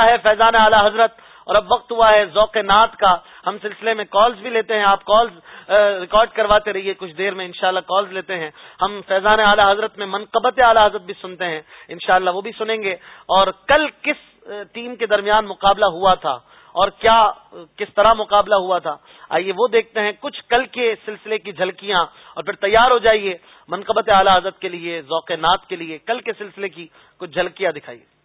ہے فیضان اعلی حضرت، اور اب وقت ہوا ہے ذوق نعت کا۔ ہم سلسلے میں کالز بھی لیتے ہیں، آپ کالز ریکارڈ کرواتے رہیے، کچھ دیر میں انشاءاللہ کالز لیتے ہیں۔ ہم فیضان اعلی حضرت میں منقبت اعلی حضرت بھی سنتے ہیں، انشاءاللہ وہ بھی سنیں گے۔ اور کل کس ٹیم کے درمیان مقابلہ ہوا تھا؟ اور کیا، کس طرح مقابلہ ہوا تھا؟ آئیے وہ دیکھتے ہیں، کچھ کل کے سلسلے کی جھلکیاں۔ اور پھر تیار ہو جائیے منقبت اعلی حضرت کے لیے، ذوق نعت کے لیے کل کے سلسلے کی کچھ جھلکیاں دکھائیے۔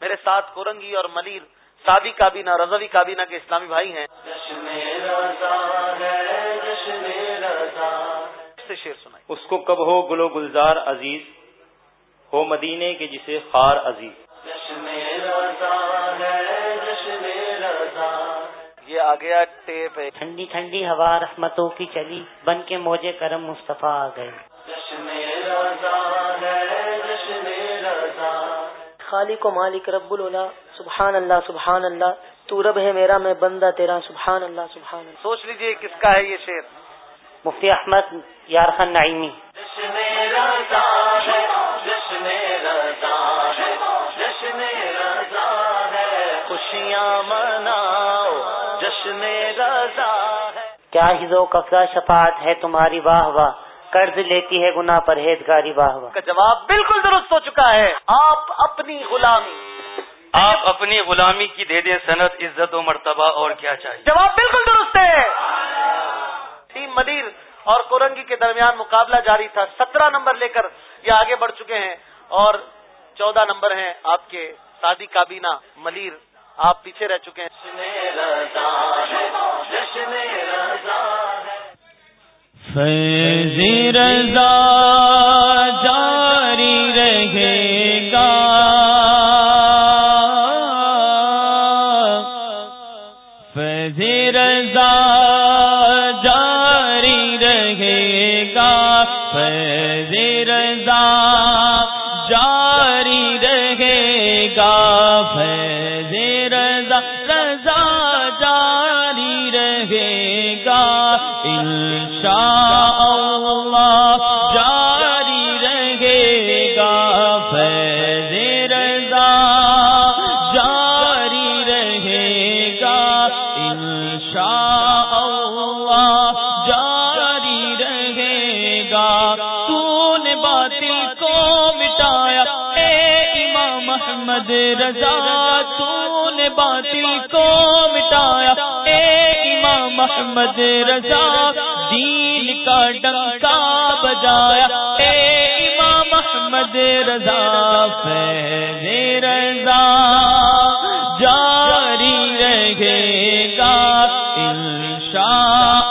میرے ساتھ کورنگی اور ملیر سادی کابینہ رضوی کابینہ کے اسلامی بھائی ہیں۔ شیر سنائی اس کو کب ہو گلو گلزار عزیز؟ ہو مدینے کے جسے خار عزیز۔ یہ آ گیا ٹیپ ہے۔ ٹھنڈی ٹھنڈی ہوا رحمتوں کی چلی بن کے موجے کرم مصطفیٰ آ گئے۔ خالق و مالک رب الولا سبحان اللہ سبحان اللہ تو رب ہے میرا میں بندہ تیرا. سبحان اللہ سبحان اللہ سوچ لیجیے کس کا ہے یہ شعر؟ مفتی احمد یار خان نعیمی خوشیاں مناؤ جشن رضا کیا ہی کفلا شفاعت ہے تمہاری واہ واہ. قرض لیتی ہے گنا پرہیزگاری واہ واہ۔ کا جواب بالکل درست ہو چکا ہے۔ آپ اپنی غلامی۔ آپ اپنی غلامی کی دے دیں صنعت عزت و مرتبہ اور کیا چاہیے؟ جواب بالکل درست ہے۔ ٹیم مدیر اور کورنگی کے درمیان مقابلہ جاری تھا۔ سترہ نمبر لے کر یہ آگے بڑھ چکے ہیں اور چودہ نمبر ہیں آپ کے سادی کابینہ ملیر آپ پیچھے رہ چکے ہیں۔ فیض رضا رضا تو نے باطل کو مٹایا۔ اے امام محمد رضا، دین کا ڈنکا بجایا۔ اے امام محمد رضا، فیض رضا، جاری رہے گا۔ انشاء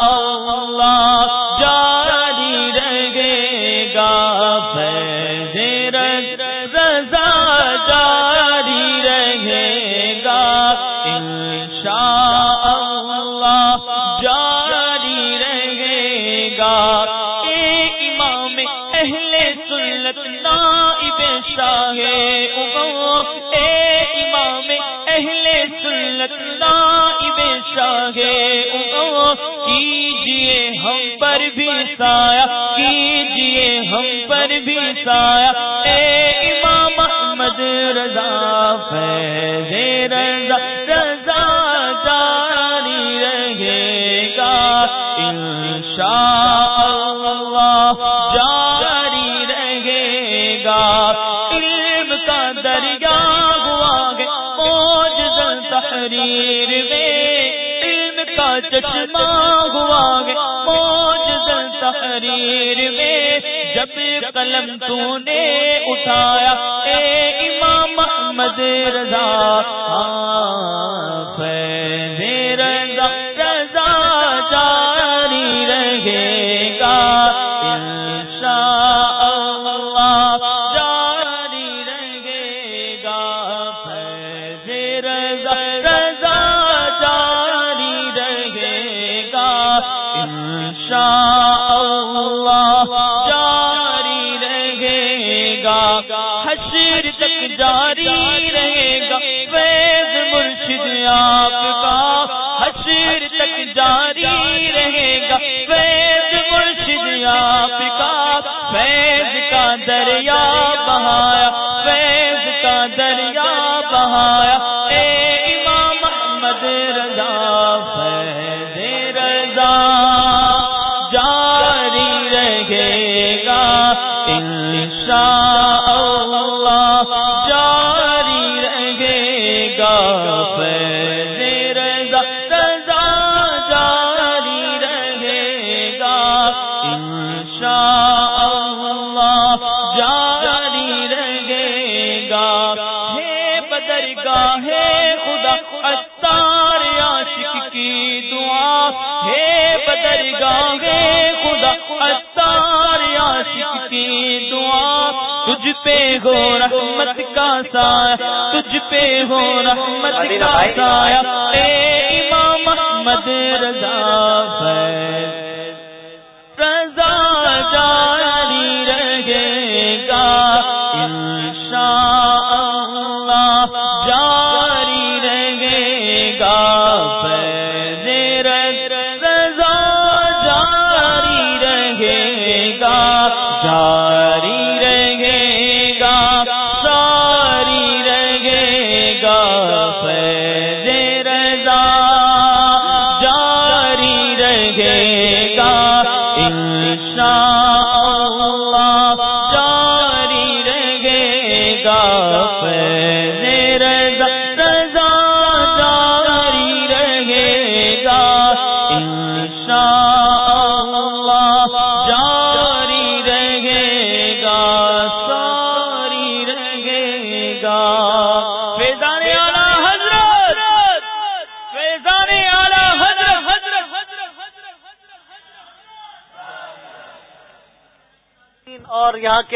گے۔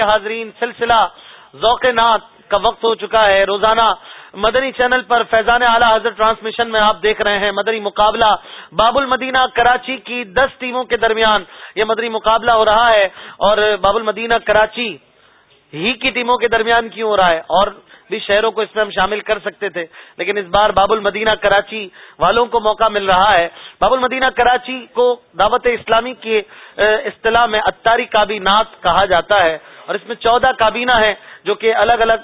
حاضرین، سلسلہ ذوق نات کا وقت ہو چکا ہے۔ روزانہ مدنی چینل پر فیضان اعلی حضرت ٹرانسمیشن میں آپ دیکھ رہے ہیں مدنی مقابلہ۔ باب المدینہ کراچی کی دس ٹیموں کے درمیان یہ مدنی مقابلہ ہو رہا ہے اور باب المدینہ کراچی ہی کی ٹیموں کے درمیان کیوں ہو رہا ہے؟ اور بھی شہروں کو اس میں ہم شامل کر سکتے تھے، لیکن اس بار باب المدینہ کراچی والوں کو موقع مل رہا ہے۔ باب المدینہ کراچی کو دعوت اسلامی کی اصطلاح میں اتاری کابینات کہا جاتا ہے۔ اور اس میں چودہ کابینہ ہیں جو کہ الگ الگ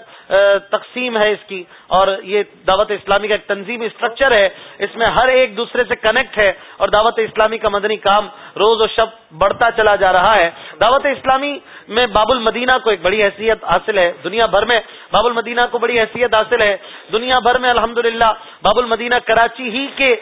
تقسیم ہے اس کی۔ اور یہ دعوت اسلامی کا ایک تنظیمی اسٹرکچر ہے۔ اس میں ہر ایک دوسرے سے کنیکٹ ہے۔ اور دعوت اسلامی کا مدنی کام روز و شب بڑھتا چلا جا رہا ہے۔ دعوت اسلامی میں باب المدینہ کو ایک بڑی حیثیت حاصل ہے۔ دنیا بھر میں باب المدینہ کو بڑی حیثیت حاصل ہے۔ دنیا بھر میں الحمد باب المدینہ کراچی ہی کے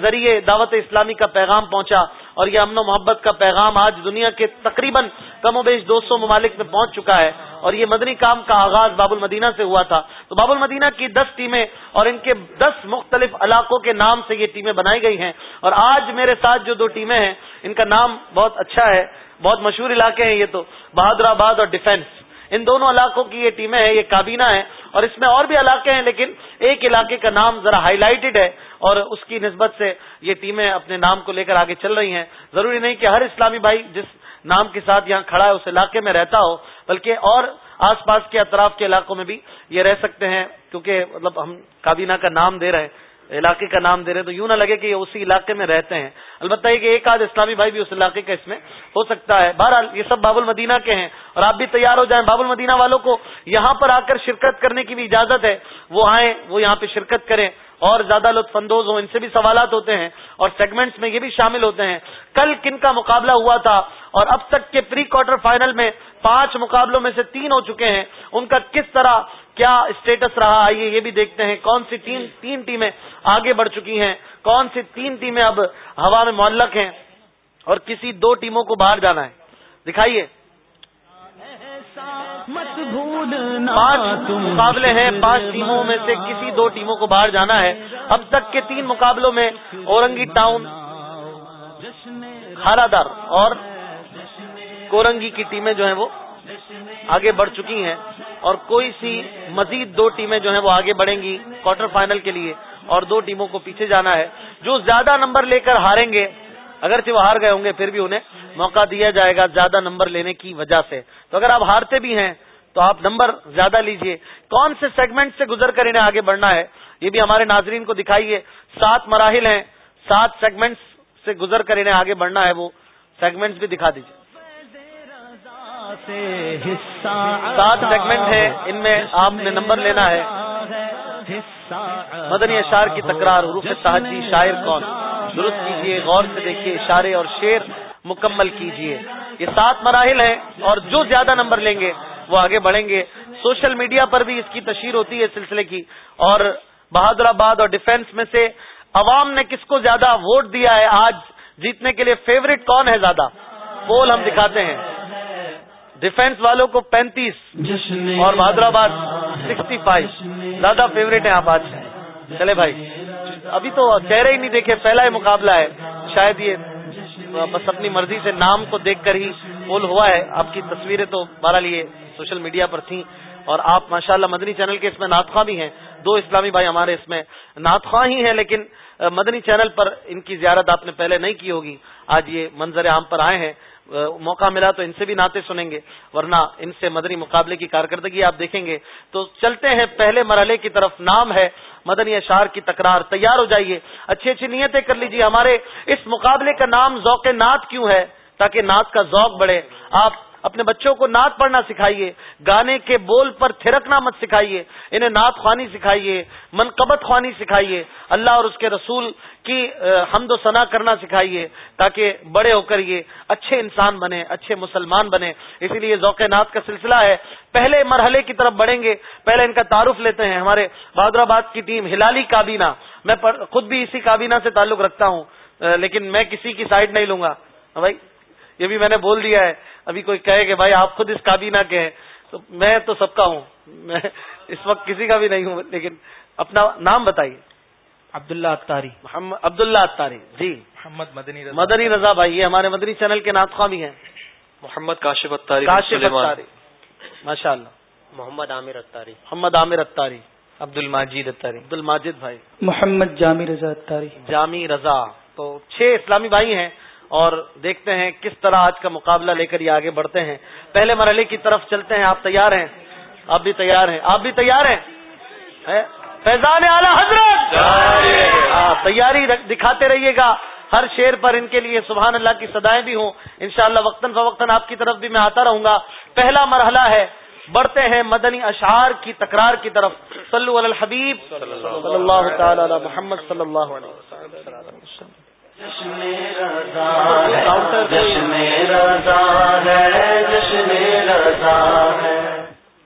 ذریعے دعوت اسلامی کا پیغام پہنچا۔ اور یہ امن و محبت کا پیغام آج دنیا کے تقریباً کم و بیش دو سو ممالک میں پہنچ چکا ہے اور یہ مدنی کام کا آغاز باب المدینہ سے ہوا تھا۔ تو باب المدینہ کی دس ٹیمیں اور ان کے دس مختلف علاقوں کے نام سے یہ ٹیمیں بنائی گئی ہیں۔ اور آج میرے ساتھ جو دو ٹیمیں ہیں، ان کا نام بہت اچھا ہے، بہت مشہور علاقے ہیں یہ تو بہادر آباد اور ڈیفینس ان دونوں علاقوں کی یہ ٹیمیں ہیں، یہ کابینہ ہیں اور اس میں اور بھی علاقے ہیں، لیکن ایک علاقے کا نام ذرا ہائی لائٹڈ ہے اور اس کی نسبت سے یہ ٹیمیں اپنے نام کو لے کر آگے چل رہی ہیں۔ ضروری نہیں کہ ہر اسلامی بھائی جس نام کے ساتھ یہاں کھڑا ہے، اس علاقے میں رہتا ہو، بلکہ اور آس پاس کے اطراف کے علاقوں میں بھی یہ رہ سکتے ہیں، کیونکہ مطلب ہم کابینہ کا نام دے رہے ہیں۔ علاقے کا نام دے رہے تو یوں نہ لگے کہ یہ اسی علاقے میں رہتے ہیں۔ البتہ یہ کہ ایک آدھ اسلامی بھائی بھی اس علاقے کا اس میں ہو سکتا ہے۔ بہرحال یہ سب باب المدینہ کے ہیں اور آپ بھی تیار ہو جائیں۔ باب المدینہ والوں کو یہاں پر آ کر شرکت کرنے کی بھی اجازت ہے۔ وہ آئیں، وہ یہاں پہ شرکت کریں۔ اور زیادہ لطف اندوز ہوں، ان سے بھی سوالات ہوتے ہیں اور سیگمنٹس میں یہ بھی شامل ہوتے ہیں۔ کل کن کا مقابلہ ہوا تھا اور اب تک کے پری کوارٹر فائنل میں پانچ مقابلوں میں سے تین ہو چکے ہیں۔ ان کا کس طرح کیا اسٹیٹس رہا؟ آئیے یہ بھی دیکھتے ہیں کون سی ٹیم تین ٹیمیں آگے بڑھ چکی ہیں۔ کون سی تین ٹیمیں اب ہوا میں معلق ہیں؟ اور کسی دو ٹیموں کو باہر جانا ہے۔ دکھائیے۔ پانچ مقابلے ہیں پانچ ٹیموں میں سے کسی دو ٹیموں کو باہر جانا ہے۔ اب تک کے تین مقابلوں میں اورنگی ٹاؤن ہارا دار اور کورنگی کی ٹیمیں جو ہیں وہ آگے بڑھ چکی ہیں اور کوئی سی مزید دو ٹیمیں جو ہیں وہ آگے بڑھیں گی کوارٹر فائنل کے لیے اور دو ٹیموں کو پیچھے جانا ہے جو زیادہ نمبر لے کر ہاریں گے، اگرچہ وہ ہار گئے ہوں گے، پھر بھی انہیں موقع دیا جائے گا زیادہ نمبر لینے کی وجہ سے۔ تو اگر آپ ہارتے بھی ہیں، تو آپ نمبر زیادہ لیجیے۔ کون سے سیگمنٹ سے گزر کر انہیں آگے بڑھنا ہے؟ یہ بھی ہمارے ناظرین کو دکھائیے۔ سات مراحل ہیں، سات سیگمنٹس سے گزر کر انہیں آگے بڑھنا ہے وہ۔ سیگمنٹس بھی دکھا دیجیے سات سیگمنٹ ہیں۔ ان میں آپ نے نمبر لینا ہے۔ مدنی اشار کی تکرار حروف تحجی شاعر کون؟ درست کیجیے غور سے دیکھیے اشارے اور شعر مکمل کیجیے یہ سات مراحل ہیں اور جو زیادہ نمبر لیں گے وہ آگے بڑھیں گے۔ سوشل میڈیا پر بھی اس کی تشہیر ہوتی ہے سلسلے کی۔ اور بہادر آباد اور ڈیفینس میں سے عوام نے کس کو زیادہ ووٹ دیا ہے؟ آج جیتنے کے لیے فیوریٹ کون ہے زیادہ؟ پول ہم دکھاتے ہیں۔ ڈیفینس والوں کو پینتیس اور بہادر آباد سکسٹی فائیو زیادہ فیوریٹ ہیں آپ آج. چلے بھائی. ابھی تو چہرے ہی نہیں دیکھے پہلا ہی مقابلہ ہے. شاید یہ بس اپنی مرضی سے نام کو دیکھ کر ہی پول ہوا ہے. آپ کی تصویریں تو بہرحال یہ سوشل میڈیا پر تھیں. اور آپ ماشاءاللہ مدنی چینل کے اس میں ناتخواں بھی ہیں. دو اسلامی بھائی ہمارے اس میں ناتخواں ہی ہیں لیکن مدنی چینل پر ان کی زیارت آپ نے پہلے نہیں کی ہوگی. آج یہ منظر عام پر آئے ہیں. موقع ملا تو ان سے بھی ناطے سنیں گے، ورنہ ان سے مدنی مقابلے کی کارکردگی آپ دیکھیں گے۔ تو چلتے ہیں پہلے مرحلے کی طرف، نام ہے مدنی اشار کی تکرار، تیار ہو جائیے۔ اچھی اچھی نیتیں کر لیجیے ہمارے اس مقابلے کا نام ذوق نعت کیوں ہے؟ تاکہ نعت کا ذوق بڑھے۔ آپ اپنے بچوں کو نعت پڑھنا سکھائیے، گانے کے بول پر تھرکنا مت سکھائیے، انہیں نعت خوانی سکھائیے، منقبت خوانی سکھائیے، اللہ اور اس کے رسول کی حمد و ثنا کرنا سکھائیے، تاکہ بڑے ہو کر یہ اچھے انسان بنے، اچھے مسلمان بنے۔ اسی لیے ذوق نعت کا سلسلہ ہے۔ پہلے مرحلے کی طرف بڑھیں گے۔ پہلے ان کا تعارف لیتے ہیں۔ ہمارے بہادر آباد کی ٹیم ہلالی کابینہ، میں خود بھی اسی کابینہ سے تعلق رکھتا ہوں۔ لیکن میں کسی کی سائڈ نہیں لوں گا۔ ہاں بھائی، یہ بھی میں نے بول دیا ہے۔ ابھی کوئی کہے کہ بھائی آپ خود اس کابینہ کے ہیں تو میں تو سب کا ہوں۔ میں اس وقت کسی کا بھی نہیں ہوں لیکن اپنا نام بتائیے۔ عبداللہ اختاری محمد عبداللہ اختاری جی۔ محمد مدنی رضا۔ مدنی رضا بھائی یہ ہمارے مدنی چینل کے ناطخواں بھی ہیں۔ محمد کاشف اتاری کاشف اتاری ماشاء اللہ محمد عامر اتاری محمد عامر اتاری عبد الماجد اتاری عبد الماجد بھائی۔ محمد جامی رضا اتاری جامی رضا۔ تو چھ اسلامی بھائی ہیں۔ اور دیکھتے ہیں کس طرح آج کا مقابلہ لے کر یہ آگے بڑھتے ہیں۔ پہلے مرحلے کی طرف چلتے ہیں، آپ تیار ہیں؟ آپ بھی تیار ہیں۔ آپ بھی تیار ہیں؟ فیضان اعلی حضرت! ہاں، تیاری دکھاتے رہیے گا۔ ہر شیر پر ان کے لیے سبحان اللہ کی صدایں بھی ہوں۔ انشاءاللہ اللہ وقتاً فوقتاً آپ کی طرف بھی میں آتا رہوں گا۔ پہلا مرحلہ ہے، بڑھتے ہیں مدنی اشعار کی تکرار کی طرف۔ صلو علی الحبیب۔ صلی اللہ تعالی علی محمد صلی اللہ علیہ وسلم۔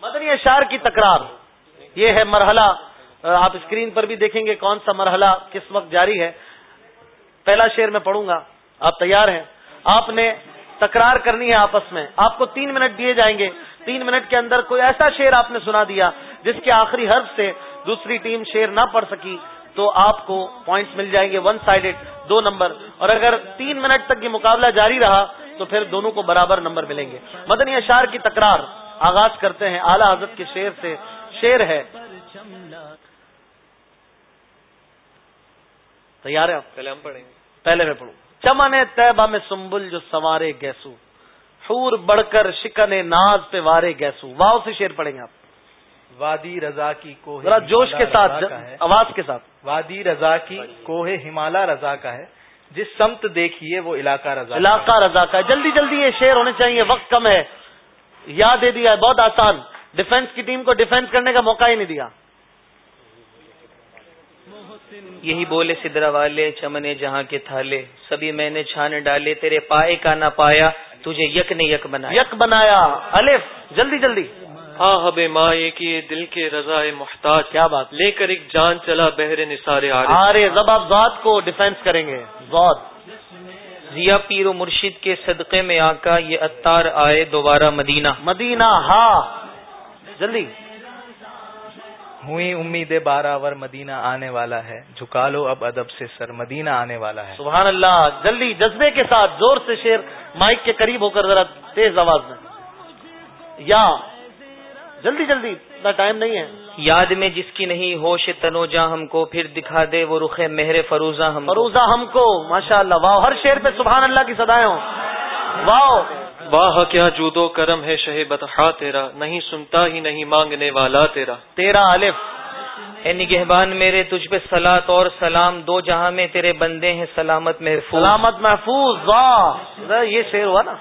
مدنی اشار کی تکرار۔ یہ ہے مرحلہ۔ آپ اسکرین پر بھی دیکھیں گے کون سا مرحلہ کس وقت جاری ہے۔ پہلا شیر میں پڑھوں گا۔ آپ تیار ہیں؟ آپ نے تکرار کرنی ہے آپس میں۔ آپ کو تین منٹ دیے جائیں گے۔ تین منٹ کے اندر کوئی ایسا شیر آپ نے سنا دیا جس کے آخری حرف سے دوسری ٹیم شیر نہ پڑھ سکی۔ تو آپ کو پوائنٹس مل جائیں گے ون سائڈڈ دو نمبر۔ اور اگر تین منٹ تک یہ مقابلہ جاری رہا تو پھر دونوں کو برابر نمبر ملیں گے۔ مدنی اشار کی تکرار آغاز کرتے ہیں اعلی حضرت کے شیر سے۔ شیر ہے۔ تیار ہے پہلے ہم پڑھیں گے۔ پہلے میں پڑھوں۔ چمن طیبہ میں سمبل جو سوارے گیسو۔ حور بڑھ کر شکن ناز پہ وارے گیسو۔ واؤ سے شیر پڑھیں گے آپ۔ وادی رضا کی کوہ ذرا جوش کے ساتھ آواز کے ساتھ۔ وادی رضا کی کوہ ہمالا رضا کا ہے۔ جس سمت دیکھیے وہ علاقہ رضا علاقہ رضا کا ہے۔ جلدی جلدی یہ شیر ہونے چاہیے۔ وقت کم ہے۔ یاد دے دیا ہے۔ بہت آسان۔ ڈیفنس کی ٹیم کو ڈیفینس کرنے کا موقع ہی نہیں دیا۔ یہی بولے سدرا والے چمنے جہاں کے تھالے۔ سبھی میں نے چھان ڈالے۔ تیرے پائے کا نہ پایا تجھے یک نے یک بنایا۔ یک بنایا۔ الف۔ جلدی جلدی۔ ہاں ہب ماں کی دل کے رضا محتاج کیا بات لے کر ایک جان چلا بہر نثارے آرے جب آپ ذات کو ڈیفینس کریں گے۔ ذات ضیا پیر و مرشد کے صدقے میں آقا یہ اتار آئے دوبارہ مدینہ۔ مدینہ ہاں۔ جلدی۔ ہوئی امید بارہ ور مدینہ آنے والا ہے۔ جھکا لو اب ادب سے سر مدینہ آنے والا ہے۔ سبحان اللہ۔ جلدی جذبے کے ساتھ زور سے شیر مائک کے قریب ہو کر ذرا تیز آواز میں۔ یا جلدی جلدی اتنا ٹائم نہیں ہے۔ یاد میں جس کی نہیں ہوش تنوجا ہم کو پھر دکھا دے وہ رخ مہر فروزہ ہم فروزہ ہم کو ماشاء اللہ واہ ہر شیر پہ سبحان اللہ کی سدائے ہوں۔ واہ۔ واہ کیا جودو کرم ہے شہ بتہا تیرا نہیں سنتا ہی نہیں مانگنے والا تیرا۔ تیرا الف۔ اے نگہبان میرے تجھ پہ سلاد اور سلام دو جہاں میں تیرے بندے ہیں سلامت محفوظ۔ سلامت محفوظ واہ۔ یہ شیر ہوا نا۔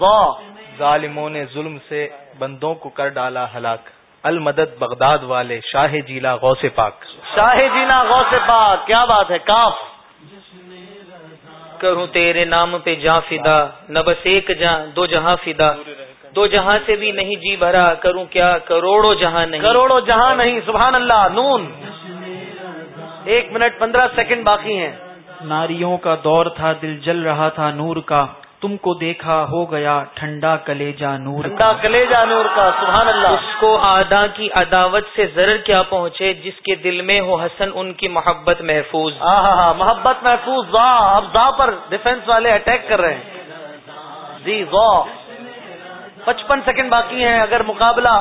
واہ۔ ظالموں نے ظلم سے بندوں کو کر ڈالا ہلاک۔ المدد بغداد والے شاہ جیلا غوث پاک۔ شاہ جیلا غوث پاک کیا بات ہے؟ کاف۔ کروں تیرے نام پہ جا فدا نہ بس ایک جہاں دو جہاں فدا۔ دو جہاں سے بھی نہیں جی بھرا کروں کیا؟ کروڑوں جہاں نہیں۔ کروڑوں جہاں نہیں سبحان اللہ نون۔ ایک منٹ پندرہ سیکنڈ باقی ہیں۔ ناریوں کا دور تھا دل جل رہا تھا نور کا۔ تم کو دیکھا ہو گیا ٹھنڈا کلیجا نور ٹھنڈا کلیجا نور کا سبحان اللہ۔ اس کو آدا کی عداوت سے ضرر کیا پہنچے جس کے دل میں ہو حسن ان کی محبت محفوظ۔ ہاں محبت محفوظ وا اب دا پر ڈیفنس والے اٹیک کر رہے ہیں۔ جی وا پچپن سیکنڈ باقی ہیں اگر مقابلہ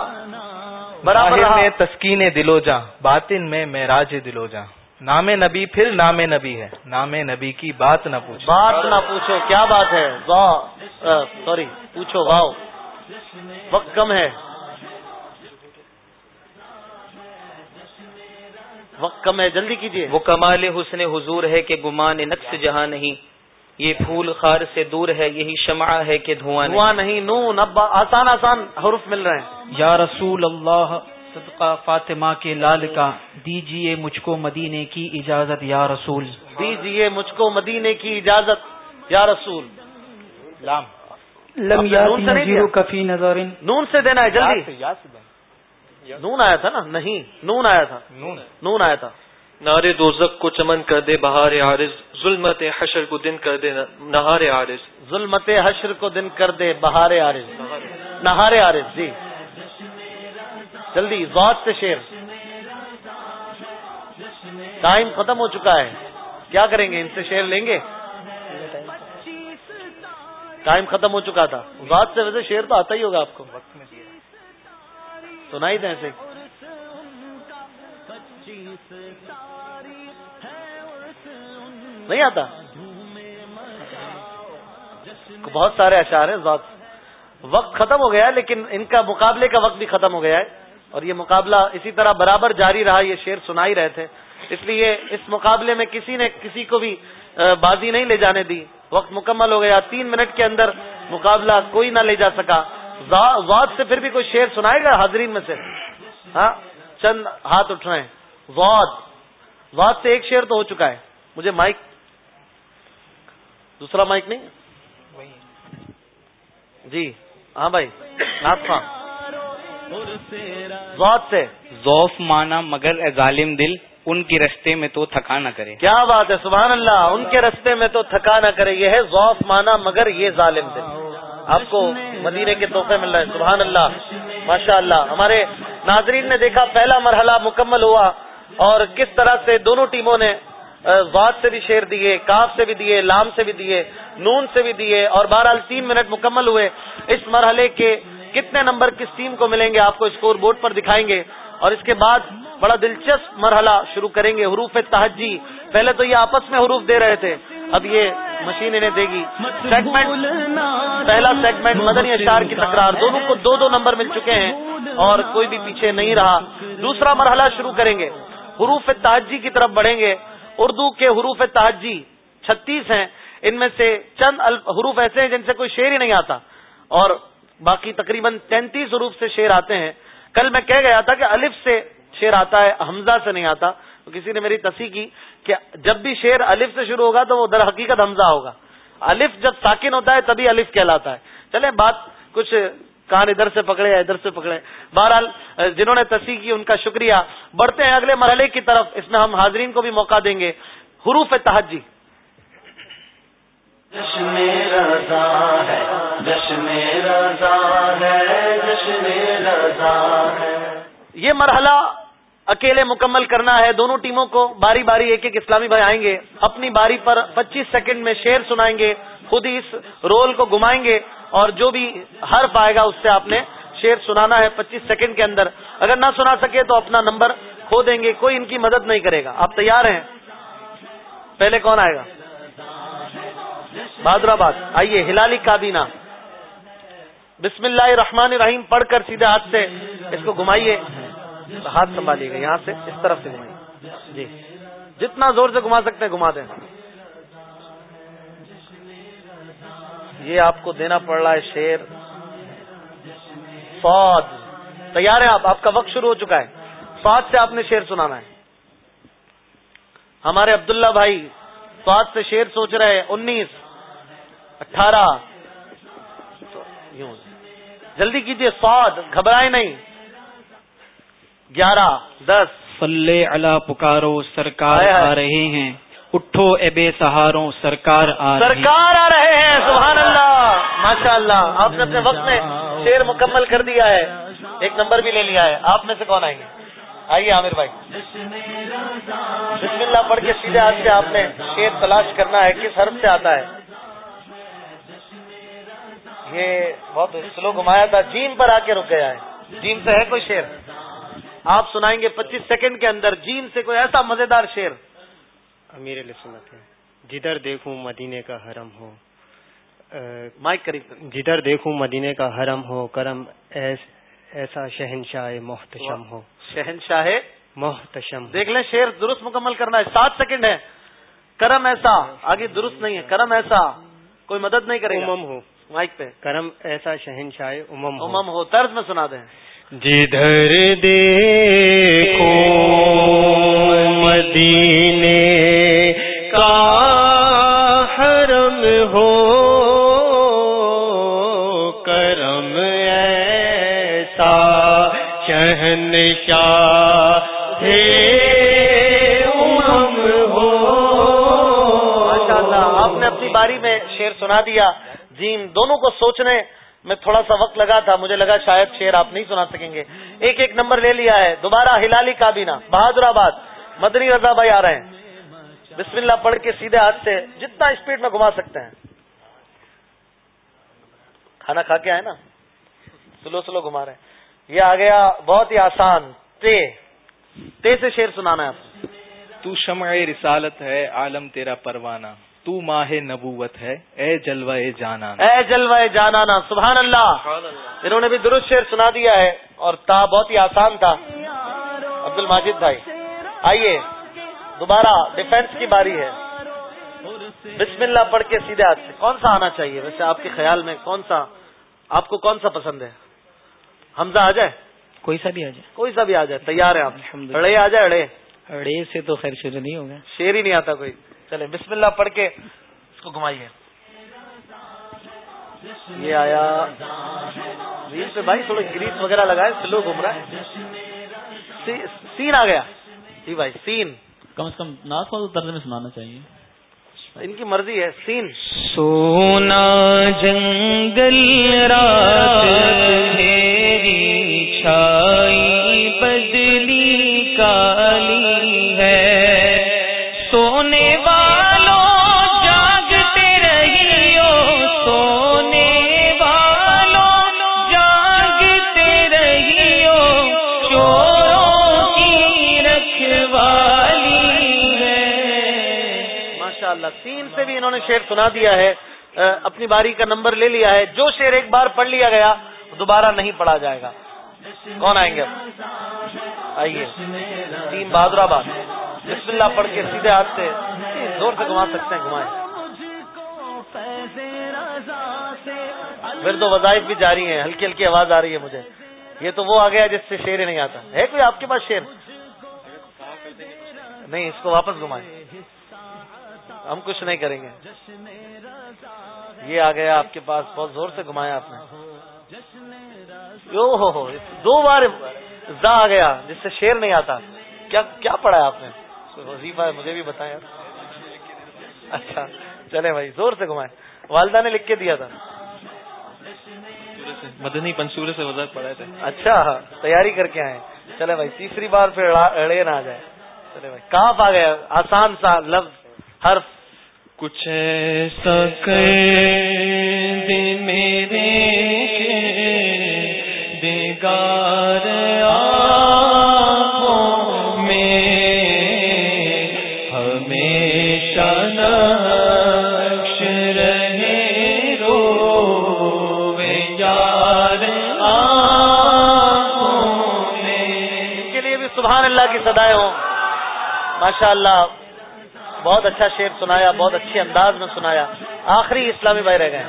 برابر میں تسکین دلو جاں باطن میں معراج دلو جاں۔ نام نبی پھر نام نبی ہے۔ نام نبی کی بات نہ پوچھو۔ بات نہ پوچھو کیا بات ہے؟ سوری پوچھو واؤ۔ وقت کم ہے۔ وقت کم ہے جلدی کیجیے وہ کمال حسن حضور ہے کہ گمان نقص جہاں نہیں۔ یہ پھول خار سے دور ہے یہی شمع ہے کہ دھواں نہیں۔ دعا نہیں نون اب آسان آسان حروف مل رہے ہیں۔ یا رسول اللہ صدقہ فاطمہ کے لال کا دیجیے مجھ کو مدینے کی اجازت یا رسول۔ دیجیے مجھ کو مدینے کی اجازت یا رسول۔ لام لم اب نون سے نہیں دیا؟ کفی نظر نون سے دینا ہے جلدی۔ نون آیا تھا نا؟ نہیں نون آیا تھا۔ نون۔ نون آیا تھا۔ نارے دوزک کو چمن کر دے بہار عارض۔ ظلمت حشر کو دن کر دے نہار عارض۔ ظلمت حشر کو دن کر دے بہار عارض۔ نہار عارض جی۔ جلدی، ذات سے شیر۔ ٹائم ختم ہو چکا ہے۔ کیا کریں گے؟ ان سے شیر لیں گے؟ ٹائم ختم ہو چکا تھا۔ ذات سے ویسے شیر تو آتا ہی ہوگا آپ کو۔ سنائی دیں ایسے نہیں آتا۔ بہت سارے اشعار ہیں ذات۔ وقت ختم ہو گیا ہے، لیکن ان کا مقابلے کا وقت بھی ختم ہو گیا ہے۔ اور یہ مقابلہ اسی طرح برابر جاری رہا یہ شیر سنا ہی رہے تھے۔ اس لیے اس مقابلے میں کسی نے کسی کو بھی بازی نہیں لے جانے دی۔ وقت مکمل ہو گیا تین منٹ کے اندر مقابلہ کوئی نہ لے جا سکا۔ واد سے پھر بھی کوئی شیر سنائے گا حاضرین میں سے؟ ہاں چند ہاتھ اٹھ رہے ہیں واد واد سے ایک شیر تو ہو چکا ہے۔ مجھے مائک دوسرا مائک نہیں؟ جی ہاں بھائی ناز خان واد سے ذوف مانا مگر اے ظالم دل ان کے رستے میں تو تھکا نہ کرے۔ کیا بات ہے سبحان اللہ ان کے رستے میں تو تھکا نہ کرے۔ یہ ہے ذوف مانا مگر یہ ظالم دل۔ آپ کو مدینے کے تحفے مل رہے ہیں سبحان اللہ۔ ماشاء اللہ ہمارے ناظرین نے دیکھا پہلا مرحلہ مکمل ہوا۔ اور کس طرح سے دونوں ٹیموں نے واد سے بھی شیر دیے کاف سے بھی دیے لام سے بھی دیے نون سے بھی دیے۔ اور بہرحال تین منٹ مکمل ہوئے۔ اس مرحلے کے کتنے نمبر کس ٹیم کو ملیں گے آپ کو اسکور بورڈ پر دکھائیں گے اور اس کے بعد بڑا دلچسپ مرحلہ شروع کریں گے حروف تحجی پہلے تو یہ آپس میں حروف دے رہے تھے، اب یہ مشین انہیں دے گی۔ سیگمنٹ پہلا سیگمنٹ مدنی اشار کی تکرار۔ دونوں کو دو دو نمبر مل چکے ہیں اور کوئی بھی پیچھے نہیں رہا۔ دوسرا مرحلہ شروع کریں گے۔ حروف تحجی کی طرف بڑھیں گے۔ اردو کے حروف تحجی چھتیس ہیں۔ ان میں سے چند حروف ایسے ہیں جن سے کوئی شعر ہی نہیں آتا۔ اور باقی تقریباً تینتیس حروف سے شعر آتے ہیں۔ کل میں کہہ گیا تھا کہ الف سے شعر آتا ہے، حمزہ سے نہیں آتا۔ تو کسی نے میری تصحیح کی کہ جب بھی شعر الف سے شروع ہوگا تو وہ در حقیقت حمزہ ہوگا۔ الف جب ساکن ہوتا ہے تبھی الف کہلاتا ہے۔ چلے بات کچھ کان ادھر سے پکڑے یا ادھر سے پکڑے۔ بہرحال، جنہوں نے تصحیح کی، ان کا شکریہ۔ بڑھتے ہیں اگلے مرحلے کی طرف۔ اس میں ہم حاضرین کو بھی موقع دیں گے۔ حروف تحجی جشن رضا ہے، جشن ہے۔ جشن رضا ہے یہ مرحلہ اکیلے مکمل کرنا ہے۔ دونوں ٹیموں کو باری باری ایک ایک اسلامی بھائی آئیں گے۔ اپنی باری پر پچیس سیکنڈ میں شیر سنائیں گے۔ خود ہی اس رول کو گھمائیں گے اور جو بھی ہر پائے گا اس سے آپ نے شیر سنانا ہے پچیس سیکنڈ کے اندر۔ اگر نہ سنا سکے تو اپنا نمبر کھو دیں گے۔ کوئی ان کی مدد نہیں کرے گا۔ آپ تیار ہیں؟ پہلے کون آئے گا؟ بہادر آباد آئیے، ہلالی کابینہ۔ بسم اللہ الرحمن الرحیم پڑھ کر سیدھے ہاتھ سے اس کو گھمائیے۔ ہاتھ سنبھالیے گا، یہاں سے اس طرف سے گھمائیے۔ جی۔ جتنا زور سے گھما سکتے ہیں، گھما دیں۔ یہ آپ کو دینا پڑ رہا ہے شیر فوج تیار ہے آپ؟ آپ کا وقت شروع ہو چکا ہے۔ فوج سے آپ نے شیر سنانا ہے۔ ہمارے عبداللہ بھائی فوج سے شیر سوچ رہے ہیں، انیس، اٹھارہ۔ جلدی کیجیے فوج گھبرائے نہیں۔ گیارہ دس۔ فلے اللہ پکارو سرکار آ رہے ہیں۔ اٹھو اے بے سہاروں سرکار آ سرکار آ رہے ہیں سبحان اللہ۔ ماشاء اللہ آپ نے اپنے وقت میں شیر مکمل کر دیا ہے۔ ایک نمبر بھی لے لیا ہے۔ آپ میں سے کون آئیں گے؟ آئیے عامر بھائی۔ بسم اللہ پڑھ کے سیدھے ہاتھ سے آپ نے شیر تلاش کرنا ہے کس حرف سے آتا ہے؟ یہ بہت سلو گھمایا تھا۔ جیم پر آ کے رک گیا ہے۔ جیم سے ہے کوئی شیر آپ سنائیں گے پچیس سیکنڈ کے اندر۔ جیم سے کوئی ایسا مزیدار شیر امیر سنت ہے۔ جدھر دیکھوں مدینے کا حرم ہو۔ مائک قریب جدھر دیکھوں مدینے کا حرم ہو کرم ایسا شہنشاہ محتشم ہو۔ شہنشاہ محتشم دیکھ لیں شیر درست مکمل کرنا ہے۔ سات سیکنڈ ہے کرم ایسا آگے درست نہیں ہے۔ کرم ایسا کوئی مدد نہیں کرے امم ہو۔ مائک پہ۔ کرم ایسا شہنشاہ امم امم ہو طرز میں سنا دیں۔ جدھر دیکھو مدینے کا حرم ہو کرم ایسا شہنشاہ آپ نے اپنی باری میں شیر سنا دیا۔ جیم دونوں کو سوچنے میں تھوڑا سا وقت لگا تھا، مجھے لگا شاید شیر آپ نہیں سنا سکیں گے۔ ایک ایک نمبر لے لیا ہے، دوبارہ ہلالی کابینہ، بہادر آباد، مدنی رضا بھائی آ رہے ہیں۔ بسم اللہ پڑھ کے سیدھے ہاتھ سے جتنا اسپیڈ میں گھما سکتے ہیں۔ کھانا کھا کے آئے نا؟ سلو سلو گھما رہے ہیں۔ یہ آ گیا بہت ہی آسان، تے۔ تے سے شیر سنانا ہے آپ۔ تو شمع رسالت ہے، عالم تیرا پروانہ۔ تو ماہ نبوت ہے اے جلوہ جانا اے جلوہ جانانا سبحان اللہ۔ انہوں نے بھی درست شعر سنا دیا ہے اور تا بہت ہی آسان تھا۔ عبد الماجد بھائی آئیے۔ دوبارہ ڈیفینس کی باری ہے۔ بسم اللہ پڑھ کے سیدھے ہاتھ سے۔ کون سا آنا چاہیے؟ ویسے آپ کے خیال میں کون سا آپ کو کون سا پسند ہے؟ حمزہ آ جائے؟ کوئی سا بھی آ جائے۔ کوئی سا بھی آ جائے تیار ہے آپ۔ اڑے آ جائے اڑے۔ اڑے سے تو خیر شروع نہیں ہوگا شیر ہی نہیں آتا کوئی۔ چلے بسم اللہ پڑھ کے اس کو گھمائیے۔ یہ آیا ریل پہ بھائی تھوڑے گریس وغیرہ لگائے سلو گھوم رہا ہے۔ سین آ گیا۔ جی بھائی سین۔ کم از کم ناز کو طرز میں سنانا چاہیے۔ ان کی مرضی ہے سین۔ سونا جنگل رات چھائی بدلی کالی ہے۔ بھی انہوں نے شعر سنا دیا ہے اپنی باری کا نمبر لے لیا ہے۔ جو شعر ایک بار پڑھ لیا گیا، دوبارہ نہیں پڑھا جائے گا۔ کون آئیں گے؟ آئیے۔ تین بہادر آباد بسم اللہ پڑھ کے سیدھے ہاتھ سے زور سے گھما سکتے ہیں، گھمائیں۔ پھر تو وظائف بھی جاری ہیں، ہلکی ہلکی آواز آ رہی ہے مجھے۔ یہ تو وہ آ گیا جس سے شیر نہیں آتا۔ ہے کوئی آپ کے پاس شیر نہیں، اس کو واپس گھمائیں۔ ہم کچھ نہیں کریں گے۔ یہ آ گیا آپ کے پاس بہت زور سے گھمایا آپ نے۔ ہو ہو دو بار زا آ گیا جس سے شیر نہیں آتا۔ کیا کیا پڑھا ہے آپ نے؟ وظیفہ ہے؟ مجھے بھی بتائیں اچھا چلے بھائی زور سے گھمائے والدہ نے لکھ کے دیا تھا۔ مدنی پنصور سے وضاحت پڑھائے تھے۔ اچھا تیاری کر کے آئے۔ چلے بھائی تیسری بار پھر اڑے نہ آ جائے۔ چلے بھائی کہاں آ گیا آسان سا لفظ۔ حرف کچھ کر دے میرے بیگار ہوں ماشاء اللہ بہت اچھا شعر سنایا بہت اچھے انداز میں سنایا۔ آخری اسلامی بھائی رہ گئے۔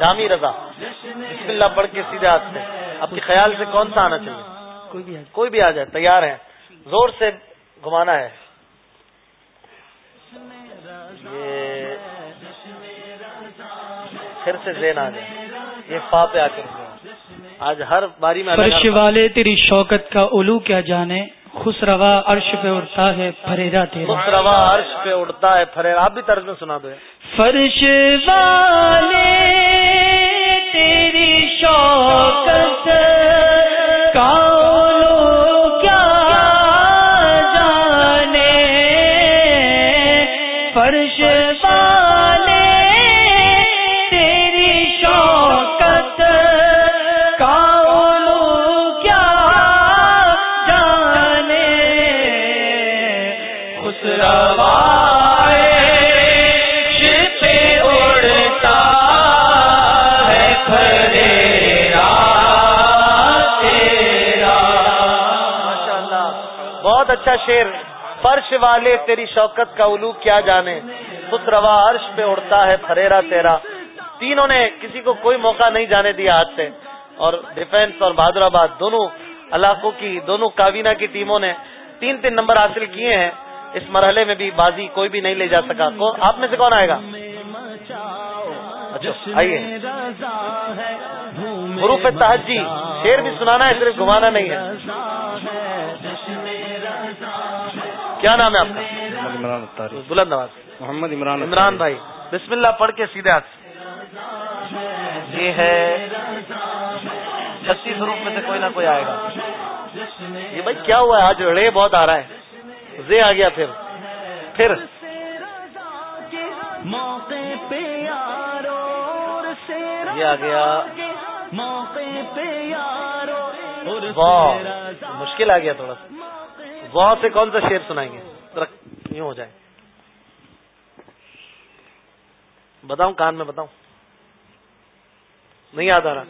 جامی رضا۔ بسم اللہ پڑھ کے سیدھے ہاتھ سے۔ آپ کے خیال سے کون سا آنا چاہیے؟ کوئی بھی آ جائے۔ تیار ہے زور سے گھمانا ہے۔ یہ پھر سے زین آ جائے۔ یہ فا پہ آ کر آج ہر باری میں فرش والے تیری شوکت کا الو کیا جانے؟ خسروا عرش پہ اڑتا ہے پھریرا تیرا۔ خسروا عرش پہ اڑتا ہے پھرے آپ بھی طرز میں سنا دو فرش والے تیری شوقت کالو اچھا شیر فرش والے تیری شوکت کا الو کیا جانے، خود روا عرش پہ اڑتا ہے فریرا تیرا، تینوں نے کسی کو کوئی موقع نہیں جانے دیا ہاتھ سے، اور ڈیفینس اور بہادر آباد دونوں علاقوں کی، دونوں کابینہ کی ٹیموں نے تین تین نمبر حاصل کیے ہیں، اس مرحلے میں بھی بازی کوئی بھی نہیں لے جا سکا آپ میں سے کون آئے گا؟ اچھا آئیے، حروف تحجی شیر بھی سنانا ہے، صرف گھمانا نہیں ہے کیا نام ہے آپ کا؟ بلند آواز۔ محمد عمران عمران بھائی بسم اللہ پڑھ کے سیدھے ہاتھ یہ ہے چھتیس حروف میں سے کوئی نہ کوئی آئے گا۔ یہ بھائی کیا ہوا ہے؟ آج رڑے بہت آ رہا ہے۔ زے آ گیا پھر۔ پھر۔ موقع پہ یارو یہ آ گیا۔ موقع پہ یارو واہ مشکل آ گیا تھوڑا سا۔ واہ سے کون سا شیر سنائیں گے؟ یوں ہو جائے۔ بتاؤں، کان میں بتاؤں۔ نہیں یاد آ رہا۔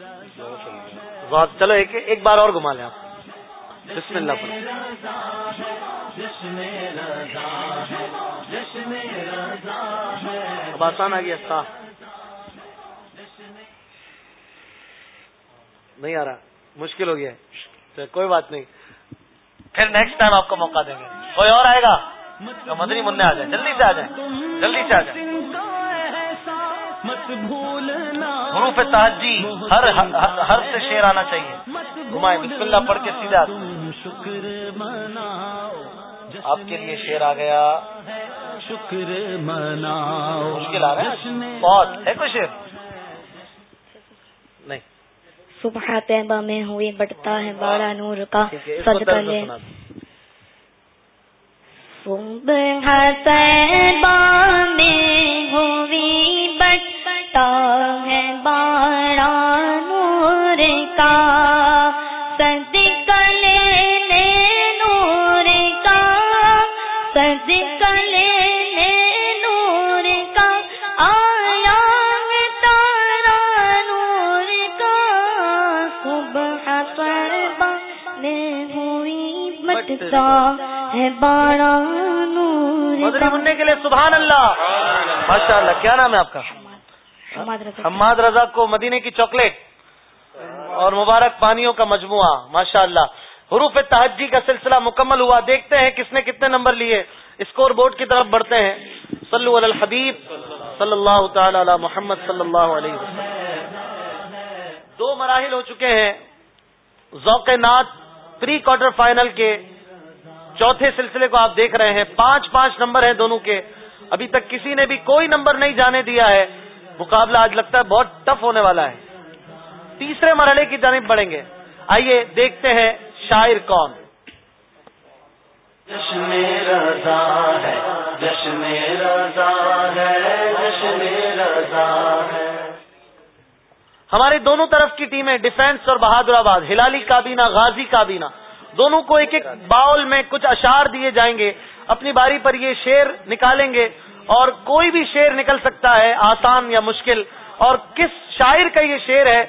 واہ چلو، ایک ایک بار اور گھما لیں آپ۔ بسم اللہ۔ پڑھو اب آسان آ گیا۔ صاف نہیں آ رہا۔ مشکل ہو گیا۔ ہے کوئی بات نہیں۔ پھر نیکسٹ ٹائم آپ کو موقع دیں گے۔ کوئی اور آئے گا؟ مدنی منع آ جائے۔ جلدی سے آ جائیں۔ جلدی سے آ جائیں۔ حروف تحجی ہر ہر ہر سے شیر آنا چاہیے۔ گھمائے بسم اللہ پڑھ کے سیدھا آپ کے لیے شیر آ گیا۔ شکر مناؤ مشکل آ رہا ہے۔ بہت ہے کوئی شیر صبح طیبہ میں ہوئی بڑھتا ہے بڑا نور کا صدقہ لے۔ صبح طیبہ میں ہوئی بڑھتا ہے بڑا نور کا۔ بٹتا ہے بڑا نور منع کے لیے سبحان اللہ۔ ماشاء اللہ کیا نام ہے آپ کا؟ حماد رضا حماد رضا کو مدینے کی چاکلیٹ اور مبارک پانیوں کا مجموعہ ماشاء اللہ حروف تحجی کا سلسلہ مکمل ہوا۔ دیکھتے ہیں کس نے کتنے نمبر لیے۔ اسکور بورڈ کی طرف بڑھتے ہیں۔ صلو علی الحبیب صلی اللہ تعالی علی محمد صلی اللہ علیہ وسلم۔ دو مراحل ہو چکے ہیں۔ ذوق نات پری کوارٹر فائنل کے چوتھے سلسلے کو آپ دیکھ رہے ہیں پانچ پانچ نمبر ہیں دونوں کے۔ ابھی تک کسی نے بھی کوئی نمبر نہیں جانے دیا ہے۔ مقابلہ آج لگتا ہے بہت ٹف ہونے والا ہے۔ تیسرے مرحلے کی جانب بڑھیں گے۔ آئیے دیکھتے ہیں شاعر کون۔ جشن رضا ہے جشن رضا ہے جشن رضا ہے۔ ہماری دونوں طرف کی ٹیمیں ڈیفینس اور بہادر آباد ہلالی کابینہ غازی کابینہ۔ دونوں کو ایک ایک باؤل میں کچھ اشار دیے جائیں گے، اپنی باری پر یہ شیر نکالیں گے اور کوئی بھی شیر نکل سکتا ہے آسان یا مشکل، اور کس شاعر کا یہ شیر ہے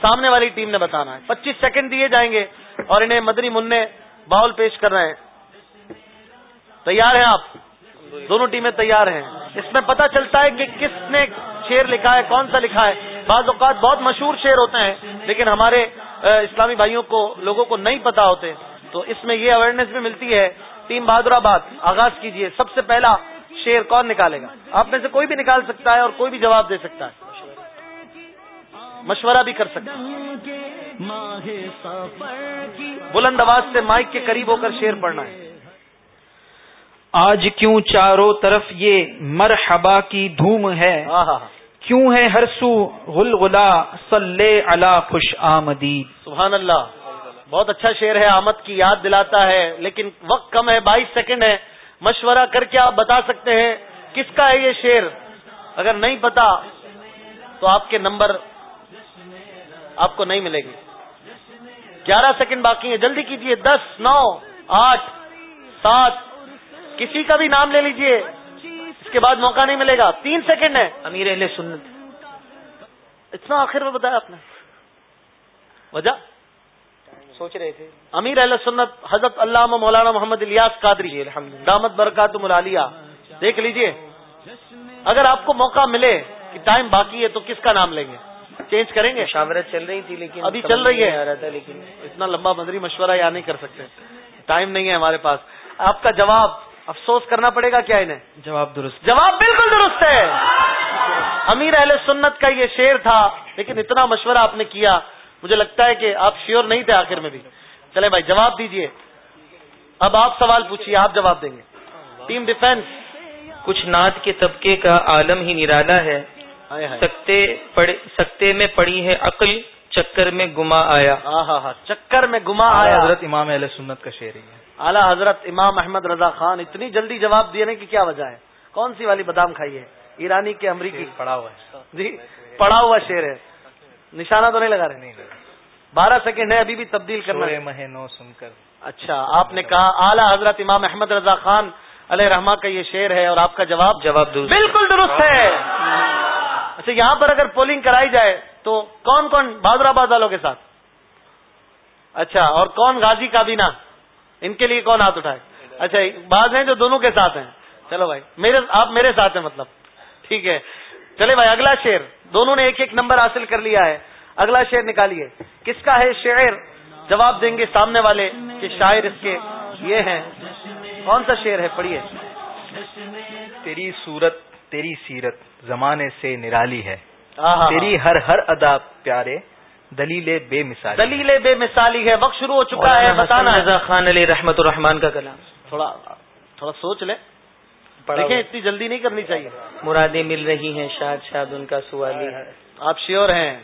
سامنے والی ٹیم نے بتانا ہے۔ پچیس سیکنڈ دیے جائیں گے اور انہیں مدنی منع باؤل پیش کر رہے ہیں۔ تیار ہیں آپ؟ دونوں ٹیمیں تیار ہیں۔ اس میں پتہ چلتا ہے کہ کس نے شیر لکھا ہے، کون سا لکھا ہے۔ بعض اوقات بہت مشہور شیر ہوتے ہیں، لیکن ہمارے اسلامی بھائیوں کو لوگوں کو نہیں پتا ہوتے تو اس میں یہ اویئرنیس بھی ملتی ہے ٹیم بہادر آباد آغاز کیجیے سب سے پہلا شیر کون نکالے گا؟ آپ میں سے کوئی بھی نکال سکتا ہے اور کوئی بھی جواب دے سکتا ہے۔ مشورہ بھی کر سکتے ہیں بلند آواز سے مائک کے قریب ہو کر شیر پڑھنا ہے۔ آج کیوں چاروں طرف یہ مرحبا کی دھوم ہے؟ کیوں ہے ہر سو غل غلا صلی اللہ خوش آمدید سبحان اللہ. بہت اچھا شعر ہے، آمد کی یاد دلاتا ہے، لیکن وقت کم ہے، بائیس سیکنڈ ہے مشورہ کر کے آپ بتا سکتے ہیں، کس کا ہے یہ شعر؟ اگر نہیں پتا، تو آپ کے نمبر آپ کو نہیں ملے گی گیارہ سیکنڈ باقی ہیں، جلدی کیجیے دس، نو، آٹھ، سات، کسی کا بھی نام لے لیجیے۔ کے بعد موقع نہیں ملے گا۔ تین سیکنڈ ہے امیر اہل سنت۔ اتنا آخر میں بتایا آپ نے۔ وجہ؟ سوچ رہے تھے۔ امیر اہل سنت حضرت علامہ مولانا محمد الیاس قادری۔ دامت برکات ملالیہ دیکھ لیجیے۔ اگر آپ کو موقع ملے کہ ٹائم باقی ہے تو کس کا نام لیں گے؟ چینج کریں گے؟ مشاورت چل رہی تھی لیکن ابھی چل رہی ہے۔ لیکن اتنا لمبا مدری مشورہ یا نہیں کر سکتے۔ ٹائم نہیں ہے ہمارے پاس۔ آپ کا جواب افسوس کرنا پڑے گا کیا انہیں؟ جواب درست جواب بالکل درست ہے۔ امیر اہل سنت کا یہ شعر تھا لیکن اتنا مشورہ آپ نے کیا مجھے لگتا ہے کہ آپ شیور نہیں تھے آخر میں بھی۔ چلے بھائی جواب دیجیے۔ اب آپ سوال پوچھیے آپ جواب دیں گے۔ ٹیم ڈیفینس کچھ نعت کے طبقے کا عالم ہی نرالا ہے۔ سکتے میں پڑی ہے عقل۔ چکر میں گما آیا۔ ہاں ہاں ہاں چکر میں گما آیا۔ حضرت امام اہل سنت کا شعر ہے۔ اعلیٰ حضرت امام احمد رضا خان اتنی جلدی جواب دینے کی کیا وجہ ہے؟ کون سی والی بادام کھائی ہے؟ ایرانی کے امریکی؟ پڑا ہوا ہے۔ جی پڑا ہوا شعر ہے۔ نشانہ تو نہیں لگا رہے؟ نہیں بارہ سیکنڈ ہے ابھی بھی تبدیل کرنا ہے۔ نو سن کر۔ اچھا آپ نے کہا اعلیٰ حضرت امام احمد رضا خان علیہ رحما کا یہ شعر ہے اور آپ کا جواب؟ جواب درست بالکل درست ہے۔ اچھا یہاں پر اگر پولنگ کرائی جائے تو کون کون بہادر آباد والوں کے ساتھ؟ اچھا اور کون غازی کابینہ؟ ان کے لیے کون ہاتھ اٹھائے؟ اچھا بعض ہیں جو دونوں کے ساتھ ہیں۔ چلو بھائی، میرے، آپ میرے ساتھ ہیں مطلب۔ ٹھیک ہے۔ چلے بھائی، اگلا شعر۔ دونوں نے ایک ایک نمبر حاصل کر لیا ہے۔ اگلا شعر نکالیے۔ کس کا ہے شعر؟ جواب دیں گے سامنے والے کہ شاعر اس کے یہ ہیں۔ کون سا شعر ہے؟ پڑھیے۔ تیری صورت، تیری سیرت زمانے سے نرالی ہے۔ تیری ہر ہر ادا پیارے دلیل بے مثال دلیل بے مثالی ہے وقت شروع ہو چکا ہے بتانا رضا خان علی رحمت الرحمان کا کلام۔ تھوڑا تھوڑا سوچ لیں دیکھیں اتنی جلدی نہیں کرنی چاہیے۔ مرادیں مل رہی ہیں شاد شاد ان کا سوالی آپ شیور ہیں۔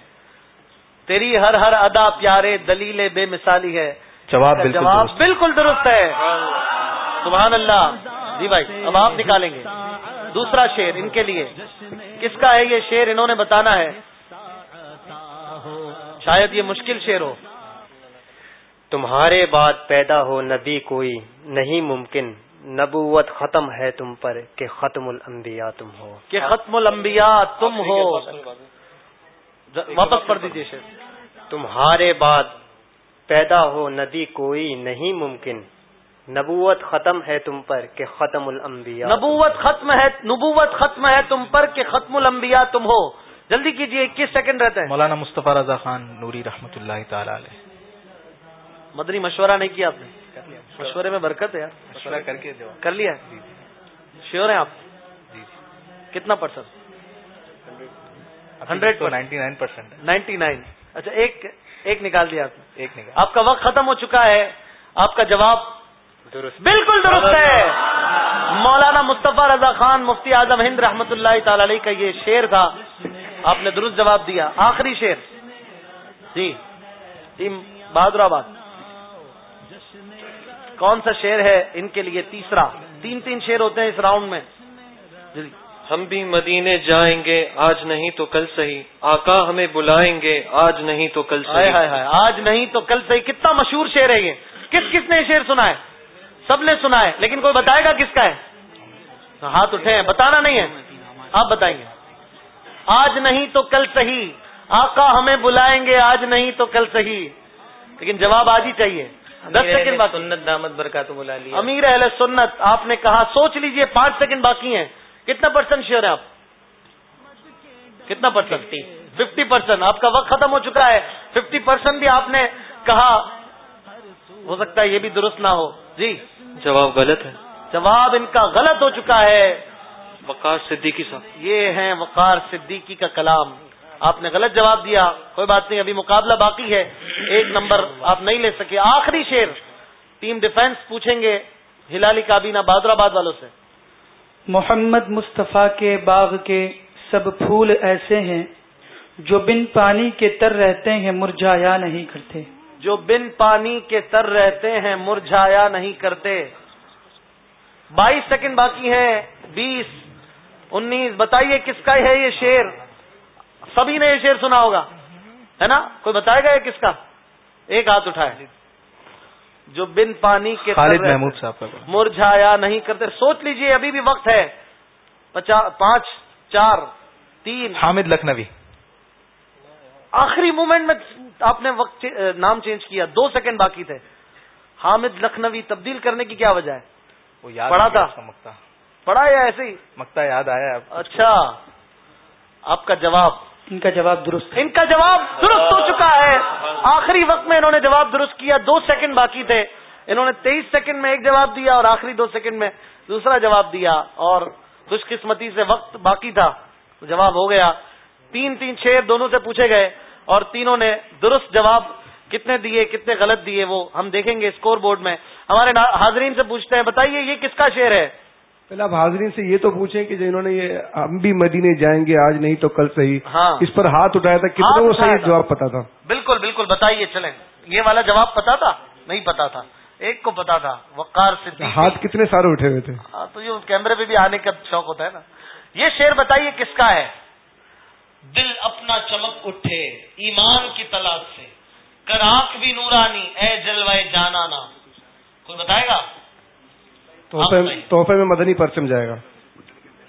تیری ہر ہر ادا پیارے دلیل بے مثالی ہے جواب بالکل جواب درست بالکل درست ہے۔ سبحان اللہ۔ جی بھائی اب آپ نکالیں گے۔ دوسرا شعر ان کے لیے۔ کس کا ہے یہ شعر انہوں نے بتانا ہے؟ شاید یہ مشکل شعر ہو۔ تمہارے بعد پیدا ہو نبی کوئی نہیں ممکن۔ نبوت ختم ہے تم پر کہ ختم الانبیاء تم ہو۔ کہ ختم الانبیاء تم ہو۔ واپس پڑھ دیجیے شعر۔ تمہارے بعد پیدا ہو نبی کوئی نہیں ممکن۔ نبوت ختم ہے تم پر کہ ختم الانبیاء نبوت ختم ہے نبوت ختم ہے تم پر کہ ختم الانبیاء تم ہو۔ جلدی کیجیے اکیس سیکنڈ رہتے ہیں۔ مولانا مصطفیٰ رضا خان نوری رحمۃ اللہ تعالی علیہ۔ مدنی مشورہ نہیں کیا آپ نے؟ مشورے میں برکت ہے یار۔ مشورہ کر کے کر لیا شیور ہیں آپ؟ جی کتنا percent? Hundred ninety nine percent ninety nine. اچھا ایک ایک نکال دیا آپ نے۔ ایک نکال۔ آپ کا وقت ختم ہو چکا ہے۔ آپ کا جواب بالکل درست ہے۔ مولانا مصطفیٰ رضا خان مفتی اعظم ہند رحمت اللہ تعالی علیہ کا یہ شعر تھا۔ آپ نے درست جواب دیا۔ آخری شعر۔ جی۔ ٹیم بہادر آباد۔ کون سا شعر ہے ان کے لیے تیسرا؟ تین تین شعر ہوتے ہیں اس راؤنڈ میں۔ جی۔ ہم بھی مدینے جائیں گے آج نہیں تو کل صحیح۔ آقا ہمیں بلائیں گے آج نہیں تو کل صحیح۔ آج نہیں تو کل صحیح۔ کتنا مشہور شعر ہے یہ۔ کس کس نے شعر سنا ہے؟ سب نے سنا ہے لیکن کوئی بتائے گا کس کا ہے؟ ہاتھ اٹھے ہیں بتانا نہیں ہے۔ آپ بتائیں گے آج نہیں تو کل صحیح۔ آقا ہمیں بلائیں گے آج نہیں تو کل صحیح۔ لیکن جواب آج ہی چاہیے۔ دس سیکنڈ باقی سنت دامت برکات بلا لیا۔ امیر اہل سنت آپ نے کہا سوچ لیجیے پانچ سیکنڈ باقی ہیں۔ کتنا پرسنٹ شیئر ہے آپ؟ کتنا پرسنٹ ففٹی۔ پرسینٹ آپ کا وقت ختم ہو چکا ہے۔ ففٹی پرسینٹ بھی آپ نے کہا۔ ہو سکتا ہے یہ بھی درست نہ ہو۔ جی. جواب غلط ہے. جواب ان کا غلط ہو چکا ہے. وقار صدیقی صاحب. یہ ہیں وقار صدیقی کا کلام. آپ نے غلط جواب دیا. کوئی بات نہیں ابھی مقابلہ باقی ہے. ایک نمبر آپ نہیں لے سکے. آخری شیر ٹیم ڈیفینس پوچھیں گے ہلالی کابینہ بہادر آباد والوں سے. محمد مصطفیٰ کے باغ کے سب پھول ایسے ہیں جو بن پانی کے تر رہتے ہیں مرجھایا نہیں کرتے. جو بن پانی کے تر رہتے ہیں مرجھایا نہیں کرتے۔ بائیس سیکنڈ باقی ہیں بیس انیس بتائیے کس کا ہے یہ شیر سبھی نے یہ شیر سنا ہوگا ہے نا؟ کوئی بتائے گا یہ کس کا؟ ایک ہاتھ اٹھائے۔ جو بن پانی کے خالد محمود صاحب کا مرجھایا نہیں کرتے۔ سوچ لیجیے ابھی بھی وقت ہے۔ پانچ چار تین۔ حامد لکھنوی۔ آخری مومنٹ میں آپ نے وقت نام چینج کیا دو سیکنڈ باقی تھے۔ حامد لکھنوی تبدیل کرنے کی کیا وجہ ہے؟ وہ یاد پڑھا تھا۔ مکتا پڑھا یا ایسے ہی؟ مکتا یاد آیا۔ اچھا۔ آپ کا جواب۔ ان کا جواب درست ان کا جواب درست ہو چکا ہے۔ آخری وقت میں انہوں نے جواب درست کیا دو سیکنڈ باقی تھے۔ انہوں نے تیئیس سیکنڈ میں ایک جواب دیا اور آخری دو سیکنڈ میں دوسرا جواب دیا اور خوش قسمتی سے وقت باقی تھا۔ جواب ہو گیا۔ تین تین چھ دونوں سے پوچھے گئے۔ اور تینوں نے درست جواب کتنے دیے کتنے غلط دیے وہ ہم دیکھیں گے اسکور بورڈ میں۔ ہمارے حاضرین سے پوچھتے ہیں بتائیے یہ کس کا شعر ہے؟ پہلے آپ حاضرین سے یہ تو پوچھیں کہ جنہوں نے یہ ہم بھی مدینے جائیں گے آج نہیں تو کل صحیح۔ ہاں۔ اس پر ہاتھ اٹھایا تھا کتنے وہ صحیح جواب پتا تھا۔ بالکل بالکل بتائیے چلیں۔ یہ والا جواب پتا تھا؟ نہیں پتا تھا۔ ایک کو پتا تھا وقار سے ہاتھ کتنے سارے اٹھے ہوئے تھے؟ ہاں تو یہ کیمرے پہ بھی آنے کا شوق ہوتا ہے نا۔ یہ شعر بتائیے کس کا ہے؟ دل اپنا چمک اٹھے ایمان کی تلاش سے۔ کر آنکھ بھی نورانی اے جلوائے جانا نا کوئی بتائے گا؟ تحفے میں مدنی پرچم جائے گا۔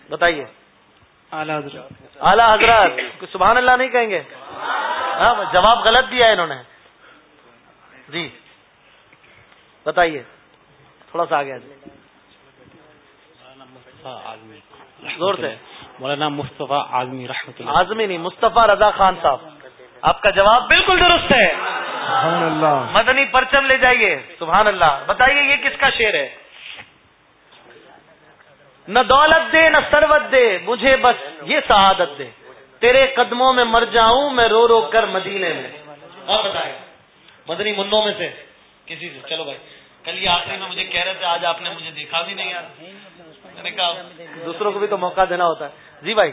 بتائیے۔ اعلیٰ حضرت اعلیٰ حضرت سبحان اللہ نہیں کہیں گے؟ ہاں جواب غلط دیا ہے انہوں نے۔ جی۔ بتائیے۔ تھوڑا سا آگے۔ زور سے۔ مولانا مصطفیٰ آزمی رحمۃ اللہ آزمی نہیں مصطفیٰ رضا خان صاحب۔ آپ کا جواب بالکل درست ہے۔ سبحان اللہ۔ مدنی پرچم لے جائیے۔ سبحان اللہ۔ بتائیے یہ کس کا شعر ہے؟ نہ دولت دے نہ سروت دے مجھے بس یہ سعادت دے۔ تیرے قدموں میں مر جاؤں میں رو رو کر مدینے میں۔ اور بتائیں۔ مدنی منوں میں سے کسی سے۔ چلو بھائی کل یہ آخری میں مجھے کہہ رہے تھے آج آپ نے مجھے دیکھا بھی نہیں یار۔ میں نے کہا دوسروں کو بھی تو موقع دینا ہوتا ہے۔ جی بھائی۔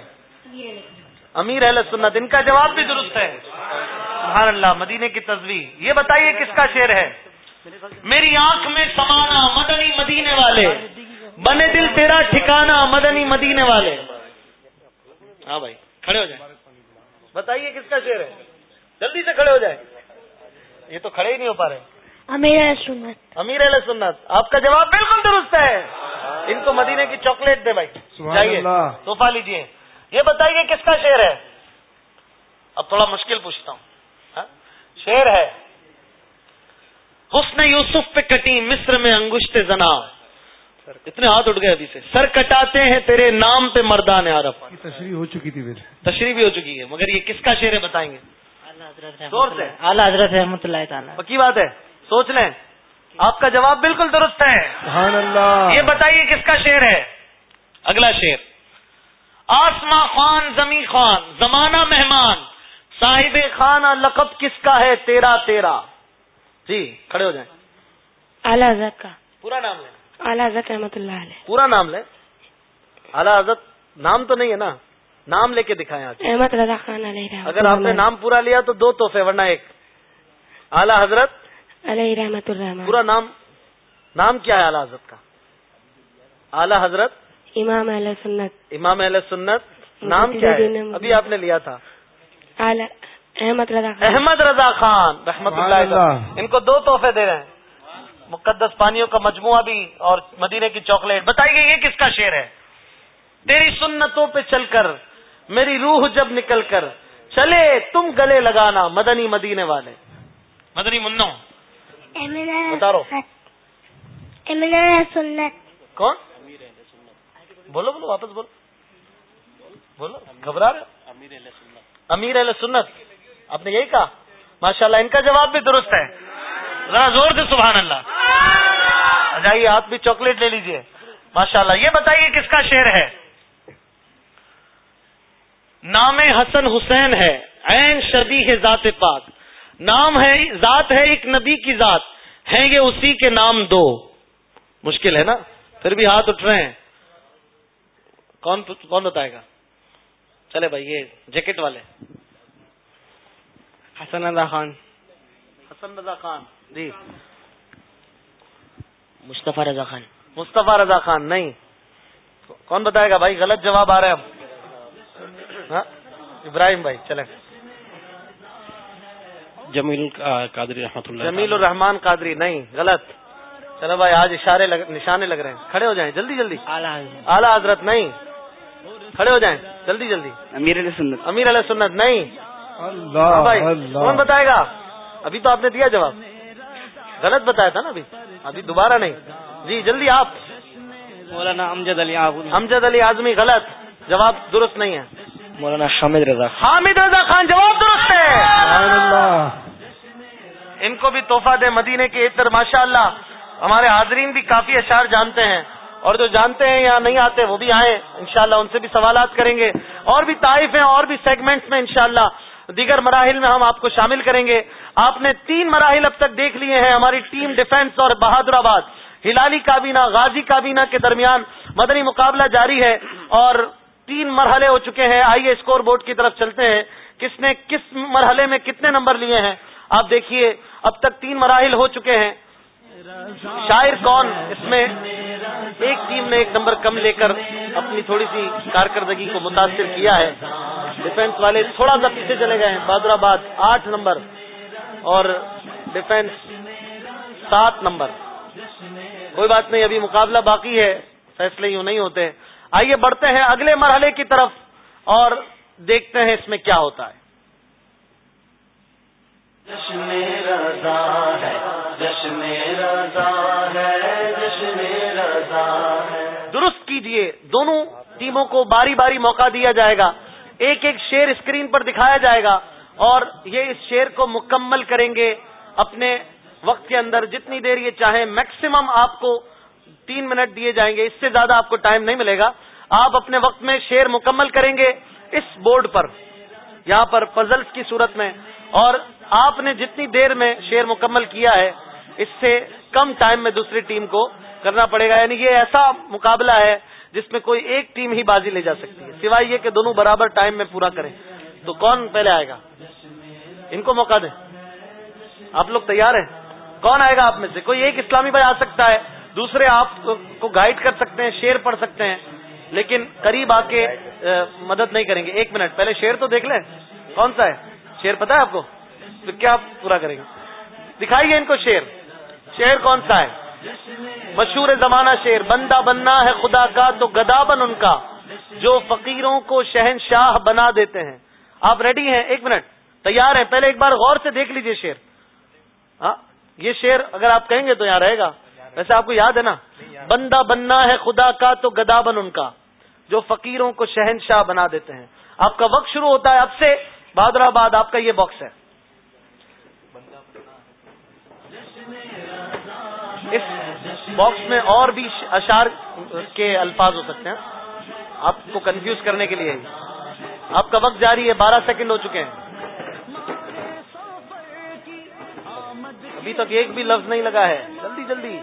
امیر اہل سنت ان کا جواب بھی درست ہے۔ سبحان اللہ مدینے کی تصویر یہ بتائیے کس کا شعر ہے؟ میری آنکھ میں سمانا مدنی مدینے والے۔ بنے دل تیرا ٹھکانا مدنی مدینے والے۔ ہاں بھائی کھڑے ہو جائیں۔ بتائیے کس کا شعر ہے؟ جلدی سے کھڑے ہو جائیں۔ یہ تو کھڑے ہی نہیں ہو پا رہے۔ امیر سنت۔ امیر سنت آپ کا جواب بالکل درست ہے۔ ان کو مدینے کی چاکلیٹ دے بھائی جائیے توحفہ لیجیے یہ بتائیے کس کا شعر ہے؟ اب تھوڑا مشکل پوچھتا ہوں۔ ہاں؟ شعر ہے حسن یوسف پہ کٹی مصر میں انگشت زنا۔ اتنے ہاتھ اٹھ گئے ابھی سے۔ سر کٹاتے ہیں تیرے نام پہ مردان عرب۔ تشریح ہو چکی تھی پھر۔ تشریح بھی ہو چکی ہے مگر یہ کس کا شعر ہے بتائیں گے؟ زور سے۔ اعلیٰ حضرت رحمۃ اللہ تعالیٰ۔ پکی بات ہے سوچ لیں۔ آپ کا جواب بالکل درست ہے۔ سبحان اللہ۔ یہ بتائیے کس کا شعر ہے؟ اگلا شعر۔ آسما خان زمی خان زمانہ مہمان صاحب خانہ لقب کس کا ہے تیرا تیرا؟ جی کھڑے ہو جائیں۔ اعلیٰ حضرت کا۔ پورا نام لیں۔ اعلیٰ حضرت رحمۃ اللہ علیہ۔ پورا نام لیں۔ اعلیٰ حضرت نام تو نہیں ہے نا۔ نام لے کے دکھائیں آج۔ احمد رضا خان علیہ اگر آپ نے نام پورا لیا تو دو تحفے ورنہ ایک۔ اعلیٰ حضرت علیہ رحمت الرحمان پورا نام نام کیا ہے اعلیٰ حضرت کا؟ اعلیٰ حضرت امام علیہ سنت. امام علیہ سنت. نام کیا ہے؟ ابھی آپ نے لیا تھا. احمد رضا خان. احمد رضا خان رحمت اللہ ان کو دو تحفے دے رہے ہیں. مقدس پانیوں کا مجموعہ بھی اور مدینے کی چاکلیٹ. بتائیے یہ کس کا شعر ہے؟ تیری سنتوں پہ چل کر میری روح جب نکل کر چلے تم گلے لگانا مدنی مدینے والے. مدنی منو بتا رہو سنت کون بولو بولو واپس بولو بولو گھبرا رہے امیر اہل سنت آپ نے یہی کہا ماشاءاللہ ان کا جواب بھی درست ہے ذرا زور سے سبحان اللہ. جائیے آپ بھی چاکلیٹ لے لیجیے. ماشاءاللہ یہ بتائیے کس کا شعر ہے؟ نام حسن حسین ہے عین شبی ہے ذات پاک. نام ہے ذات ہے ایک نبی کی ذات۔ ہیں یہ اسی کے نام دو۔ مشکل ہے نا؟ پھر بھی ہاتھ اٹھ رہے ہیں۔ کون کون بتائے گا؟ چلے بھائی یہ جیکٹ والے۔ حسن رضا خان۔ حسن رضا خان۔ جی۔ مصطفیٰ رضا خان۔ مصطفیٰ رضا خان نہیں۔ کون بتائے گا بھائی؟ غلط جواب آ رہا ہے۔ اب ہاں؟ ابراہیم بھائی چلے جمیل قادری رحمۃ اللہ جمیل الرحمان قادری نہیں غلط۔ چلو بھائی آج اشارے لگ... نشانے لگ رہے ہیں۔ کھڑے ہو جائیں جلدی جلدی۔ اعلیٰ حضرت۔ نہیں۔ کھڑے ہو جائیں جلدی جلدی۔ امیر علیہ سنت۔ امیر علیہ سنت نہیں۔ اللہ ہاں بھائی کون بتائے گا؟ ابھی تو آپ نے دیا جواب۔ غلط بتایا تھا نا ابھی۔ ابھی دوبارہ نہیں۔ جی جلدی آپ۔ مولانا امجد علی امجد علی اعظمی غلط۔ جواب درست نہیں ہے۔ مولانا حامد رضا حامد رضا خان جواب درست ہے۔ کو بھی تحفہ دے مدینے کے اتر ماشاء اللہ ہمارے حاضرین بھی کافی اشعار جانتے ہیں۔ اور جو جانتے ہیں یا نہیں آتے، وہ بھی آئیں، انشاءاللہ ان سے بھی سوالات کریں گے۔ اور بھی تعریف ہیں، اور بھی سیگمنٹس میں، انشاءاللہ۔ دیگر مراحل میں ہم آپ کو شامل کریں گے۔ آپ نے تین مراحل اب تک دیکھ لیے ہیں، ہماری ٹیم ڈیفنس اور بہادر آباد ہلالی کابینہ، غازی کابینہ کے درمیان مدنی مقابلہ جاری ہے۔ اور تین مرحلے ہو چکے ہیں۔ آئیے اسکور بورڈ کی طرف چلتے ہیں۔ کس نے، کس مرحلے میں کتنے نمبر لیے ہیں؟ آپ دیکھیے۔ اب تک تین مراحل ہو چکے ہیں۔ شاعر کون؟ اس میں ایک ٹیم نے ایک نمبر کم لے کر اپنی تھوڑی سی کارکردگی کو متاثر کیا ہے۔ ڈیفنس والے تھوڑا سا پیچھے چلے گئے ہیں۔ بہادر آباد آٹھ نمبر اور ڈیفنس سات نمبر۔ کوئی بات نہیں، ابھی مقابلہ باقی ہے۔ فیصلے یوں نہیں ہوتے۔ آئیے بڑھتے ہیں اگلے مرحلے کی طرف اور دیکھتے ہیں اس میں کیا ہوتا ہے۔ جشن رضا ہے، جشن رضا ہے، جشن رضا ہے۔ درست کیجیے، دونوں ٹیموں کو باری باری موقع دیا جائے گا۔ ایک ایک شیر اسکرین پر دکھایا جائے گا اور یہ اس شیر کو مکمل کریں گے۔ اپنے وقت کے اندر جتنی دیر یہ چاہیں میکسیمم آپ کو تین منٹ دیے جائیں گے۔ اس سے زیادہ آپ کو ٹائم نہیں ملے گا۔ آپ اپنے وقت میں شیر مکمل کریں گے اس بورڈ پر، یہاں پر پزلس کی صورت میں۔ اور آپ نے جتنی دیر میں شیر مکمل کیا ہے، اس سے کم ٹائم میں دوسری ٹیم کو کرنا پڑے گا۔ یعنی یہ ایسا مقابلہ ہے جس میں کوئی ایک ٹیم ہی بازی لے جا سکتی ہے۔ سوائے یہ کہ دونوں برابر ٹائم میں پورا کریں۔ تو کون پہلے آئے گا؟ ان کو موقع دیں۔ آپ لوگ تیار ہیں؟ کون آئے گا آپ میں سے؟ کوئی ایک اسلامی بھائی آ سکتا ہے، دوسرے آپ کو گائیڈ کر سکتے ہیں، شیر پڑھ سکتے ہیں۔ لیکن قریب آ کے مدد نہیں کریں گے۔ ایک منٹ، پہلے شیر تو دیکھ لیں۔ کون سا ہے؟ شیر پتا ہے آپ کو؟ تو کیا پورا کریں گے؟ دکھائیے ان کو شیر شیر کون سا ہے؟ مشہور زمانہ شیر بندہ بننا ہے خدا کا تو گدا بن ان کا، جو فقیروں کو شہنشاہ بنا دیتے ہیں۔ آپ ریڈی ہیں؟ ایک منٹ۔ تیار ہیں؟ پہلے ایک بار غور سے دیکھ لیجیے شیر ہاں یہ شیر اگر آپ کہیں گے تو یہاں رہے گا۔ ویسے آپ کو یاد ہے نا؟ بندہ بننا ہے خدا کا تو گدا بن ان کا، جو فقیروں کو شہنشاہ بنا دیتے ہیں۔ آپ کا وقت شروع ہوتا ہے اب سے۔ بہادر آباد آپ کا یہ باکس ہے۔ اس باکس میں اور بھی اشار کے الفاظ ہو سکتے ہیں۔ آپ کو کنفیوز کرنے کے لیے۔ آپ کا وقت جاری ہے، بارہ سیکنڈ ہو چکے ہیں۔ ابھی تک ایک بھی لفظ نہیں لگا ہے۔ جلدی جلدی۔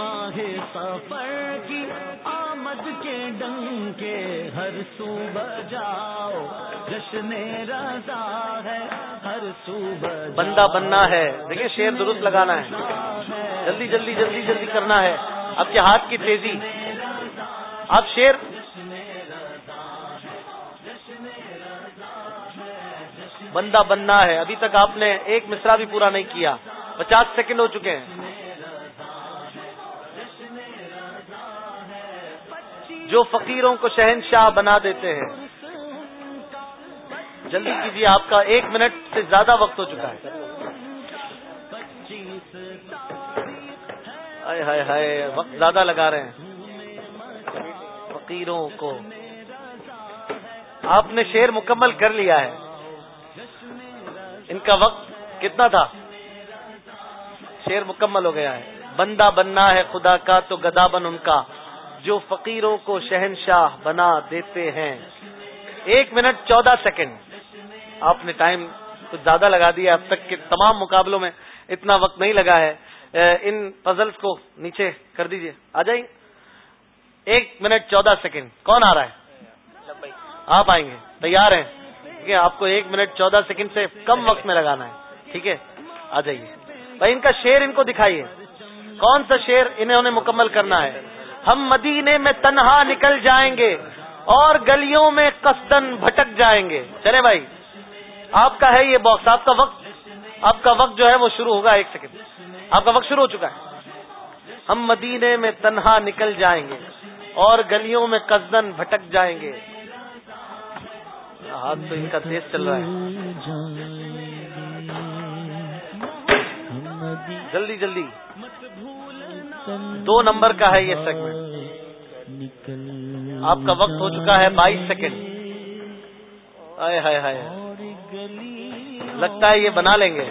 ماہ سفر کی آمد کے ڈنگ کے ہر سو بجاؤ جشن رضا ہے ہر سو بندہ بننا ہے۔ دیکھیے شیر درست لگانا ہے۔ جلدی جلدی جلدی جلدی کرنا ہے۔ آپ کے ہاتھ کی تیزی۔ آپ شیر بندہ بننا ہے۔ ابھی تک آپ نے ایک مصرا بھی پورا نہیں کیا۔ پچاس سیکنڈ ہو چکے ہیں۔ جو فقیروں کو شہنشاہ بنا دیتے ہیں۔ جلدی کیجیے، آپ کا ایک منٹ سے زیادہ وقت ہو چکا ہے۔ ہائے ہائے ہائے، وقت زیادہ لگا رہے ہیں۔ فقیروں کو۔ آپ نے شیر مکمل کر لیا ہے۔ ان کا وقت کتنا تھا؟ شیر مکمل ہو گیا ہے۔ بندہ بننا ہے خدا کا تو گدا بن ان کا۔ جو فقیروں کو شہنشاہ بنا دیتے ہیں۔ ایک منٹ، چودہ سیکنڈ۔ آپ نے ٹائم کچھ زیادہ لگا دیا، اب تک کے تمام مقابلوں میں اتنا وقت نہیں لگا ہے۔ ان پزلس کو نیچے کر دیجیے۔ آ جائیں۔ ایک منٹ، چودہ سیکنڈ۔ کون آ رہا ہے؟ آپ آئیں گے۔ تیار ہیں۔ ٹھیک ہے، آپ کو ایک منٹ، چودہ سیکنڈ سے کم وقت میں لگانا ہے۔ ٹھیک ہے؟ آ جائیے۔ بھائی، ان کا شیر ان کو دکھائیے۔ کون سا شیر انہوں نے مکمل کرنا ہے؟ ہم مدینے میں تنہا نکل جائیں گے اور گلیوں میں قصدن بھٹک جائیں گے۔ چلے بھائی، آپ کا ہے یہ باکس آپ کا وقت، آپ کا وقت جو ہے وہ شروع ہوگا ایک سیکنڈ آپ کا وقت شروع ہو چکا ہے۔ ہم مدینے میں تنہا نکل جائیں گے اور گلیوں میں قصدن بھٹک جائیں گے۔ ہاتھ تو ان کا تیز چل رہا ہے۔ جلدی جلدی۔ دو نمبر کا ہے یہ سیگمنٹ آپ کا وقت ہو چکا ہے بائیس سیکنڈ۔ ہائے ہائے ہائے لگتا ہے یہ بنا لیں گے۔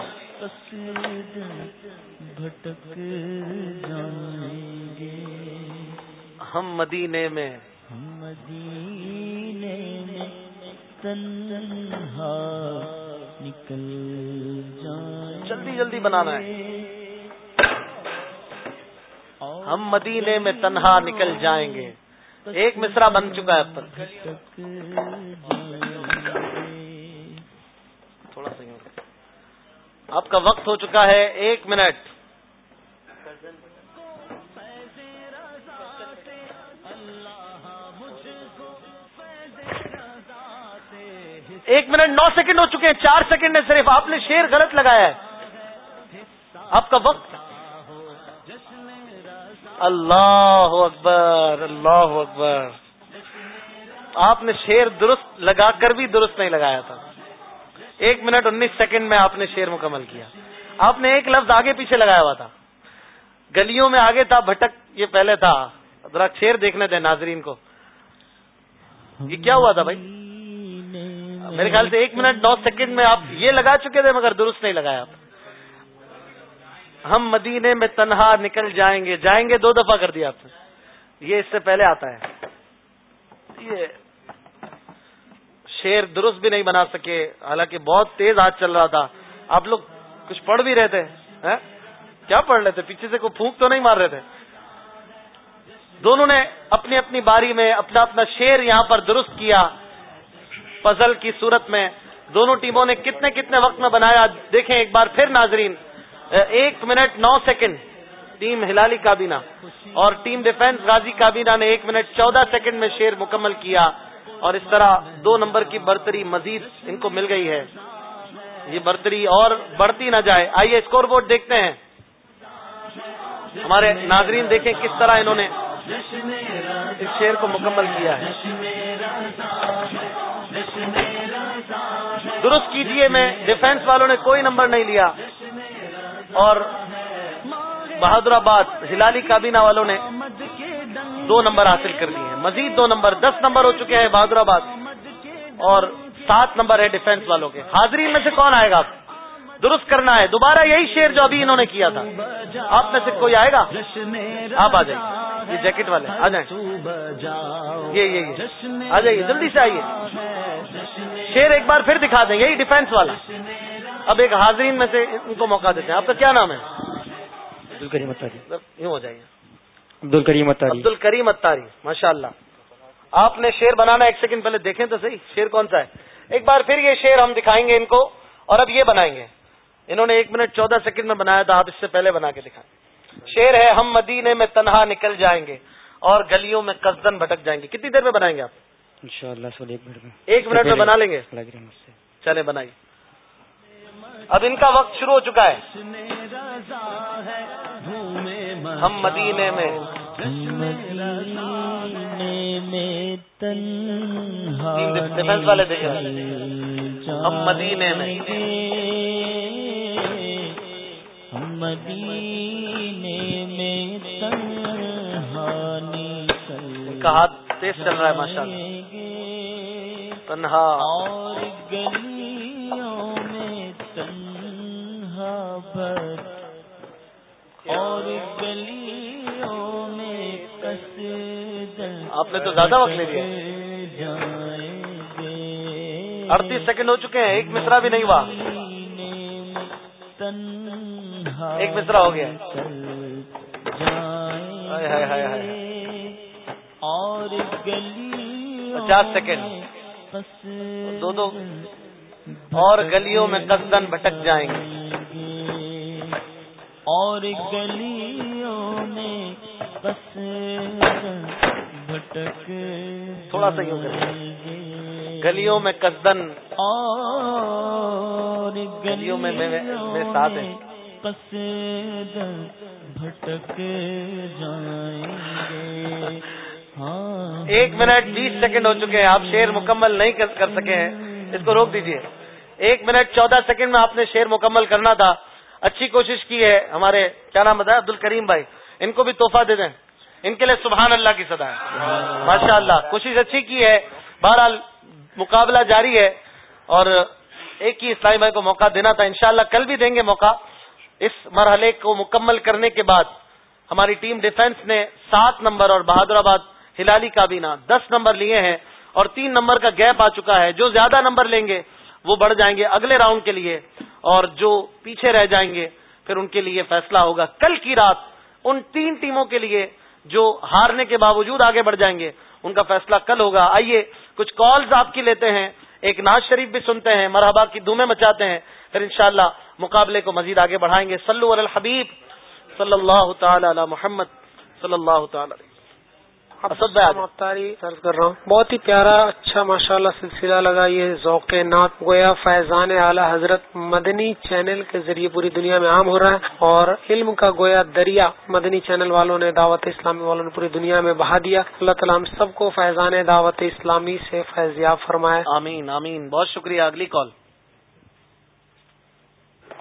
ہم مدینے میں۔ مدینے میں تنہا نکل جلدی جلدی بنانا ہے۔ ہم مدینے میں تنہا نکل جائیں گے۔ ایک مصرا بن چکا ہے اب تک تھوڑا سا آپ کا وقت ہو چکا ہے۔ ایک منٹ۔ ایک منٹ نو سیکنڈ ہو چکے ہیں۔ چار سیکنڈ ہے صرف آپ نے شیر غلط لگایا ہے۔ آپ کا وقت اللہ اکبر اللہ اکبر۔ آپ نے شیر درست لگا کر بھی درست نہیں لگایا تھا۔ ایک منٹ انیس سیکنڈ میں آپ نے شیر مکمل کیا۔ آپ نے ایک لفظ آگے پیچھے لگایا ہوا تھا۔ گلیوں میں آگے تھا، بھٹک، یہ پہلے تھا۔ ذرا شیر دیکھنے دیں ناظرین کو۔ یہ کیا ہوا تھا بھائی؟ میرے خیال سے ایک منٹ نو سیکنڈ میں آپ یہ لگا چکے تھے مگر درست نہیں لگایا آپ۔ ہم مدینے میں تنہا نکل جائیں گے جائیں گے دو دفعہ کر دیا آپ نے۔ یہ اس سے پہلے آتا ہے۔ یہ شیر درست بھی نہیں بنا سکے، حالانکہ بہت تیز ہاتھ چل رہا تھا۔ آپ لوگ کچھ پڑھ بھی رہے تھے کیا پڑھ رہے تھے؟ پیچھے سے کوئی پھونک تو نہیں مار رہے تھے؟ دونوں نے اپنی اپنی باری میں اپنا اپنا شیر یہاں پر درست کیا۔ فضل کی صورت میں دونوں ٹیموں نے کتنے کتنے وقت میں بنایا۔ دیکھیں ایک بار پھر ناظرین ایک منٹ، نو سیکنڈ۔ ٹیم ہلالی کابینہ۔ اور ٹیم ڈیفینس غازی کابینہ نے ایک منٹ، چودہ سیکنڈ میں شیر مکمل کیا۔ اور اس طرح دو نمبر کی برتری مزید ان کو مل گئی ہے۔ یہ برتری اور بڑھتی نہ جائے۔ آئیے اسکور بورڈ دیکھتے ہیں۔ ہمارے ناظرین دیکھیں کس طرح انہوں نے اس شیر کو مکمل کیا ہے۔ درست کیجیے، میں ڈیفینس والوں نے کوئی نمبر نہیں لیا۔ اور بہادر آباد ہلالی کابینہ والوں نے دو نمبر حاصل کر لیے ہیں۔ مزید دو نمبر، دس نمبر ہو چکے ہیں بہادر آباد اور سات نمبر ہے ڈیفینس والوں کے۔ حاضری میں سے کون آئے گا درست کرنا ہے۔ دوبارہ یہی شیر جو ابھی انہوں نے کیا تھا۔ آپ میں سے کوئی آئے گا؟ آپ آ جائیے۔ یہ جیکٹ والے آ جائیں۔ یہ یہ آ جائیے۔ جلدی سے آئیے۔ شیر ایک بار پھر دکھا دیں۔ یہی ڈیفینس والا۔ اب ایک حاضرین میں سے ان کو موقع دیتے ہیں۔ آپ کا کیا نام ہے؟ عبد الکریم اتاری۔ یوں ہو جائیے۔ عبد الکریم اتاری۔ عبد الکریم اتاری ماشاء اللہ آپ نے شیر بنانا ایک سیکنڈ پہلے دیکھیں تو صحیح شیر کون سا ہے؟ ایک بار پھر یہ شیر ہم دکھائیں گے ان کو اور اب یہ بنائیں گے۔ انہوں نے ایک منٹ چودہ سیکنڈ میں بنایا تھا آپ اس سے پہلے بنا کے دکھائیں۔ شیر ہے ہم مدینے میں تنہا نکل جائیں گے اور گلیوں میں قصدن بھٹک جائیں گے۔ کتنی دیر میں بنائیں گے آپ؟ ان شاء اللہ ایک منٹ میں۔ ایک منٹ میں بنا لیں گے؟ چلے بنائیے۔ اب ان کا وقت شروع ہو چکا ہے۔ ہم مدینے میں۔ ڈیفینس والے دیکھیں ہم مدینے میں۔ مدینے میں ان کا ہاتھ تیز چل رہا ہے ماشاء اللہ تنہا۔ اور گلیوں میں بھر اور گلیوں میں کس آپ نے تو زیادہ وقت لے لیا اڑتیس سیکنڈ ہو چکے ہیں ایک مصرا بھی نہیں ہوا۔ ایک مصرا ہو گیا۔ اور پچاس سیکنڈ۔ دو دو۔ اور گلیوں میں قصدن بھٹک جائیں گے۔ اور گلیوں میں بس بھٹک تھوڑا سا یوں گلیوں میں قصدن۔ اور گلیوں میں میں ساتھ ہیں۔ بس بھٹک جائیں گے۔ ہاں۔ ایک منٹ بیس سیکنڈ ہو چکے ہیں۔ آپ شیر مکمل نہیں کر سکے ہیں۔ اس کو روک دیجیے۔ ایک منٹ چودہ سیکنڈ میں آپ نے شیر مکمل کرنا تھا۔ اچھی کوشش کی ہے ہمارے کیا نام بتایا عبد الکریم بھائی۔ ان کو بھی تحفہ دے دیں۔ ان کے لیے سبحان اللہ کی صدا ہے۔ ماشاء اللہ کوشش اچھی کی ہے۔ بہرحال مقابلہ جاری ہے۔ اور ایک ہی اسلامی بھائی کو موقع دینا تھا۔ انشاءاللہ کل بھی دیں گے موقع۔ اس مرحلے کو مکمل کرنے کے بعد ہماری ٹیم ڈیفنس نے سات نمبر اور بہادر آباد ہلالی کابینہ دس نمبر لیے ہیں۔ اور تین نمبر کا گیپ آ چکا ہے۔ جو زیادہ نمبر لیں گے وہ بڑھ جائیں گے اگلے راؤنڈ کے لیے اور جو پیچھے رہ جائیں گے پھر ان کے لیے فیصلہ ہوگا کل کی رات ان تین ٹیموں کے لیے جو ہارنے کے باوجود آگے بڑھ جائیں گے، ان کا فیصلہ کل ہوگا۔ آئیے کچھ کالز آپ کی لیتے ہیں۔ ایک ناز شریف بھی سنتے ہیں، مرحبا کی دھومیں مچاتے ہیں۔ پھر انشاءاللہ مقابلے کو مزید آگے بڑھائیں گے۔ سلو الحبیب، صلی اللہ تعالی علی محمد، صلی اللہ تعالی اسد بھائی عرض کر رہا ہوں۔ بہت ہی پیارا اچھا ماشاءاللہ سلسلہ لگا یہ ذوق نعت۔ گویا فیضان اعلی حضرت مدنی چینل کے ذریعے پوری دنیا میں عام ہو رہا ہے اور علم کا گویا دریا مدنی چینل والوں نے دعوت اسلامی والوں نے پوری دنیا میں بہا دیا۔ اللہ تعالیٰ ہم سب کو فیضان دعوت اسلامی سے فیضیاب فرمائے۔ آمین آمین۔ بہت شکریہ اگلی کال۔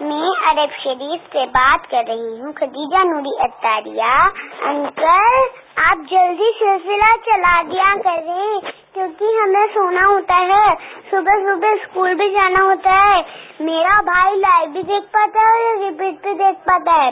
میں عرب شریف سے بات کر رہی ہوں خدیجہ نوری اتاریہ انکل آپ جلدی سلسلہ چلا دیا کریں، کیونکہ ہمیں سونا ہوتا ہے۔ صبح صبح اسکول بھی جانا ہوتا ہے۔ میرا بھائی لائیو بھی دیکھ پاتا ہے اور ریپیٹ بھی دیکھ پاتا ہے۔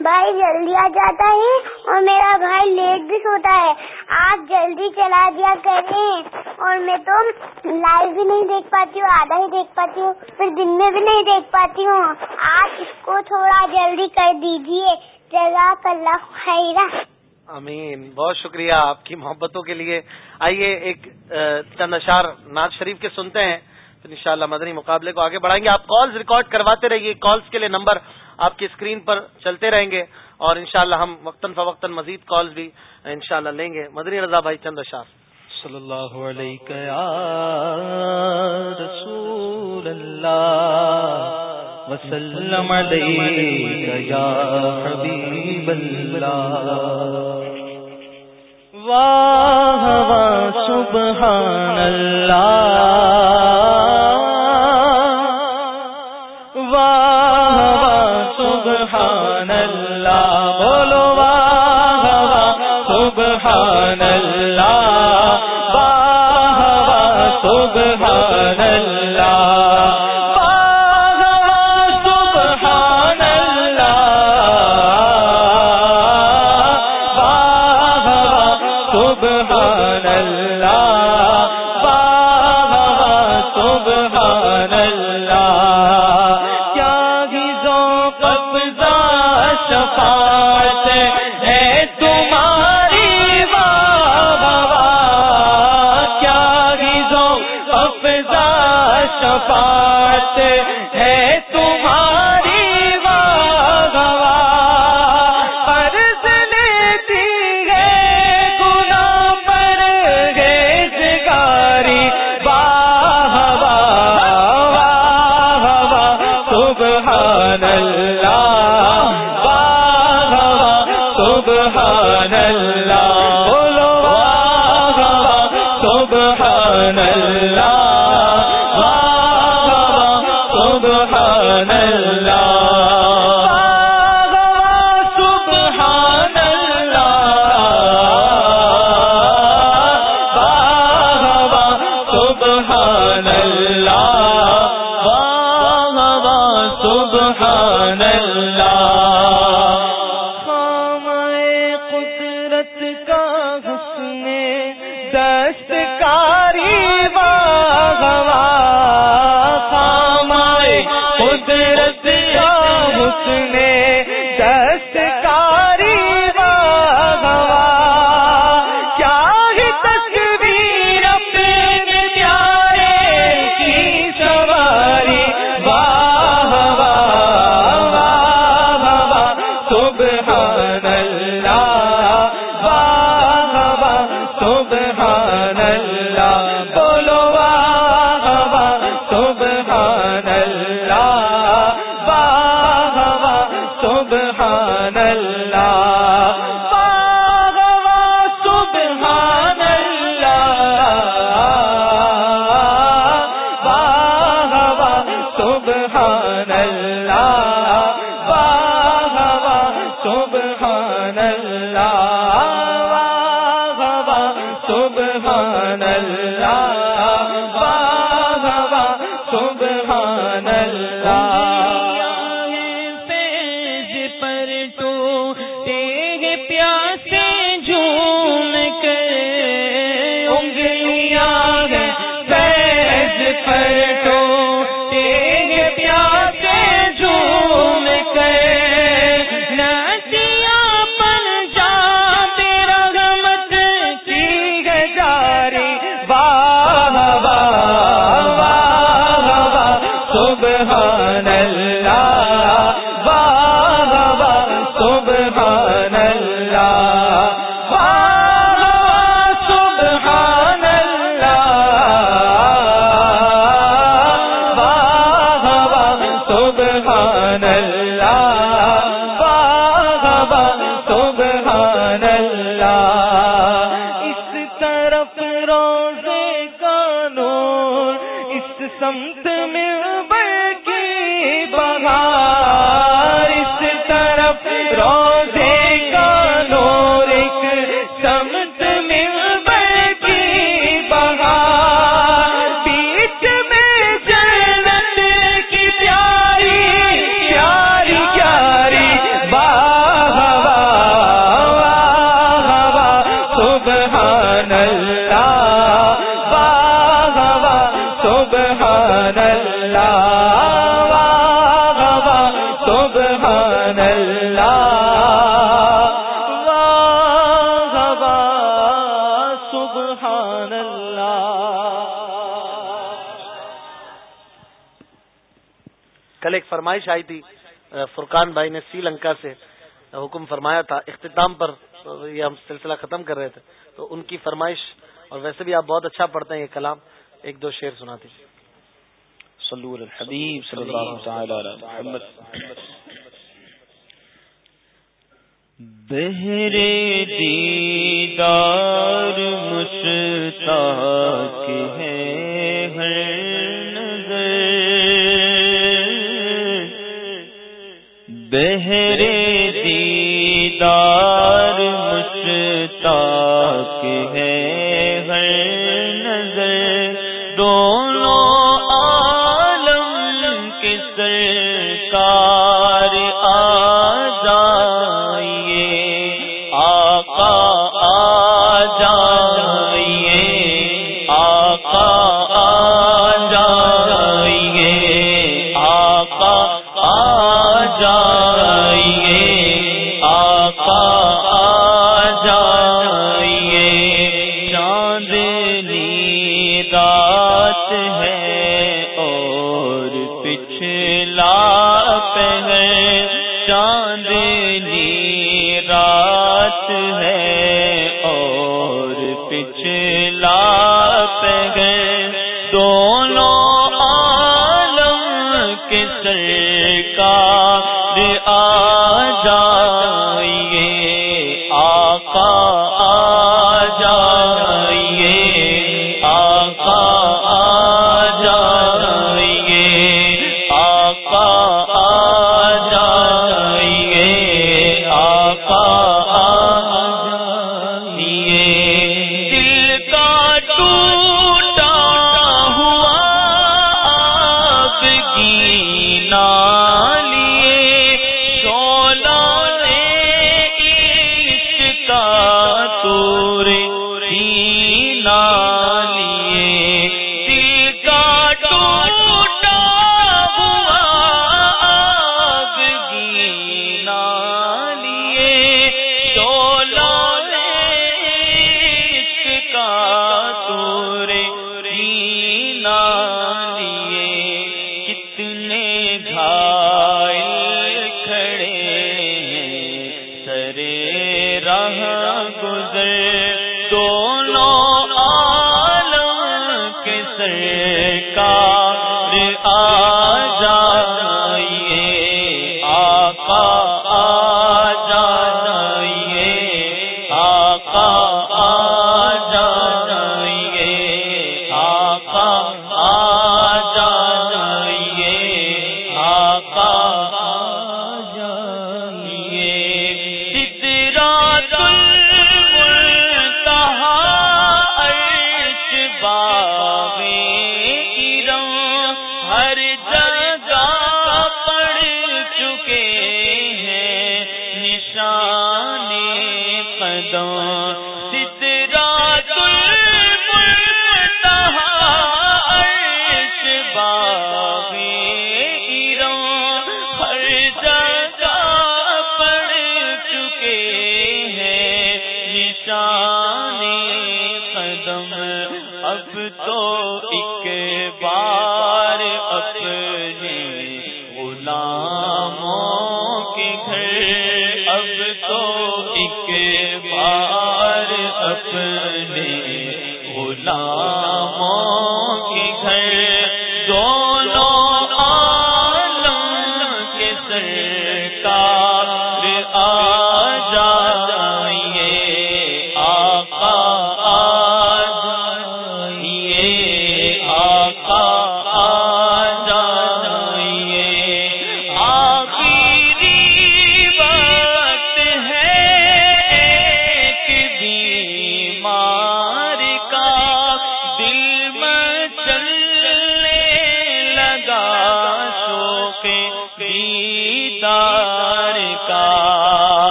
بھائی جلدی آ جاتا ہے اور میرا بھائی لیٹ بھی سوتا ہے۔ آپ جلدی چلا دیا کریں اور میں تو لائیو بھی نہیں دیکھ پاتی ہوں، آدھا ہی دیکھ پاتی ہوں، پھر دن میں بھی نہیں دیکھ پاتی ہوں۔ آپ اس کو تھوڑا جلدی کر دیجیے جزاک اللہ خیرہ۔ امین بہت شکریہ آپ کی محبتوں کے لیے۔ آئیے ایک چند اشار ناز شریف کے سنتے ہیں۔ تو انشاءاللہ مدنی مقابلے کو آگے بڑھائیں گے۔ آپ کالز ریکارڈ کرواتے رہیے۔ کالز کے لیے نمبر آپ کی اسکرین پر چلتے رہیں گے۔ اور انشاءاللہ ہم وقتاً فوقتاً مزید کالز بھی انشاءاللہ لیں گے۔ مدنی رضا بھائی چند اشار صلی اللہ علیہ یا رسول اللہ، وسلم علیہ یا حبیب اللہ۔ واہ واہ، سبحان اللہ۔ اللہ کل ایک فرمائش آئی تھی فرقان بھائی نے سری لنکا سے حکم فرمایا تھا، اختتام پر یہ ہم سلسلہ ختم کر رہے تھے۔ تو ان کی فرمائش، اور ویسے بھی آپ بہت اچھا پڑھتے ہیں یہ کلام، ایک دو شعر سنا تھی صلو علی الحبیب صلی اللہ تعالی محمد. بہر دیدار مشتاق ہے ہر نظر۔ بہر دیدار مشتاق ہے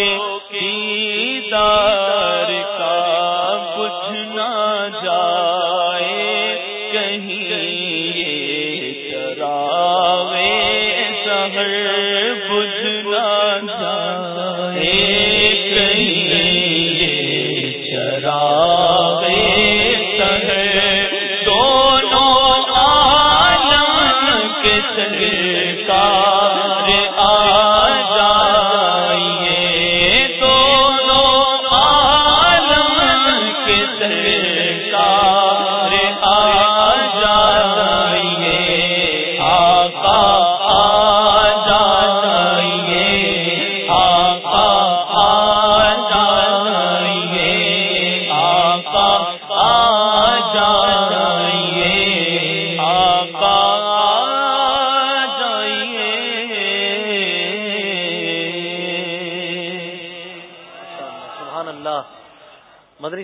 کے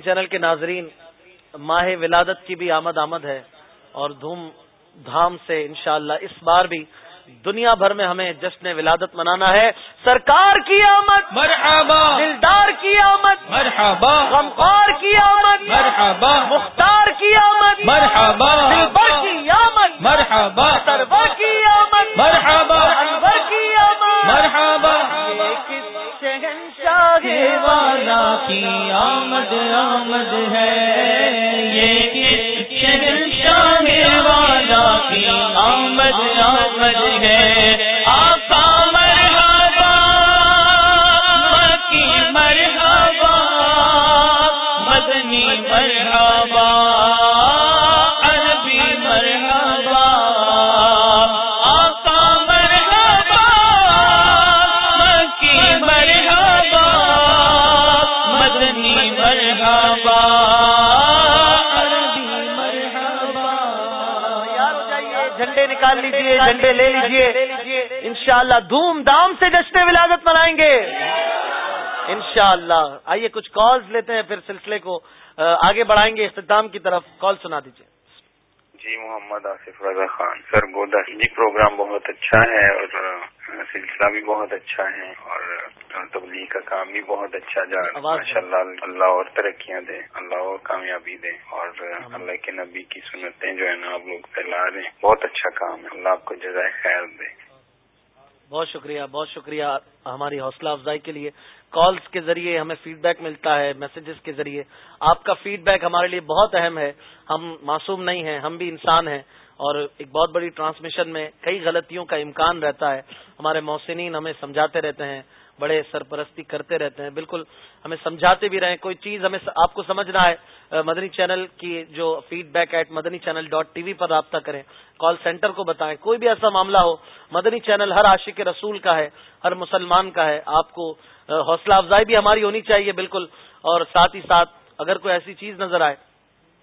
چینل کے ناظرین ماہ ولادت کی بھی آمد آمد ہے اور دھوم دھام سے انشاءاللہ اس بار بھی دنیا بھر میں ہمیں جشن ولادت منانا ہے۔ سرکار کی آمد مرحبا۔ دلدار کی آمد مرحبا۔ غمخوار کی آمد مرحبا۔ مختار کی آمد مرحبا۔ دلبر کی آمد مرحبا۔ سرور کی آمد مرحبا۔ انشاءاللہ آئیے کچھ کالز لیتے ہیں پھر سلسلے کو آگے بڑھائیں گے۔ اختتام کی طرف کال سنا دیجیے جی محمد آصف رضا خان۔ سر گودا جی پروگرام بہت اچھا ہے اور سلسلہ بھی بہت اچھا ہے اور تبلیغ کا کام بھی بہت اچھا جا ماشاء اللہ اللہ اور ترقیاں دے اللہ اور کامیابی دے اور اللہ کے نبی کی سنتیں جو ہے نا آپ لوگ پھیلا رہے ہیں بہت اچھا کام ہے۔ اللہ آپ کو جزائے خیر دے۔ بہت شکریہ بہت شکریہ ہماری حوصلہ افزائی کے لیے۔ کالز کے ذریعے ہمیں فیڈ بیک ملتا ہے میسجز کے ذریعے۔ آپ کا فیڈ بیک ہمارے لیے بہت اہم ہے۔ ہم معصوم نہیں ہیں، ہم بھی انسان ہیں۔ اور ایک بہت بڑی ٹرانسمیشن میں کئی غلطیوں کا امکان رہتا ہے۔ ہمارے محسنین ہمیں سمجھاتے رہتے ہیں، بڑے سرپرستی کرتے رہتے ہیں۔ بالکل ہمیں سمجھاتے بھی رہیں۔ کوئی چیز ہمیں آپ کو سمجھنا ہے مدنی چینل کی جو feedback at Madani channel dot T V پر رابطہ کریں۔ کال سینٹر کو بتائیں۔ کوئی بھی ایسا معاملہ ہو، مدنی چینل ہر عاشق رسول کا ہے، ہر مسلمان کا ہے۔ آپ کو حوصلہ افزائی بھی ہماری ہونی چاہیے بالکل۔ اور ساتھ ہی ساتھ اگر کوئی ایسی چیز نظر آئے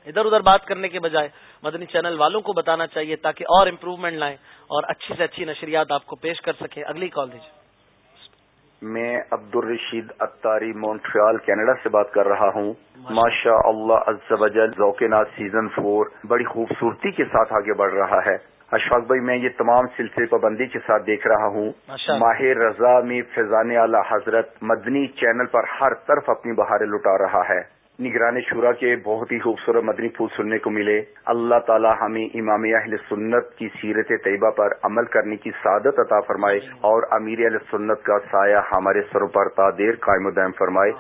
ادھر ادھر بات کرنے کے بجائے مدنی چینل والوں کو بتانا چاہیے تاکہ اور امپروومنٹ لائیں اور اچھی سے اچھی نشریات آپ کو پیش کر سکیں۔ اگلی کال دیجیے۔ میں عبد الرشید اتاری مونٹریال کینیڈا سے بات کر رہا ہوں۔ ماشاء اللہ ذوق نات سیزن فور بڑی خوبصورتی کے ساتھ آگے بڑھ رہا ہے۔ اشفاق بھائی میں یہ تمام سلسلے پابندی کے ساتھ دیکھ رہا ہوں۔ ماہ رضا میں فیضان اعلی حضرت مدنی چینل پر ہر طرف اپنی بہاریں لٹا رہا ہے۔ نگران شورا کے بہت ہی خوبصورت مدنی پھول سننے کو ملے۔ اللہ تعالی ہمیں امام اہل سنت کی سیرت طیبہ پر عمل کرنے کی سعادت عطا فرمائے اور امیر اہل سنت کا سایہ ہمارے سروں پر تادیر قائم دائم فرمائے۔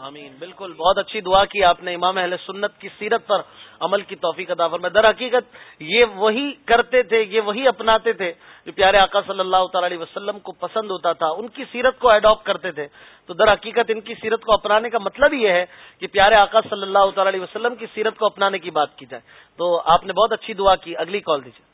آمین۔ بالکل، بہت اچھی دعا کی آپ نے امام اہل سنت کی سیرت پر عمل کی توفیق ادا فرمائے۔ در حقیقت یہ وہی کرتے تھے، یہ وہی اپناتے تھے جو پیارے آقا صلی اللہ تعالی علیہ وسلم کو پسند ہوتا تھا۔ ان کی سیرت کو اڈاپٹ کرتے تھے۔ تو در حقیقت ان کی سیرت کو اپنانے کا مطلب یہ ہے کہ پیارے آقا صلی اللہ تعالی علیہ وسلم کی سیرت کو اپنانے کی بات کی جائے۔ تو آپ نے بہت اچھی دعا کی۔ اگلی کال دیجیے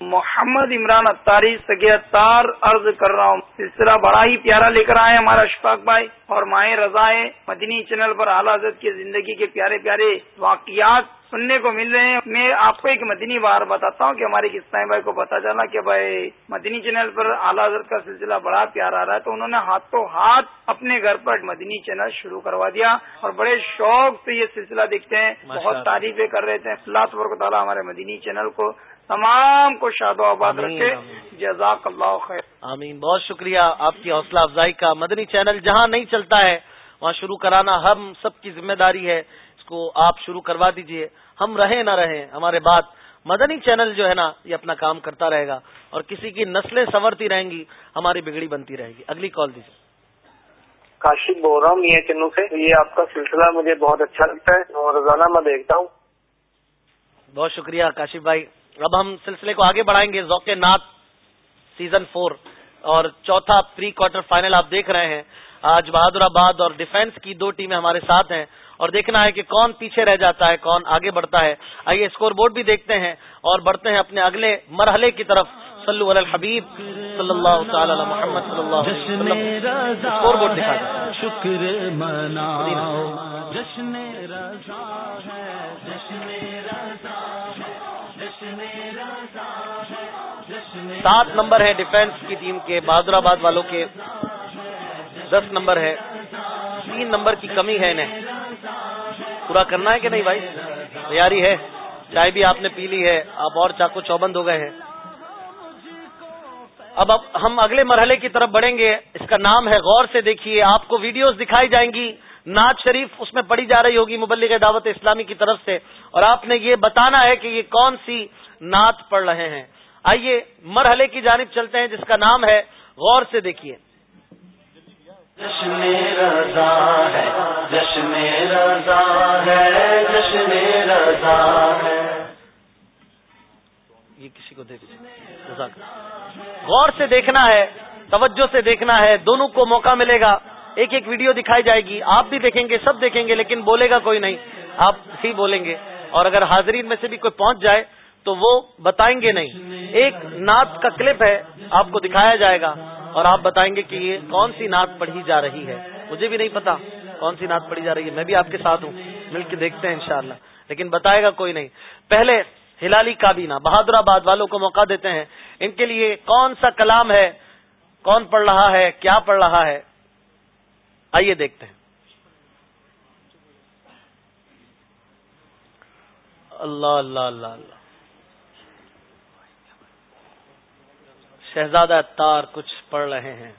محمد عمران اتاری سگے اتار عرض کر رہا ہوں۔ سلسلہ بڑا ہی پیارا لے کر آئے ہمارا اشفاق بھائی۔ اور مائیں رضائیں مدنی چینل پر اعلی حضرت کی زندگی کے پیارے پیارے واقعات سننے کو مل رہے ہیں۔ میں آپ کو ایک مدنی بار بتاتا ہوں کہ ہمارے کسائیں بھائی کو پتا چلا کہ بھائی مدنی چینل پر اعلیٰ حضرت کا سلسلہ بڑا پیارا آ رہا ہے۔ تو انہوں نے ہاتھوں ہاتھ اپنے گھر پر مدنی چینل شروع کروا دیا اور بڑے شوق سے یہ سلسلہ دیکھتے ہیں۔ بہت تعریفیں کر رہے تھے۔ اللہ تبارک تعالیٰ ہمارے مدنی چینل کو تمام کو شاد و آباد رکھے۔ جزاک اللہ خیر۔ آمین۔ بہت شکریہ آپ کی حوصلہ افزائی کا۔ مدنی چینل جہاں نہیں چلتا ہے وہاں شروع کرانا ہم سب کی ذمہ داری ہے۔ اس کو آپ شروع کروا دیجیے۔ ہم رہیں نہ رہیں ہمارے بات مدنی چینل جو ہے نا یہ اپنا کام کرتا رہے گا۔ اور کسی کی نسلیں سنورتی رہیں گی ہماری بگڑی بنتی رہے گی۔ اگلی کال دیجیے کاشف بول رہا ہوں یہ کنو سے۔ یہ آپ کا سلسلہ مجھے بہت اچھا لگتا ہے اور روزانہ میں دیکھتا ہوں۔ بہت شکریہ کاشف بھائی۔ اب ہم سلسلے کو آگے بڑھائیں گے ذوق نات سیزن فور اور چوتھا پری کوارٹر فائنل آپ دیکھ رہے ہیں۔ آج بہادر آباد اور ڈیفینس کی دو ٹیمیں ہمارے ساتھ ہیں اور دیکھنا ہے کہ کون پیچھے رہ جاتا ہے کون آگے بڑھتا ہے۔ آئیے اسکور بورڈ بھی دیکھتے ہیں اور بڑھتے ہیں اپنے اگلے مرحلے کی طرف۔ صلو علی الحبیب صلی اللہ تعالی علی محمد صلی اللہ علیہ وسلم۔ اسکور بورڈ دکھا شکر مناؤ۔ جشن رضا ہے جشن سات نمبر ہے ڈیفینس کی ٹیم کے بہادر آباد والوں کے۔ دس نمبر ہے۔ تین نمبر کی کمی ہے انہیں۔ پورا کرنا ہے کہ نہیں بھائی؟ تیاری ہے۔ چائے بھی آپ نے پی لی ہے۔ اب اور چاقو چوبند ہو گئے ہیں۔ اب اب ہم اگلے مرحلے کی طرف بڑھیں گے۔ اس کا نام ہے غور سے دیکھیے۔ آپ کو ویڈیوز دکھائی جائیں گی۔ ناز شریف اس میں پڑھی جا رہی ہوگی مبلغ دعوت اسلامی کی طرف سے۔ اور آپ نے یہ بتانا ہے کہ یہ کون سی نعت پڑھ رہے ہیں۔ آئیے مرحلے کی جانب چلتے ہیں جس کا نام ہے غور سے دیکھیے۔ جشن رضا ہے جشن رضا ہے جشن رضا ہے۔ یہ کسی کو دیجیے غور سے دیکھنا ہے توجہ سے دیکھنا ہے دونوں کو موقع ملے گا۔ ایک ایک ویڈیو دکھائی جائے گی۔ آپ بھی دیکھیں گے سب دیکھیں گے لیکن بولے گا کوئی نہیں۔ آپ ہی بولیں گے۔ اور اگر حاضرین میں سے بھی کوئی پہنچ جائے تو وہ بتائیں گے نہیں۔ ایک نعت کا کلپ ہے، آپ کو دکھایا جائے گا اور آپ بتائیں گے کہ یہ کون سی نعت پڑھی جا رہی ہے۔ مجھے بھی نہیں پتا کون سی نعت پڑھی جا رہی ہے۔ میں بھی آپ کے ساتھ ہوں۔ مل کے دیکھتے ہیں انشاءاللہ۔ لیکن بتائے گا کوئی نہیں۔ پہلے ہلالی کابینہ بہادر آباد والوں کو موقع دیتے ہیں۔ ان کے لیے کون سا کلام ہے؟ کون پڑھ رہا ہے؟ کیا پڑھ رہا ہے؟ آئیے دیکھتے ہیں۔ اللہ اللہ اللہ اللہ۔ شہزادہ تار کچھ پڑھ رہے ہیں۔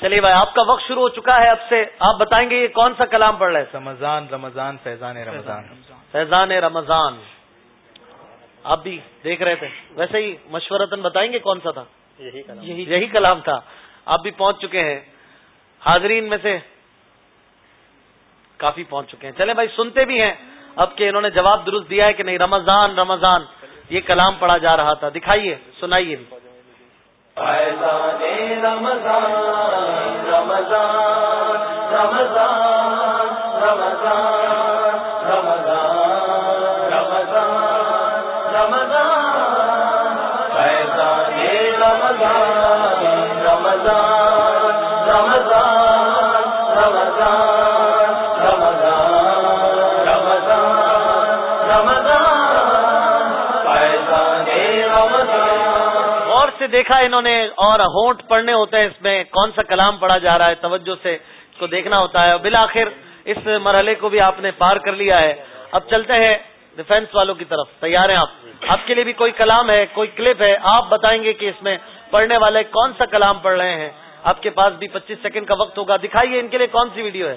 چلیے بھائی آپ کا وقت شروع ہو چکا ہے اب سے آپ بتائیں گے یہ کون سا کلام پڑھ رہے ہیں؟ رمضان رمضان فیضان رمضان۔ فیضان رمضان۔ آپ بھی دیکھ رہے تھے۔ ویسے ہی مشورتن بتائیں گے کون سا تھا؟ یہی یہی کلام تھا۔ آپ بھی پہنچ چکے ہیں۔ حاضرین میں سے کافی پہنچ چکے ہیں۔ چلے بھائی سنتے بھی ہیں۔ اب کہ انہوں نے جواب درست دیا ہے کہ نہیں رمضان رمضان۔ یہ کلام پڑھا جا رہا تھا۔ دکھائیے سنائیے۔ رمضان رمضان رمضان رمضان۔ دیکھا انہوں نے اور ہونٹ پڑھنے ہوتے ہیں اس میں کون سا کلام پڑھا جا رہا ہے، توجہ سے اس کو دیکھنا ہوتا ہے۔ بالآخر اس مرحلے کو بھی آپ نے پار کر لیا ہے۔ اب چلتے ہیں ڈیفینس والوں کی طرف۔ تیار ہیں آپ۔ آپ کے لیے بھی کوئی کلام ہے، کوئی کلپ ہے، آپ بتائیں گے کہ اس میں پڑھنے والے کون سا کلام پڑھ رہے ہیں؟ آپ کے پاس بھی پچیس سیکنڈ کا وقت ہوگا۔ دکھائیے، ان کے لیے کون سی ویڈیو ہے؟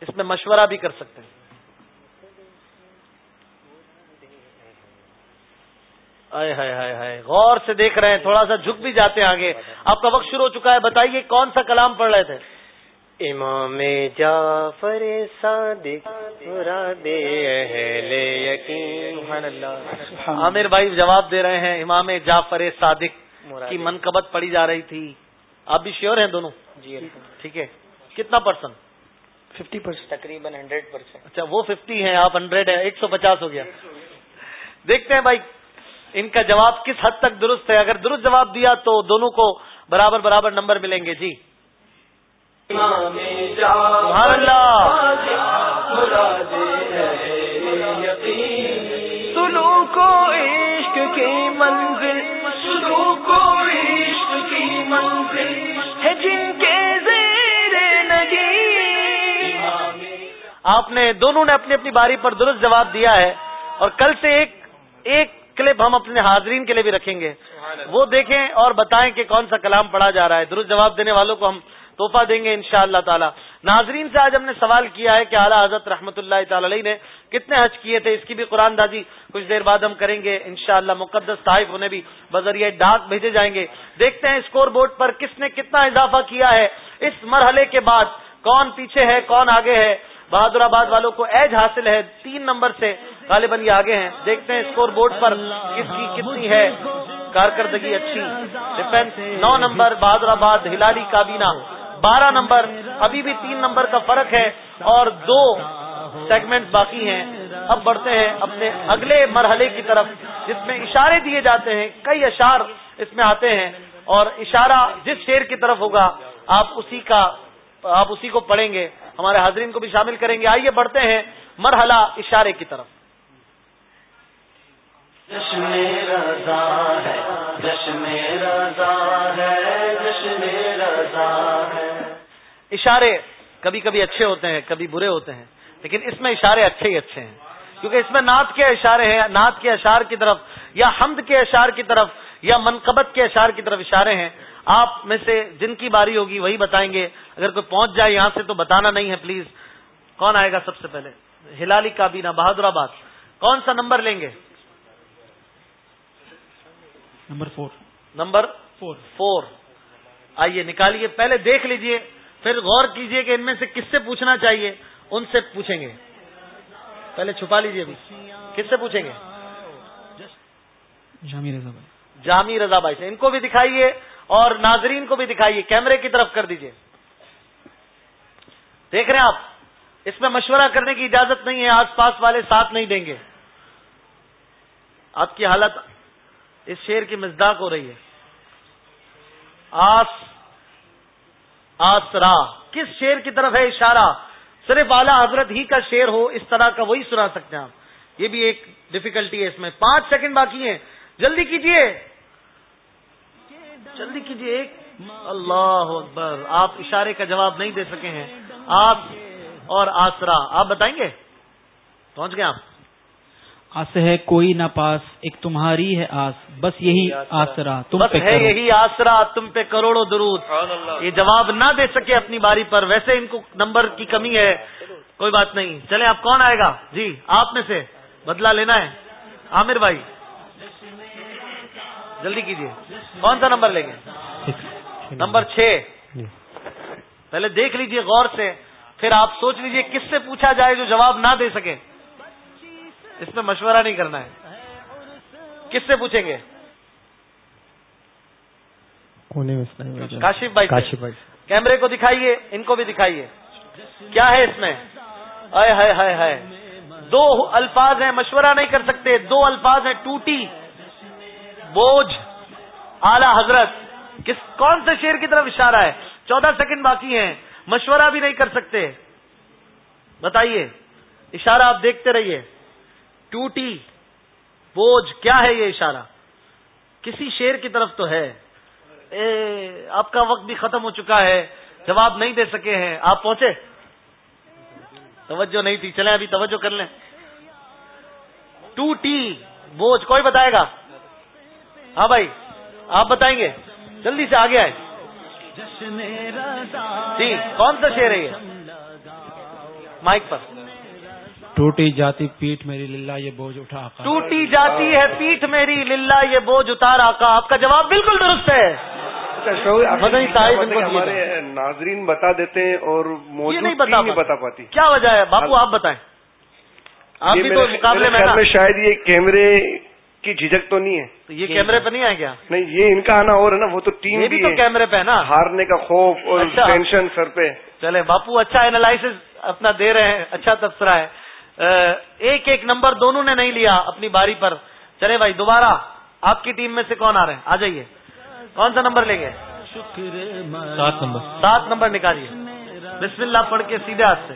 اس میں مشورہ بھی کر سکتے ہیں۔ آئے ہائے ہائے ہائے۔ غور سے دیکھ رہے ہیں تھوڑا سا جھک بھی جاتے ہیں آگے۔ آپ کا وقت شروع ہو چکا ہے بتائیے کون سا کلام پڑھ رہے تھے؟ امام جعفر صادق عامر بھائی جواب دے رہے ہیں امام جعفر صادق کی منقبت پڑی جا رہی تھی۔ آپ بھی شیور ہیں دونوں؟ جی ٹھیک ہے۔ کتنا پرسنٹ ففٹی پرسینٹ تقریباً ہنڈریڈ پرسینٹ اچھا وہ ففٹی ہے آپ ہنڈریڈ ہے ایک سو پچاس ہو گیا۔ دیکھتے ہیں بھائی ان کا جواب کس حد تک درست ہے؟ اگر درست جواب دیا تو دونوں کو برابر برابر نمبر ملیں گے جی۔ سبحان اللہ۔ سلو کو عشق کی منزل سلو کو عشق کی منزل ہے جن کے زیر نگی آپ نے دونوں نے اپنی اپنی باری پر درست جواب دیا ہے اور کل سے ایک ایک کلپ ہم اپنے حاضرین کے لیے بھی رکھیں گے۔ وہ دیکھیں اور بتائیں کہ کون سا کلام پڑھا جا رہا ہے۔ درست جواب دینے والوں کو ہم تحفہ دیں گے انشاء اللہ تعالیٰ۔ ناظرین سے آج ہم نے سوال کیا ہے کہ اعلیٰ حضرت رحمۃ اللہ تعالی علیہ نے کتنے حج کیے تھے؟ اس کی بھی قرآن دازی کچھ دیر بعد ہم کریں گے انشاءاللہ۔ مقدس صاحب انہیں بھی بذریعہ ڈاک بھیجے جائیں گے۔ دیکھتے ہیں اسکور بورڈ پر کس نے کتنا اضافہ کیا ہے۔ اس مرحلے کے بعد کون پیچھے ہے کون آگے ہے؟ بہادر آباد والوں کو ایج حاصل ہے تین نمبر سے غالباً یہ آگے ہیں۔ دیکھتے ہیں اسکور بورڈ پر کس کی کتنی ہے۔ کارکردگی اچھی۔ ڈیفینس نو نمبر، بہادر آباد، ہلالی کابینہ۔ بارہ نمبر۔ ابھی بھی تین نمبر کا فرق ہے اور دو سیگمنٹ باقی ہیں۔ اب بڑھتے ہیں اپنے اگلے مرحلے کی طرف، جس میں اشارے دیے جاتے ہیں۔ کئی اشار اس میں آتے ہیں اور اشارہ جس شیر کی طرف ہوگا، آپ اسی کا آپ اسی کو پڑھیں گے ہمارے حاضرین کو بھی شامل کریں گے۔ آئیے بڑھتے ہیں مرحلہ اشارے کی طرف۔ جشن رضا ہے جشن رضا ہے جشن رضا ہے۔ اشارے کبھی کبھی اچھے ہوتے ہیں کبھی برے ہوتے ہیں لیکن اس میں اشارے اچھے ہی اچھے ہیں۔ کیونکہ اس میں نعت کے اشارے ہیں نعت کے اشار کی طرف یا حمد کے اشار کی طرف یا منقبت کے اشار کی طرف اشارے ہیں۔ آپ میں سے جن کی باری ہوگی وہی بتائیں گے۔ اگر کوئی پہنچ جائے یہاں سے تو بتانا نہیں ہے پلیز کون آئے گا سب سے پہلے؟ ہلالی کابینہ بہادر آباد کون سا نمبر لیں گے؟ Number four. Number four. Four. آئیے نکالیے۔ پہلے دیکھ لیجیے پھر غور کیجیے کہ ان میں سے کس سے پوچھنا چاہیے۔ ان سے پوچھیں گے۔ پہلے چھپا لیجیے ابھی کس سے پوچھیں گے؟ جامی رضا بھائی۔ جامی رضا بھائی سے۔ ان کو بھی دکھائیے۔ اور ناظرین کو بھی دکھائیے، کیمرے کی طرف کر دیجیے دیکھ رہے ہیں آپ، اس میں مشورہ کرنے کی اجازت نہیں ہے، آس پاس والے ساتھ نہیں دیں گے۔ آپ کی حالت اس شیر کی مزداق ہو رہی ہے۔ آس، آسرا، کس شیر کی طرف ہے اشارہ؟ صرف اعلی حضرت ہی کا شیر ہو، اس طرح کا وہی سنا سکتے ہیں آپ۔ یہ بھی ایک ڈفیکلٹی ہے اس میں۔ پانچ سیکنڈ باقی ہیں۔ جلدی کیجیے جلدی کیجیے ایک۔ اللہ اکبر آپ اشارے کا جواب نہیں دے سکے ہیں۔ آپ اور آسرا آپ بتائیں گے؟ پہنچ گئے آپ۔ آس ہے کوئی نہ پاس ایک تمہاری ہے آس بس یہی آسرا۔ تم بس پہ ہے کرو۔ یہی آسرا تم پہ کروڑوں درود۔ یہ جواب نہ دے سکے اپنی باری پر ویسے ان کو نمبر کی کمی ہے۔ کوئی بات نہیں۔ چلے اب کون آئے گا؟ جی آپ میں سے بدلہ لینا ہے۔ عامر بھائی۔ جلدی کیجیے کون سا نمبر لیں گے؟ نمبر چھ۔ پہلے دیکھ لیجیے غور سے پھر آپ سوچ لیجیے کس سے پوچھا جائے جو جواب نہ دے سکے۔ اس میں مشورہ نہیں کرنا ہے۔ کس سے پوچھیں گے؟ کاشف بھائی سے۔ کیمرے کو دکھائیے ان کو بھی دکھائیے۔ کیا ہے اس میں؟ ہائے ہائے ہائے ہائے۔ دو الفاظ ہیں مشورہ نہیں کر سکتے دو الفاظ ہیں ٹوٹی۔ بوجھ. اعلی حضرت، کس کون سے شیر کی طرف اشارہ ہے؟ چودہ سیکنڈ باقی ہیں، مشورہ بھی نہیں کر سکتے۔ بتائیے، اشارہ آپ دیکھتے رہیے۔ ٹوٹی، بوجھ، کیا ہے یہ اشارہ؟ کسی شیر کی طرف تو ہے۔ اے، آپ کا وقت بھی ختم ہو چکا ہے۔ جواب نہیں دے سکے ہیں۔ آپ پہنچے؟ توجہ نہیں تھی، چلیں ابھی توجہ کر لیں۔ ٹوٹی، بوجھ، کوئی بتائے گا؟ ہاں بھائی آپ بتائیں گے۔ جلدی سے آگے آئے جی کون سا شیر ہے یہ؟ مائک پر۔ ٹوٹی جاتی پیٹ میری للہ یہ بوجھ اٹھا آقا۔ ٹوٹی جاتی ہے پیٹ میری للہ یہ بوجھ اتار آقا۔ آپ کا جواب بالکل درست ہے۔ کو دیے ہمارے۔ ناظرین بتا دیتے ہیں اور نہیں بتا پاتی بتا پاتی۔ کیا وجہ ہے؟ باپو آپ بتائیں۔ آپ بھی تو مقابلے میں شاید یہ کیمرے کی جھجک تو نہیں ہے۔ تو یہ کیمرے پہ نہیں آئے کیا؟ نہیں یہ ان کا آنا اور ہے نا وہ تو ٹیم بھی تو کیمرے پہ ہے نا۔ ہارنے کا خوف اور اچھا۔ ٹینشن سر پہ۔ چلے باپو اچھا اینالائس اپنا دے رہے ہیں اچھا تبصرہ ہے۔ ایک ایک نمبر دونوں نے نہیں لیا اپنی باری پر۔ چلے بھائی دوبارہ آپ کی ٹیم میں سے کون آ رہے ہیں؟ آ جائیے۔ کون سا نمبر لیں گے سات نمبر۔ سات نمبر نکالیے۔ بسم اللہ پڑھ کے سیدھے ہاتھ سے۔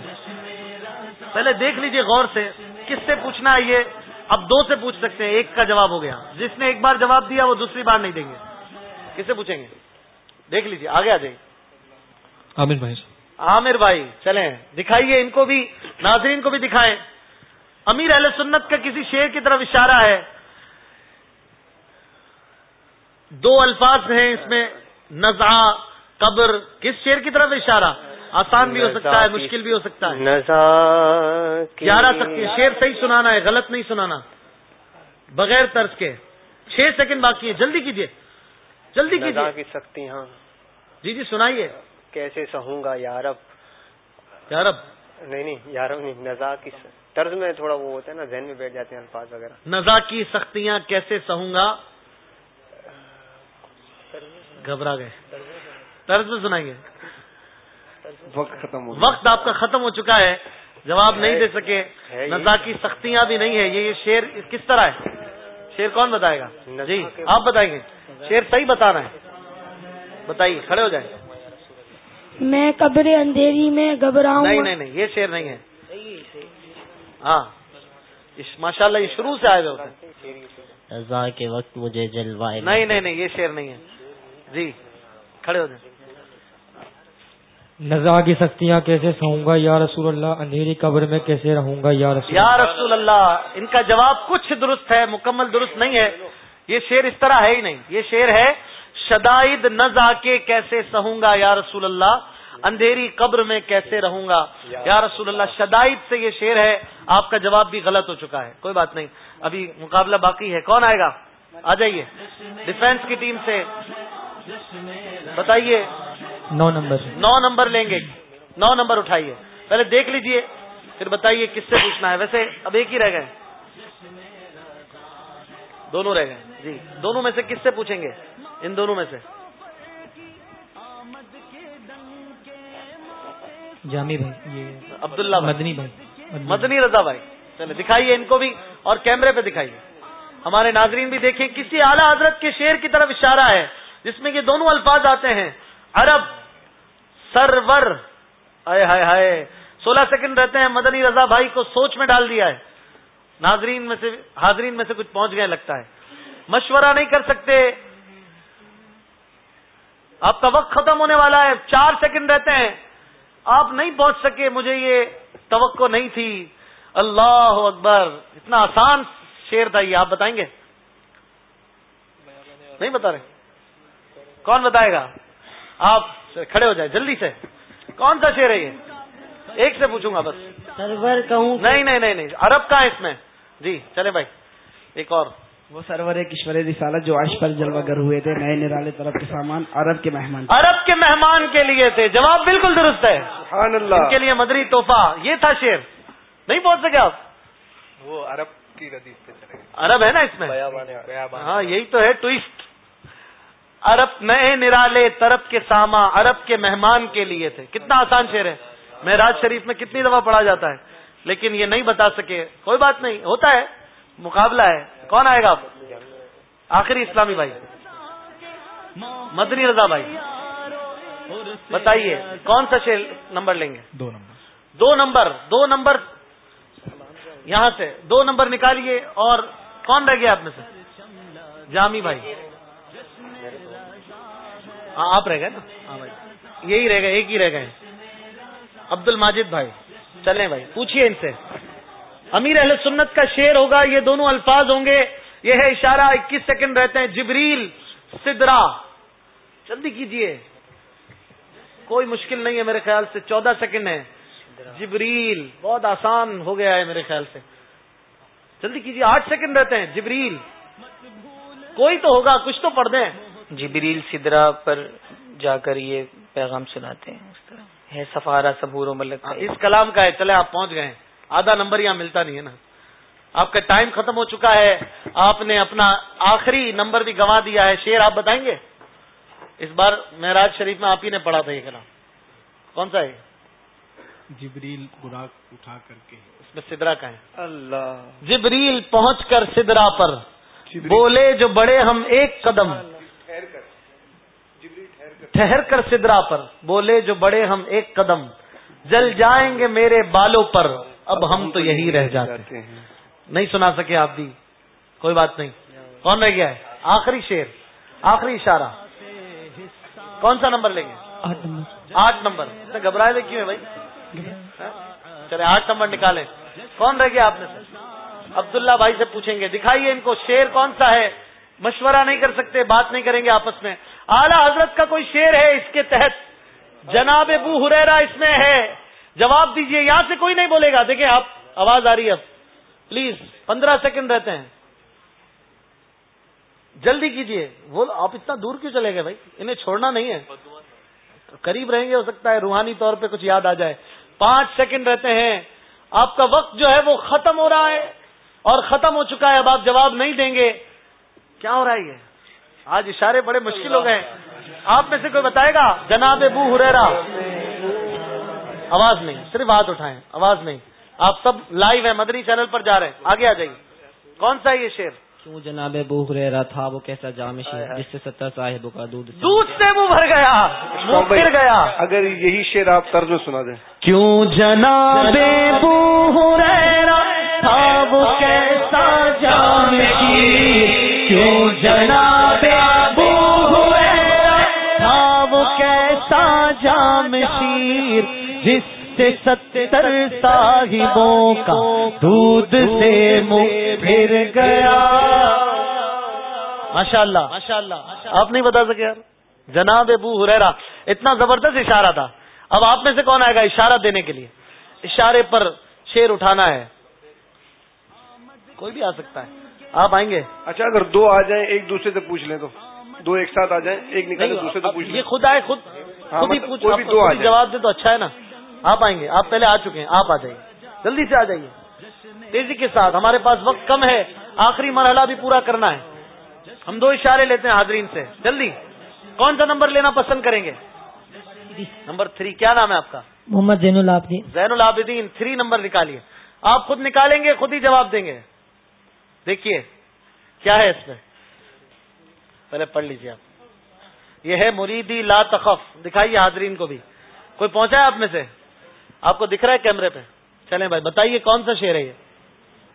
پہلے دیکھ لیجیے غور سے کس سے پوچھنا ہے یہ؟ اب دو سے پوچھ سکتے ہیں ایک کا جواب ہو گیا۔ جس نے ایک بار جواب دیا وہ دوسری بار نہیں دیں گے۔ کس سے پوچھیں گے؟ دیکھ لیجیے آگے آ جائیے۔ عامر بھائی عامر بھائی چلیں۔ دکھائیے ان کو بھی ناظرین کو بھی دکھائیں۔ امیر اہل سنت کا کسی شیر کی طرف اشارہ ہے۔ دو الفاظ ہیں اس میں نزا قبر کس شیر کی طرف اشارہ؟ آسان بھی ہو سکتا ہے مشکل بھی ہو سکتا ہے۔ نزا گیارہ سکتی ہے شیر صحیح سنانا ہے غلط نہیں سنانا۔ بغیر طرز کے۔ چھ سیکنڈ باقی ہے جلدی کیجیے جلدی کیجیے کی سکتی ہاں جی جی سنائیے۔ کیسے سہوں گا یارب؟ یارب۔ نہیں نہیں یارب نہیں نزا کی طرز میں تھوڑا وہ ہوتا ہے نا ذہن میں بیٹھ جاتے ہیں الفاظ وغیرہ۔ نزا کی سختیاں کیسے سہوں گا؟ گھبرا گئے۔ طرز میں سنائیے۔ وقت ختم ہو وقت آپ کا ختم ہو چکا ہے جواب نہیں دے سکے؟ نزا کی سختیاں بھی نہیں ہے یہ شیر کس طرح ہے؟ شیر کون بتائے گا؟ جی آپ بتائیں گے۔ شیر صحیح بتا رہے ہیں بتائیے کھڑے ہو جائیں۔ میں قبر اندھیری میں گھبراؤں۔ نہیں نہیں نہیں یہ شیر نہیں ہے۔ ہاں۔ ماشاء اللہ یہ شروع سے آئے ہوئے ہوتے رضا کے وقت مجھے جلوائے۔ نہیں نہیں نہیں یہ شیر نہیں ہے۔ جی کھڑے ہو جائیں۔ نزا کی سختیاں کیسے سہوں گا؟ یا رسول اللہ، اندھیری قبر میں کیسے رہوں گا؟ یا رسول یا رسول اللہ، ان کا جواب کچھ درست ہے، مکمل درست نہیں ہے۔ یہ شیر اس طرح ہے ہی نہیں۔ یہ شیر ہے، شدائد نزا کے کیسے سہوں گا؟ یا رسول اللہ، اندھیری قبر میں کیسے رہوں گا؟ یا رسول اللہ، شدائد سے یہ شیر ہے۔ آپ کا جواب بھی غلط ہو چکا ہے۔ کوئی بات نہیں۔ ابھی مقابلہ باقی ہے۔ کون آئے گا؟ آ جائیے۔ ڈیفینس کی ٹیم سے۔ بتائیے۔ نو نمبر نو نمبر لیں گے۔ نو نمبر اٹھائیے۔ پہلے دیکھ لیجیے پھر بتائیے کس سے پوچھنا ہے۔ ویسے اب ایک ہی رہ گئے۔ دونوں رہ گئے۔ جی دونوں میں سے کس سے پوچھیں گے؟ ان دونوں میں سے۔ جامی بھائی یہ عبداللہ مدنی بھائی۔ مدنی رضا بھائی۔ چلے دکھائیے ان کو بھی اور کیمرے پہ دکھائیے۔ ہمارے ناظرین بھی دیکھیں کسی اعلیٰ حضرت کے شیر کی طرف اشارہ ہے جس میں یہ دونوں الفاظ آتے ہیں۔ عرب سرور ہائے ہائے ہائے، سولہ سیکنڈ رہتے ہیں، مدنی رضا بھائی کو سوچ میں ڈال دیا ہے۔ ناظرین میں سے، حاضرین میں سے کچھ پہنچ گئے لگتا ہے۔ مشورہ نہیں کر سکتے۔ آپ کا وقت ختم ہونے والا ہے، چار سیکنڈ رہتے ہیں۔ آپ نہیں پہنچ سکے، مجھے یہ توقع نہیں تھی۔ اللہ اکبر، اتنا آسان شیر تھا یہ، آپ بتائیں گے؟ نہیں بتا رہے۔ کون بتائے گا؟ آپ کھڑے ہو جائے جلدی سے۔ کون سا شیر ہے یہ؟ ایک سے پوچھوں گا بس۔ سرور کہوں نہیں نہیں نہیں نہیں۔ عرب کا ہے اس میں۔ جی چلے بھائی۔ ایک اور۔ وہ سرور کشور رسالت جو آج پر جلوہ گر ہوئے تھے نئے نرالے طرف کے سامان عرب کے مہمان۔ عرب کے مہمان کے لیے تھے۔ جواب بالکل درست ہے۔ سبحان اللہ۔ ان کے لیے مدری توحفہ یہ تھا شیر نہیں پہنچ سکے آپ؟ وہ عرب کی ردیف پہ چلے عرب ہے نا اس میں؟ ہاں یہی تو ہے ٹوسٹ عرب نئے نرالے طرف کے ساما عرب کے مہمان کے لیے تھے۔ کتنا آسان شیر ہے۔ معراج شریف میں کتنی دفعہ پڑھا جاتا ہے۔ لیکن یہ نہیں بتا سکے کوئی بات نہیں ہوتا ہے مقابلہ ہے۔ کون آئے گا آخری اسلامی بھائی۔ مدنی رضا بھائی۔ بتائیے کون سا شیر نمبر لیں گے؟ دو نمبر۔ دو نمبر دو نمبر۔ یہاں سے دو نمبر نکالیے اور کون رہ گیا آپ میں سے؟ جامی بھائی۔ ہاں، آپ رہ گئے نا؟ ہاں بھائی۔ یہی رہ گئے، ایک ہی رہ گئے۔ عبد الماجد بھائی، چلیں بھائی پوچھیے ان سے۔ امیر اہل سنت کا شیر ہوگا، یہ دونوں الفاظ ہوں گے۔ یہ ہے اشارہ، اکیس سیکنڈ رہتے ہیں۔ جبریل سدرا۔ جلدی کیجیے۔ کوئی مشکل نہیں ہے میرے خیال سے، چودہ سیکنڈ ہے جبریل، بہت آسان ہو گیا ہے میرے خیال سے۔ جلدی کیجیے آٹھ سیکنڈ رہتے ہیں۔ جبریل، کوئی تو ہوگا، کچھ تو پڑھ دیں۔ جبریل سدرا پر جا کر یہ پیغام سناتے ہیں۔ اس طرح۔ ہے سفارا صبور و ملک۔ اس کلام کا ہے چلے آپ پہنچ گئے آدھا نمبر یہاں ملتا نہیں ہے نا۔ آپ کا ٹائم ختم ہو چکا ہے۔ آپ نے اپنا آخری نمبر بھی گنوا دیا ہے۔ شیر آپ بتائیں گے؟ اس بار معراج شریف میں آپ ہی نے پڑھا تھا یہ کلام۔ کون سا ہے؟ جبریل براق اٹھا کر کے۔ اس میں سدرا کا ہے۔ اللہ۔ جبریل پہنچ کر سدرا پر۔ بولے جو بڑے ہم ایک قدم۔ ٹھہر کر۔ سدرا پر۔ بولے جو بڑے ہم ایک قدم۔ جل جائیں گے میرے بالوں پر۔ اب ہم تو یہی رہ جاتے ہیں۔ نہیں سنا سکے آپ بھی؟ کوئی بات نہیں۔ کون رہ گیا ہے؟ آخری شیر آخری اشارہ۔ کون سا نمبر لیں گے؟ آٹھ نمبر۔ گھبرائے ہوئے کیوں ہے بھائی؟ چلے آٹھ نمبر نکالیں۔ کون رہ گیا آپ نے عبداللہ بھائی سے پوچھیں گے۔ دکھائیے ان کو شیر کون سا ہے؟ مشورہ نہیں کر سکتے، بات نہیں کریں گے آپس میں۔ اعلی حضرت کا کوئی شیر ہے اس کے تحت؟ جناب ابو ہریرا اس میں ہے۔ جواب دیجیے، یہاں سے کوئی نہیں بولے گا۔ دیکھیں، آپ، آواز آ رہی ہے۔ اب پلیز، پندرہ سیکنڈ رہتے ہیں۔ جلدی کیجیے۔ وہ آپ اتنا دور کیوں چلے گئے بھائی؟ انہیں چھوڑنا نہیں ہے۔ قریب رہیں گے، ہو سکتا ہے روحانی طور پہ کچھ یاد آ جائے۔ پانچ سیکنڈ رہتے ہیں۔ آپ کا وقت جو ہے وہ ختم ہو رہا ہے اور ختم ہو چکا ہے۔ اب آپ جواب نہیں دیں گے۔ کیا ہو رہا ہے یہ؟ آج اشارے بڑے مشکل ہو گئے آپ میں سے کوئی بتائے گا؟ جناب بو ہریرا آواز نہیں صرف ہاتھ اٹھائیں۔ آواز نہیں۔ آپ سب لائیو ہیں مدری چینل پر جا رہے ہیں۔ آگے آ جائیے۔ کون سا ہے یہ شیر کیوں جناب بو ہریرا تھا؟ وہ کیسا جام شیر جس سے ستر صاحب کا دودھ دودھ سے منہ بھر گیا۔ منہ پھر گیا۔ اگر یہی شیر آپ طرز میں سنا دیں۔ کیوں جناب بو ہریرا تھا؟ وہ کیسا جام شیر کیوں جناب بو ہریرا تھا وہ کیسا جام شیر، جس سے ستر صاحبوں کا دودھ سے منہ پھر گیا؟ ماشاء اللہ ماشاء اللہ آپ نہیں بتا سکے یار۔ جناب ابو ہریرا اتنا زبردست اشارہ تھا۔ اب آپ میں سے کون آئے گا اشارہ دینے کے لیے؟ اشارے پر شیر اٹھانا ہے۔ کوئی بھی آ سکتا ہے۔ آپ آئیں گے؟ اچھا اگر دو آ جائیں ایک دوسرے سے پوچھ لیں تو۔ دو ایک ساتھ آ جائیں ایک نکالے دوسرے سے پوچھ لیں۔ یہ خود آئے خود ہاں، خود ہی مطلب پوچھ جواب دے تو اچھا ہے نا؟ آپ آئیں گے آپ پہلے آ چکے ہیں آپ آ جائیے۔ جلدی سے آ جائیے۔ تیزی کے ساتھ ہمارے پاس وقت کم ہے آخری مرحلہ بھی پورا کرنا ہے۔ ہم دو اشارے لیتے ہیں حاضرین سے۔ جلدی۔ کون سا نمبر لینا پسند کریں گے؟ نمبر تھری کیا نام ہے آپ کا؟ محمد زین العابدین۔ زین العابدین تھری نمبر نکالیے۔ آپ خود نکالیں گے خود ہی جواب دیں گے۔ دیکھیے کیا ہے اس میں؟ پہلے پڑھ لیجیے آپ۔ یہ ہے مریدی لا تخف دکھائیے حاضرین کو بھی۔ کوئی پہنچا ہے آپ میں سے؟ آپ کو دکھ رہا ہے کیمرے پہ؟ چلیں بھائی بتائیے کون سا شعر ہے یہ؟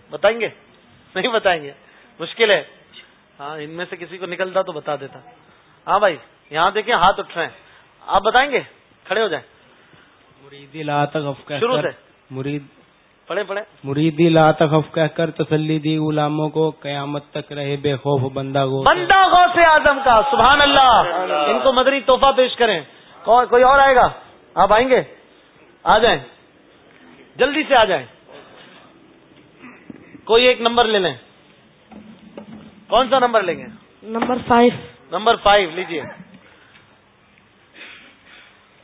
بتائیں گے؟ نہیں بتائیں گے۔ مشکل ہے۔ ہاں ان میں سے کسی کو نکلتا تو بتا دیتا۔ ہاں بھائی یہاں دیکھیں ہاتھ اٹھ رہے ہیں۔ آپ بتائیں گے؟ کھڑے ہو جائیں۔ مریدی لا تخف شروع سے۔ مرید پڑھے پڑھے مریدی لا تخف کہہ کر تسلی دی غلاموں کو قیامت تک رہے بے خوف بندہ گو بندہ گو سے آزم کا سبحان اللہ۔ ان کو مدنی تحفہ پیش کریں۔ کوئی اور آئے گا؟ آپ آئیں گے؟ آ جائیں۔ جلدی سے آ جائیں۔ کوئی ایک نمبر لے لیں۔ کون سا نمبر لیں گے؟ نمبر فائیو نمبر فائیو لیجیے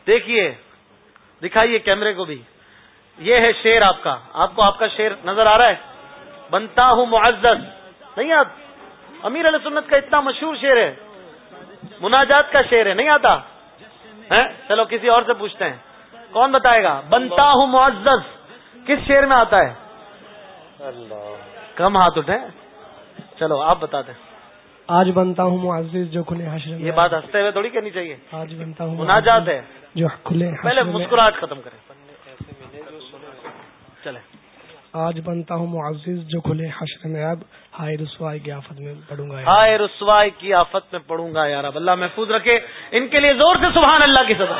دیکھیے دکھائیے کیمرے کو بھی۔ یہ ہے شیر آپ کا۔ آپ کو آپ کا شیر نظر آ رہا ہے؟ بنتا ہوں معزز۔ نہیں آپ امیر علیہ سنت کا اتنا مشہور شیر ہے۔ مناجات کا شیر ہے۔ نہیں آتا؟ چلو کسی اور سے پوچھتے ہیں۔ کون بتائے گا؟ بنتا ہوں معزز۔ کس شیر میں آتا ہے؟ کم ہاتھ اٹھے چلو آپ بتا دیں آج بنتا ہوں معزز جو کھلے حشر یہ بات ہنستے ہوئے تھوڑی کرنی چاہیے۔ آج بنتا ہوں مناجات ہے۔ جو کھلے پہلے مسکراہٹ ختم کریں۔ چلے آج بنتا ہوں معزز جو کھلے حشر میں اب ہائے رسوائی کی آفت میں پڑوں گا ہائے رسوائی کی آفت میں پڑوں گا یار۔ اب اللہ محفوظ رکھے۔ ان کے لیے زور سے سبحان اللہ کی سزا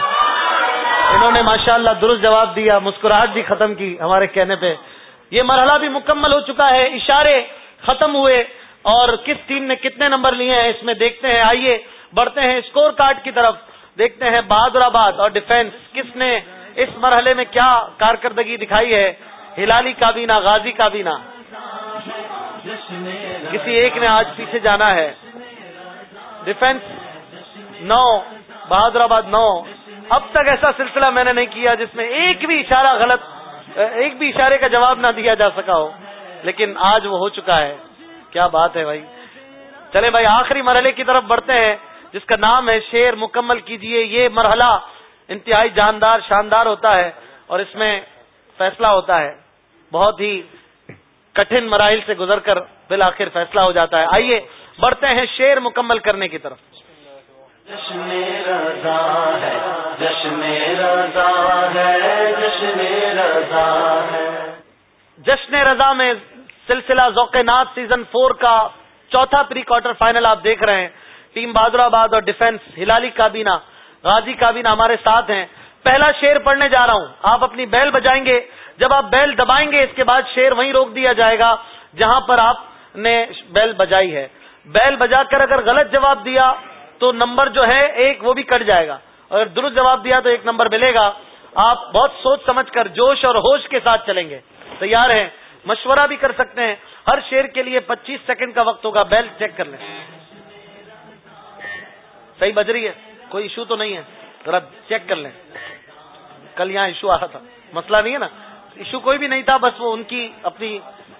انہوں نے ماشاء اللہ درست جواب دیا مسکراہٹ بھی ختم کی ہمارے کہنے پہ۔ یہ مرحلہ بھی مکمل ہو چکا ہے اشارے ختم ہوئے۔ اور کس ٹیم نے کتنے نمبر لیے ہیں اس میں دیکھتے ہیں۔ آئیے بڑھتے ہیں اسکور کارڈ کی طرف۔ دیکھتے ہیں بہادر آباد اور ڈیفینس کس نے اس مرحلے میں کیا کارکردگی دکھائی ہے؟ ہلالی کابینہ، غازی کابینہ۔ کسی ایک نے آج پیچھے جانا ہے۔ ڈیفینس نو بہادر آباد نو۔ اب تک ایسا سلسلہ میں نے نہیں کیا جس میں ایک بھی اشارہ غلط، ایک بھی اشارے کا جواب نہ دیا جا سکا ہو۔ لیکن آج وہ ہو چکا ہے۔ کیا بات ہے بھائی؟ چلے بھائی، آخری مرحلے کی طرف بڑھتے ہیں، جس کا نام ہے شیر مکمل کیجیے۔ یہ مرحلہ انتہائی جاندار، شاندار ہوتا ہے اور اس میں فیصلہ ہوتا ہے۔ بہت ہی کٹھن مراحل سے گزر کر بالآخر فیصلہ ہو جاتا ہے۔ آئیے بڑھتے ہیں شیر مکمل کرنے کی طرف۔ جشن رضا ہے جشن رضا ہے جشن رضا ہے۔ جشن رضا میں سلسلہ ذوق نات سیزن فور کا چوتھا پری کوارٹر فائنل آپ دیکھ رہے ہیں۔ ٹیم بہادر آباد اور ڈیفینس ہلالی کابینہ غازی کابینہ ہمارے ساتھ ہیں۔ پہلا شیر پڑھنے جا رہا ہوں۔ آپ اپنی بیل بجائیں گے۔ جب آپ بیل دبائیں گے، اس کے بعد شیر وہیں روک دیا جائے گا جہاں پر آپ نے بیل بجائی ہے۔ بیل بجا کر اگر غلط جواب دیا تو نمبر جو ہے ایک وہ بھی کٹ جائے گا۔ اگر درست جواب دیا تو ایک نمبر ملے گا۔ آپ بہت سوچ سمجھ کر جوش اور ہوش کے ساتھ چلیں گے۔ تیار ہیں؟ مشورہ بھی کر سکتے ہیں۔ ہر شیر کے لیے پچیس سیکنڈ کا وقت ہوگا۔ بیل چیک کر لیں۔ صحیح بج رہی ہے؟ کوئی ایشو تو نہیں ہے؟ ذرا چیک کر لیں۔ کل یہاں ایشو آ رہا تھا۔ مسئلہ نہیں ہے نا؟ ایشو کوئی بھی نہیں تھا بس وہ ان کی اپنی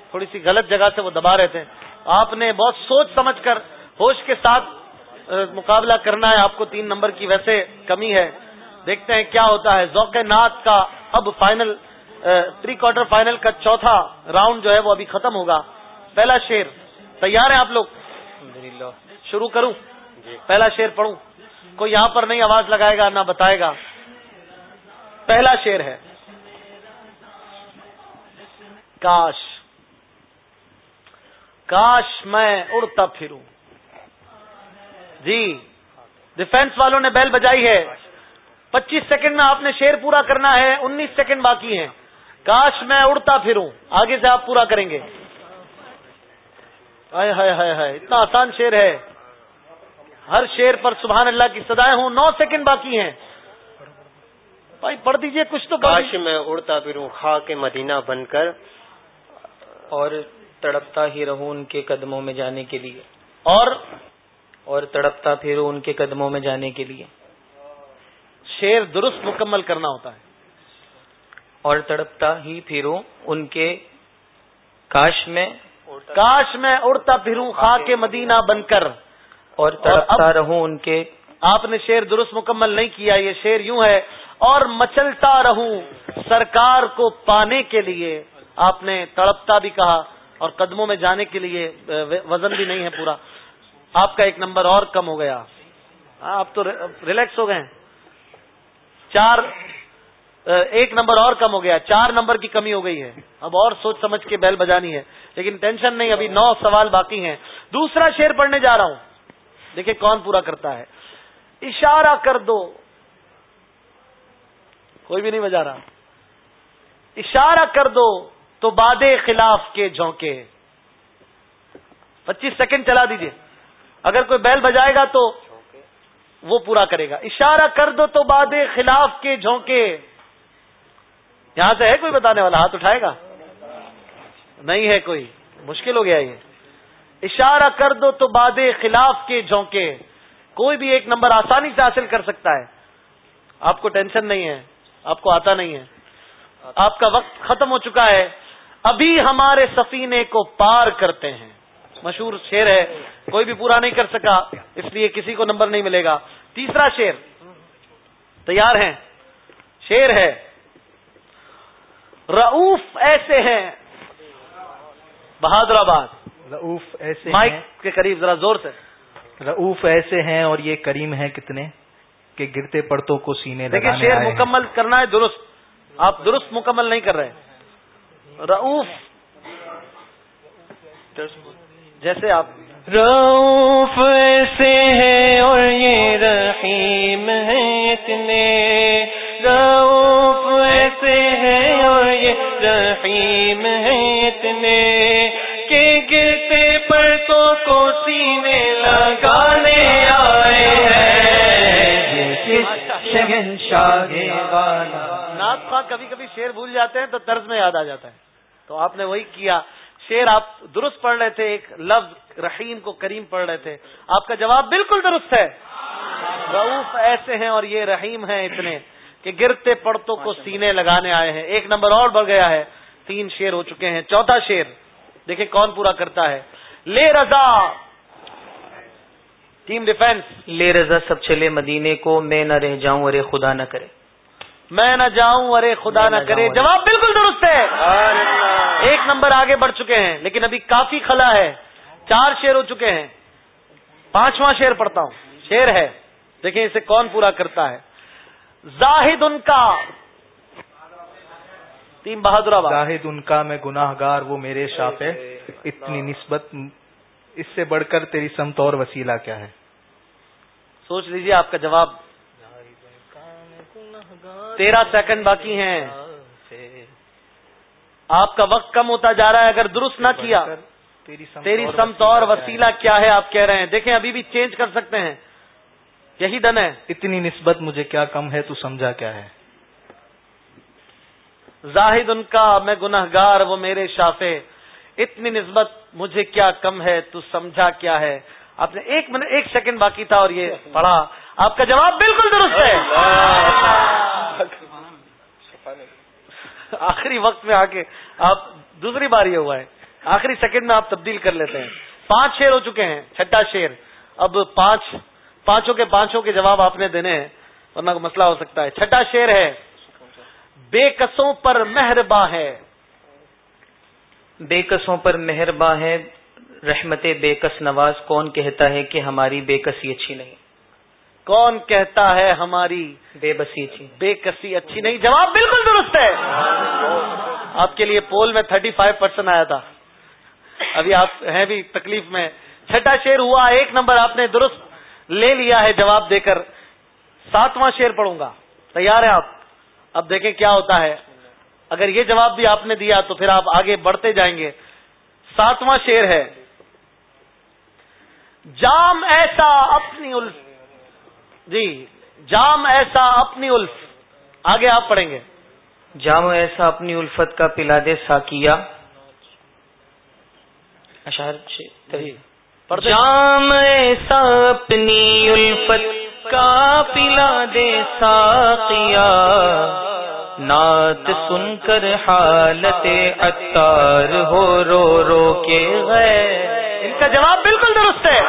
تھوڑی سی غلط جگہ سے وہ دبا رہے تھے۔ آپ نے بہت سوچ سمجھ کر ہوش کے ساتھ مقابلہ کرنا ہے۔ آپ کو تین نمبر کی ویسے کمی ہے۔ دیکھتے ہیں کیا ہوتا ہے۔ ذوق نات کا اب فائنل پری کوارٹر فائنل کا چوتھا راؤنڈ جو ہے وہ ابھی ختم ہوگا۔ پہلا شیر تیار ہے آپ لوگ؟ شروع کروں؟ جی۔ پہلا شیر پڑھوں؟ کوئی یہاں پر نہیں آواز لگائے گا نہ بتائے گا۔ پہلا شیر ہے۔ کاش کاش میں اڑتا پھروں۔ جی ڈیفینس والوں نے بیل بجائی ہے۔ پچیس سیکنڈ میں آپ نے شیر پورا کرنا ہے، انیس سیکنڈ باقی ہیں۔ کاش میں اڑتا پھروں۔ آگے سے آپ پورا کریں گے۔ ہائے ہائے ہائے ہائے، اتنا آسان شیر ہے۔ ہر شیر پر سبحان اللہ کی سدائے ہوں۔ نو سیکنڈ باقی ہیں۔ بھائی، پڑھ دیجیے، کچھ تو کاش میں اڑتا پھروں خا کے مدینہ بن کر۔ اور تڑپتا ہی رہوں ان کے قدموں میں جانے کے لیے۔ اور اور تڑپتا پھروں ان کے قدموں میں جانے کے لیے۔ شیر درست مکمل کرنا ہوتا ہے۔ اور تڑپتا ہی پھروں ان کے کاش میں۔ کاش میں اڑتا پھروں خاک مدینہ بن کر۔ اور تڑپتا رہوں ان کے آپ نے شیر درست مکمل نہیں کیا یہ شیر یوں ہے۔ اور مچلتا رہوں سرکار کو پانے کے لیے۔ آپ نے تڑپتا بھی کہا اور قدموں میں جانے کے لیے وزن بھی نہیں ہے پورا۔ آپ کا ایک نمبر اور کم ہو گیا۔ آپ تو ریلیکس ہو گئے چار ایک نمبر اور کم ہو گیا۔ چار نمبر کی کمی ہو گئی ہے۔ اب اور سوچ سمجھ کے بیل بجانی ہے۔ لیکن ٹینشن نہیں، ابھی نو سوال باقی ہیں۔ دوسرا شیر پڑھنے جا رہا ہوں۔ دیکھیں کون پورا کرتا ہے۔ اشارہ کر دو۔ کوئی بھی نہیں بجا رہا۔ اشارہ کر دو۔ تو باد خلاف کے جھونکے پچیس سیکنڈ چلا دیجیے۔ اگر کوئی بیل بجائے گا تو وہ پورا کرے گا۔ اشارہ کر دو تو باد خلاف کے جھونکے۔ یہاں سے ہے کوئی بتانے والا؟ ہاتھ اٹھائے گا؟ نہیں ہے کوئی۔ مشکل ہو گیا یہ۔ اشارہ کر دو تو باد خلاف کے جھونکے۔ کوئی بھی ایک نمبر آسانی سے حاصل کر سکتا ہے۔ آپ کو ٹینشن نہیں ہے، آپ کو آتا نہیں ہے۔ آپ کا وقت ختم ہو چکا ہے۔ ابھی ہمارے سفینے کو پار کرتے ہیں۔ مشہور شیر ہے کوئی بھی پورا نہیں کر سکا اس لیے کسی کو نمبر نہیں ملے گا۔ تیسرا شیر تیار ہیں؟ شیر ہے رعوف ایسے ہیں۔ بہادر آباد رعوف ایسے مائک کے قریب ذرا زور سے۔ رعوف ایسے ہیں اور یہ کریم ہیں کتنے؟ کہ گرتے پڑتوں کو سینے دیکھیں شیر مکمل کرنا ہے درست۔ آپ درست مکمل نہیں کر رہے۔ رعوف جیسے آپ روف ایسے ہیں اور یہ رحیم ہے اتنے۔ روف ایسے ہیں اور یہ رحیم ہے اتنے۔ کہ گرتے پرتوں کو سینے لگانے آئے ہیں۔ ناپ خواہ کبھی کبھی شیر بھول جاتے ہیں تو طرز میں یاد آ جاتا ہے۔ تو آپ نے وہی کیا۔ شیر آپ درست پڑھ رہے تھے ایک لفظ رحیم کو کریم پڑھ رہے تھے۔ آپ کا جواب بالکل درست ہے۔ رعوف ایسے ہیں اور یہ رحیم ہیں اتنے کہ گرتے پڑتوں کو سینے لگانے آئے ہیں۔ ایک نمبر اور بڑھ گیا ہے۔ تین شیر ہو چکے ہیں۔ چوتھا شیر دیکھیں کون پورا کرتا ہے۔ لے رضا۔ ٹیم ڈیفینس لے رضا سب چلے مدینے کو۔ میں نہ رہ جاؤں ارے خدا نہ کرے۔ میں نہ جاؤں ارے خدا نہ کرے۔ جواب بالکل درست ہے۔ ایک نمبر آگے بڑھ چکے ہیں لیکن ابھی کافی خلا ہے۔ چار شیر ہو چکے ہیں۔ پانچواں شیر پڑھتا ہوں۔ شیر ہے۔ دیکھیں اسے کون پورا کرتا ہے۔ زاہد ان کا۔ تین بہادر زاہد ان کا میں گناہ گار وہ میرے شاپ ہے۔ اتنی نسبت اس سے بڑھ کر تیری سمت اور وسیلہ کیا ہے؟ سوچ لیجیے آپ کا جواب۔ تیرہ سیکنڈ باقی ہیں۔ آپ کا وقت کم ہوتا جا رہا ہے اگر درست نہ کیا تیری سمت اور وسیلہ کیا ہے؟ آپ کہہ رہے ہیں۔ دیکھیں ابھی بھی چینج کر سکتے ہیں۔ یہی ڈن ہے۔ اتنی نسبت مجھے کیا کم ہے تو سمجھا کیا ہے؟ زاہد ان کا میں گناہ گار وہ میرے شافے اتنی نسبت مجھے کیا کم ہے تو سمجھا کیا ہے۔ آپ نے ایک منٹ ایک سیکنڈ باقی تھا اور یہ پڑھا۔ آپ کا جواب بالکل درست ہے۔ آخری وقت میں آ کے آپ دوسری بار یہ ہوا ہے۔ آخری سیکنڈ میں آپ تبدیل کر لیتے ہیں۔ پانچ شیر ہو چکے ہیں چھٹا شیر اب پانچ پانچوں کے پانچوں کے جواب آپ نے دینے ہیں ورنہ مسئلہ ہو سکتا ہے۔ چھٹا شیر ہے بے قصوں پر مہرباں ہے۔ بے قصوں پر مہرباں ہے رحمت بے کس نواز کون کہتا ہے کہ ہماری بے کسی اچھی نہیں؟ کون کہتا ہے ہماری بے بسی اچھی۔ بے کسی اچھی نہیں؟ جواب بالکل درست ہے۔ آپ کے لیے پول میں تھرٹی فائیو پرسینٹ آیا تھا۔ ابھی آپ ہیں بھی تکلیف میں۔ چھٹا شیر ہوا، ایک نمبر آپ نے درست لے لیا ہے جواب دے کر۔ ساتواں شیر پڑھوں گا۔ تیار ہے آپ؟ اب دیکھیں کیا ہوتا ہے۔ اگر یہ جواب بھی آپ نے دیا تو پھر آپ آگے بڑھتے جائیں گے۔ ساتواں شیر ہے۔ جام ایسا اپنی الف۔ جی جام ایسا اپنی الف۔ آگے آپ پڑھیں گے۔ جام ایسا اپنی الفت کا پلا دے ساکیا اشار جام ایسا اپنی الفت کا پلا دے ساکیا نعت سن کر حالت اتار ہو رو رو کے غیر۔ ان کا جواب بالکل درست ہے۔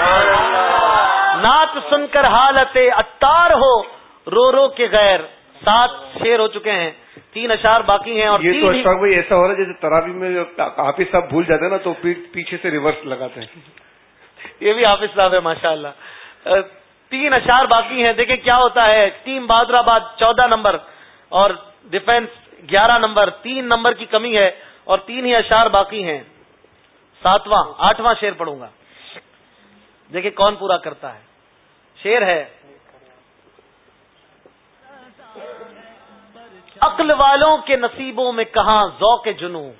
نعت سن کر حالت اتار ہو رو رو کے غیر۔ سات شیر ہو چکے ہیں تین اشار باقی ہیں اور یہ تو اشفاق بھائی ایسا ہو رہا ہے جیسے تراوی میں حافظ صاحب بھول جاتے ہیں نا تو پیچھے سے ریورس لگاتے ہیں۔ یہ بھی حافظ صاحب ہے ماشاء اللہ تین اشار باقی ہیں دیکھیں کیا ہوتا ہے۔ ٹیم بہادر آباد چودہ نمبر اور ڈیفینس گیارہ نمبر تین نمبر کی کمی ہے اور تین ہی اشار باقی ہیں۔ ساتواں آٹھواں شیر پڑوں گا۔ دیکھیں کون پورا کرتا ہے۔ شیر ہے عقل والوں کے نصیبوں میں کہاں ذوق جنو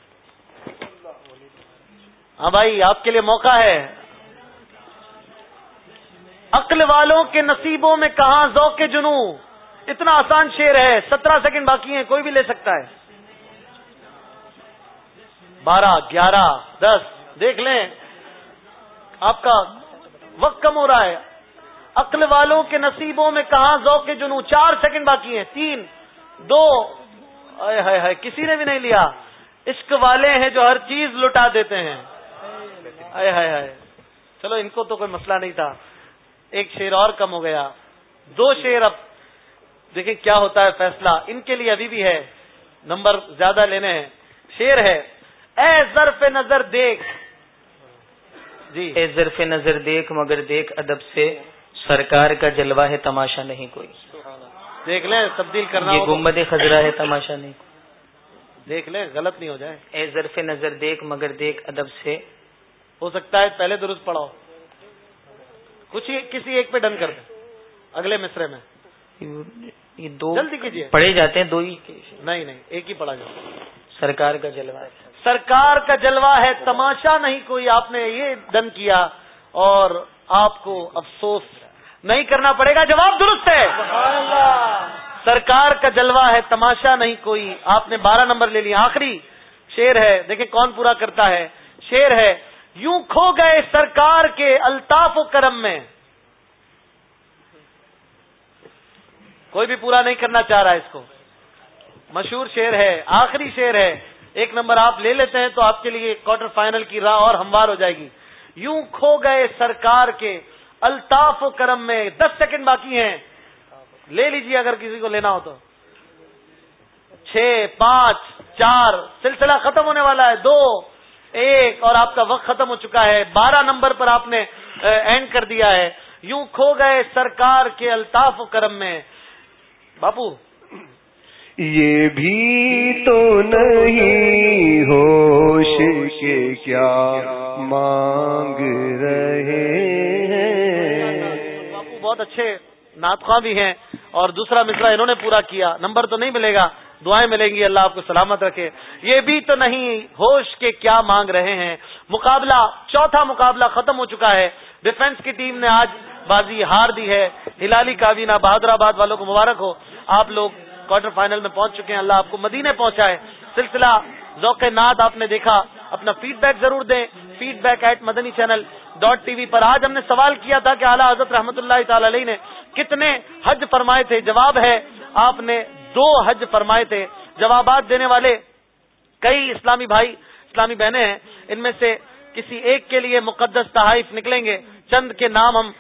ہاں بھائی، آپ کے لیے موقع ہے۔ عقل والوں کے نصیبوں میں کہاں ذوق جنو اتنا آسان شیر ہے، سترہ سیکنڈ باقی ہیں، کوئی بھی لے سکتا ہے۔ بارہ، گیارہ، دس، دیکھ لیں۔ آپ کا وقت کم ہو رہا ہے۔ عقل والوں کے نصیبوں میں کہاں ذوق جنو چار سیکنڈ باقی ہیں، تین۔ دو ہائے کسی نے بھی نہیں لیا۔ عشق والے ہیں جو ہر چیز لٹا دیتے ہیں۔ چلو، ان کو تو کوئی مسئلہ نہیں تھا۔ ایک شیر اور کم ہو گیا۔ دو شیر اب۔ دیکھیں کیا ہوتا ہے فیصلہ۔ ان کے لیے ابھی بھی ہے۔ نمبر زیادہ لینے ہیں۔ شیر ہے۔ اے ظرف نظر دیکھ۔ جی۔ اے ظرف نظر دیکھ، مگر دیکھ ادب سے۔ سرکار کا جلوہ ہے تماشا نہیں کوئی۔ دیکھ لیں تبدیل کرنا یہ گمبد خزرہ ہے تماشا نہیں۔ دیکھ لیں غلط نہیں ہو جائے۔ اے ظرف نظر دیکھ مگر دیکھ ادب سے۔ ہو سکتا ہے پہلے درست پڑھاؤ۔ کچھ کسی ایک پہ ڈن کر دیں۔ اگلے مصرے میں۔ یہ دو جلدی کیجیے پڑھے جاتے ہیں دو ہی نہیں نہیں ایک ہی پڑھا جائے سرکار کا جلوہ ہے۔ سرکار کا جلوہ ہے تماشا نہیں کوئی آپ نے یہ ڈن کیا اور آپ کو افسوس نہیں کرنا پڑے گا جواب درست ہے۔ سرکار کا جلوہ ہے تماشا نہیں کوئی۔ آپ نے بارہ نمبر لے لیا آخری شیر ہے۔ دیکھیں کون پورا کرتا ہے۔ شیر ہے یوں کھو گئے سرکار کے الطاف و کرم میں۔ کوئی بھی پورا نہیں کرنا چاہ رہا اس کو۔ مشہور شیر ہے آخری شیر ہے۔ ایک نمبر آپ لے لیتے ہیں تو آپ کے لیے کوارٹر فائنل کی راہ اور ہموار ہو جائے گی۔ یوں کھو گئے سرکار کے الطاف و کرم میں دس سیکنڈ باقی ہیں۔ لے لیجیے اگر کسی کو لینا ہو تو۔ چھ، پانچ، چار، سلسلہ ختم ہونے والا ہے۔ دو، ایک، اور آپ کا وقت ختم ہو چکا ہے۔ بارہ نمبر پر آپ نے اینڈ کر دیا ہے۔ یوں کھو گئے سرکار کے الطاف و کرم میں۔ باپو۔ یہ بھی تو نہیں، ہوش کے کیا مانگ رہے بہت اچھے ناطخواں بھی ہیں اور دوسرا مصرا انہوں نے پورا کیا، نمبر تو نہیں ملے گا، دعائیں ملیں گی، اللہ آپ کو سلامت رکھے۔ یہ بھی تو نہیں، ہوش کے کیا مانگ رہے ہیں۔ مقابلہ، چوتھا مقابلہ ختم ہو چکا ہے۔ ڈیفنس کی ٹیم نے آج بازی ہار دی ہے۔ ہلالی کابینہ بہادر آباد والوں کو مبارک ہو۔ آپ لوگ کوارٹر فائنل میں پہنچ چکے ہیں، اللہ آپ کو مدینے پہنچا ہے سلسلہ ذوق ناد آپ نے دیکھا۔ اپنا فیڈ بیک ضرور دیں. Feedback at Madani channel dot T V پر. آج ہم نے سوال کیا تھا کہ اعلیٰ حضرت رحمۃ اللہ تعالی علیہ نے کتنے حج فرمائے تھے؟ جواب ہے، آپ نے دو حج فرمائے تھے. جوابات دینے والے کئی اسلامی بھائی، اسلامی بہنیں ہیں. ان میں سے کسی ایک کے لیے مقدس تحائف نکلیں گے. چند کے نام ہم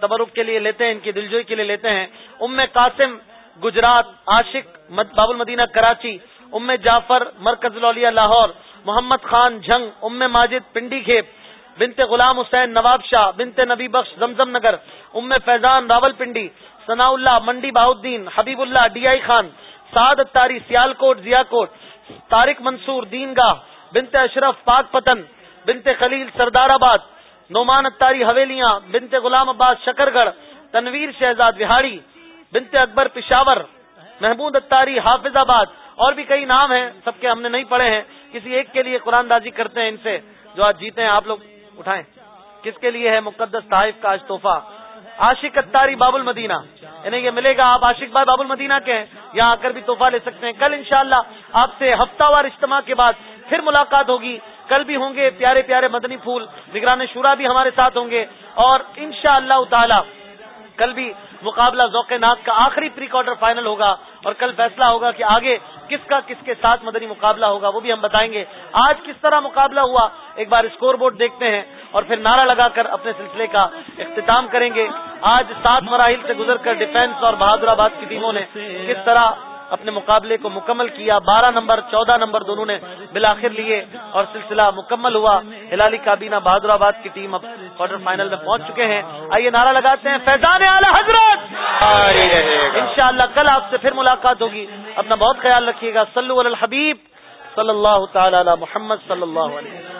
تبرک کے لیے لیتے ہیں، ان کی دلجوئی کے لیے لیتے ہیں. ام قاسم گجرات، عاشق باب المدینہ کراچی. ام جعفر، مرکز لولیا، لاہور. محمد خان جھنگ، ام ماجد پنڈی کھیپ بنتے غلام حسین نواب شاہ بنتے نبی بخش زمزم نگر، ام فیضان راول پنڈی، ثناء اللہ منڈی باؤدین حبیب اللہ D I Khan, Saad Attari Sialkot Zia کوٹ طارق منصور دین گاہ بنتے اشرف پاک پتن بنتے خلیل سردار آباد، نعمان اتاری حویلیاں بنتے غلام عباس شکر گڑھ تنویر شہزاد بہاڑی بنتے اکبر پشاور، محمود اتاری حافظ آباد، اور بھی کئی نام ہیں، سب کے ہم نے نہیں پڑھے ہیں۔ کسی ایک کے لیے قرآن دازی کرتے ہیں ان سے جو آج جیتے ہیں، آپ لوگ اٹھائیں۔ کس کے لیے ہے مقدس تحائف کا آج تحفہ؟ عاشق اتاری باب المدینہ۔ انہیں یہ ملے گا، آپ عاشق بھائی باب المدینہ کے ہیں، یہاں آ کر بھی تحفہ لے سکتے ہیں۔ کل انشاءاللہ شاء آپ سے ہفتہ وار اجتماع کے بعد پھر ملاقات ہوگی۔ کل بھی ہوں گے پیارے پیارے مدنی پھول۔ نگران شورا بھی ہمارے ساتھ ہوں گے۔ اور ان شاء اللہ تعالی کل بھی مقابلہ ذوق نات کا آخری پری کوارٹر فائنل ہوگا اور کل فیصلہ ہوگا کہ آگے کس کا کس کے ساتھ مدنی مقابلہ ہوگا، وہ بھی ہم بتائیں گے۔ آج کس طرح مقابلہ ہوا؟ ایک بار اسکور بورڈ دیکھتے ہیں اور پھر نعرہ لگا کر اپنے سلسلے کا اختتام کریں گے۔ آج سات مراحل سے گزر کر ڈیفینس اور بہادر آباد کی ٹیموں نے کس طرح اپنے مقابلے کو مکمل کیا بارہ نمبر چودہ نمبر دونوں نے بالآخر لیے اور سلسلہ مکمل ہوا۔ ہلالی کابینہ بہادر آباد کی ٹیم اب کوارٹر فائنل میں پہنچ چکے ہیں۔ آئیے نعرہ لگاتے ہیں فیضان اعلی حضرت۔ انشاءاللہ کل آپ سے پھر ملاقات ہوگی۔ اپنا بہت خیال رکھیے گا۔ علی الحبیب صلی اللہ تعالی علی محمد صلی اللہ علیہ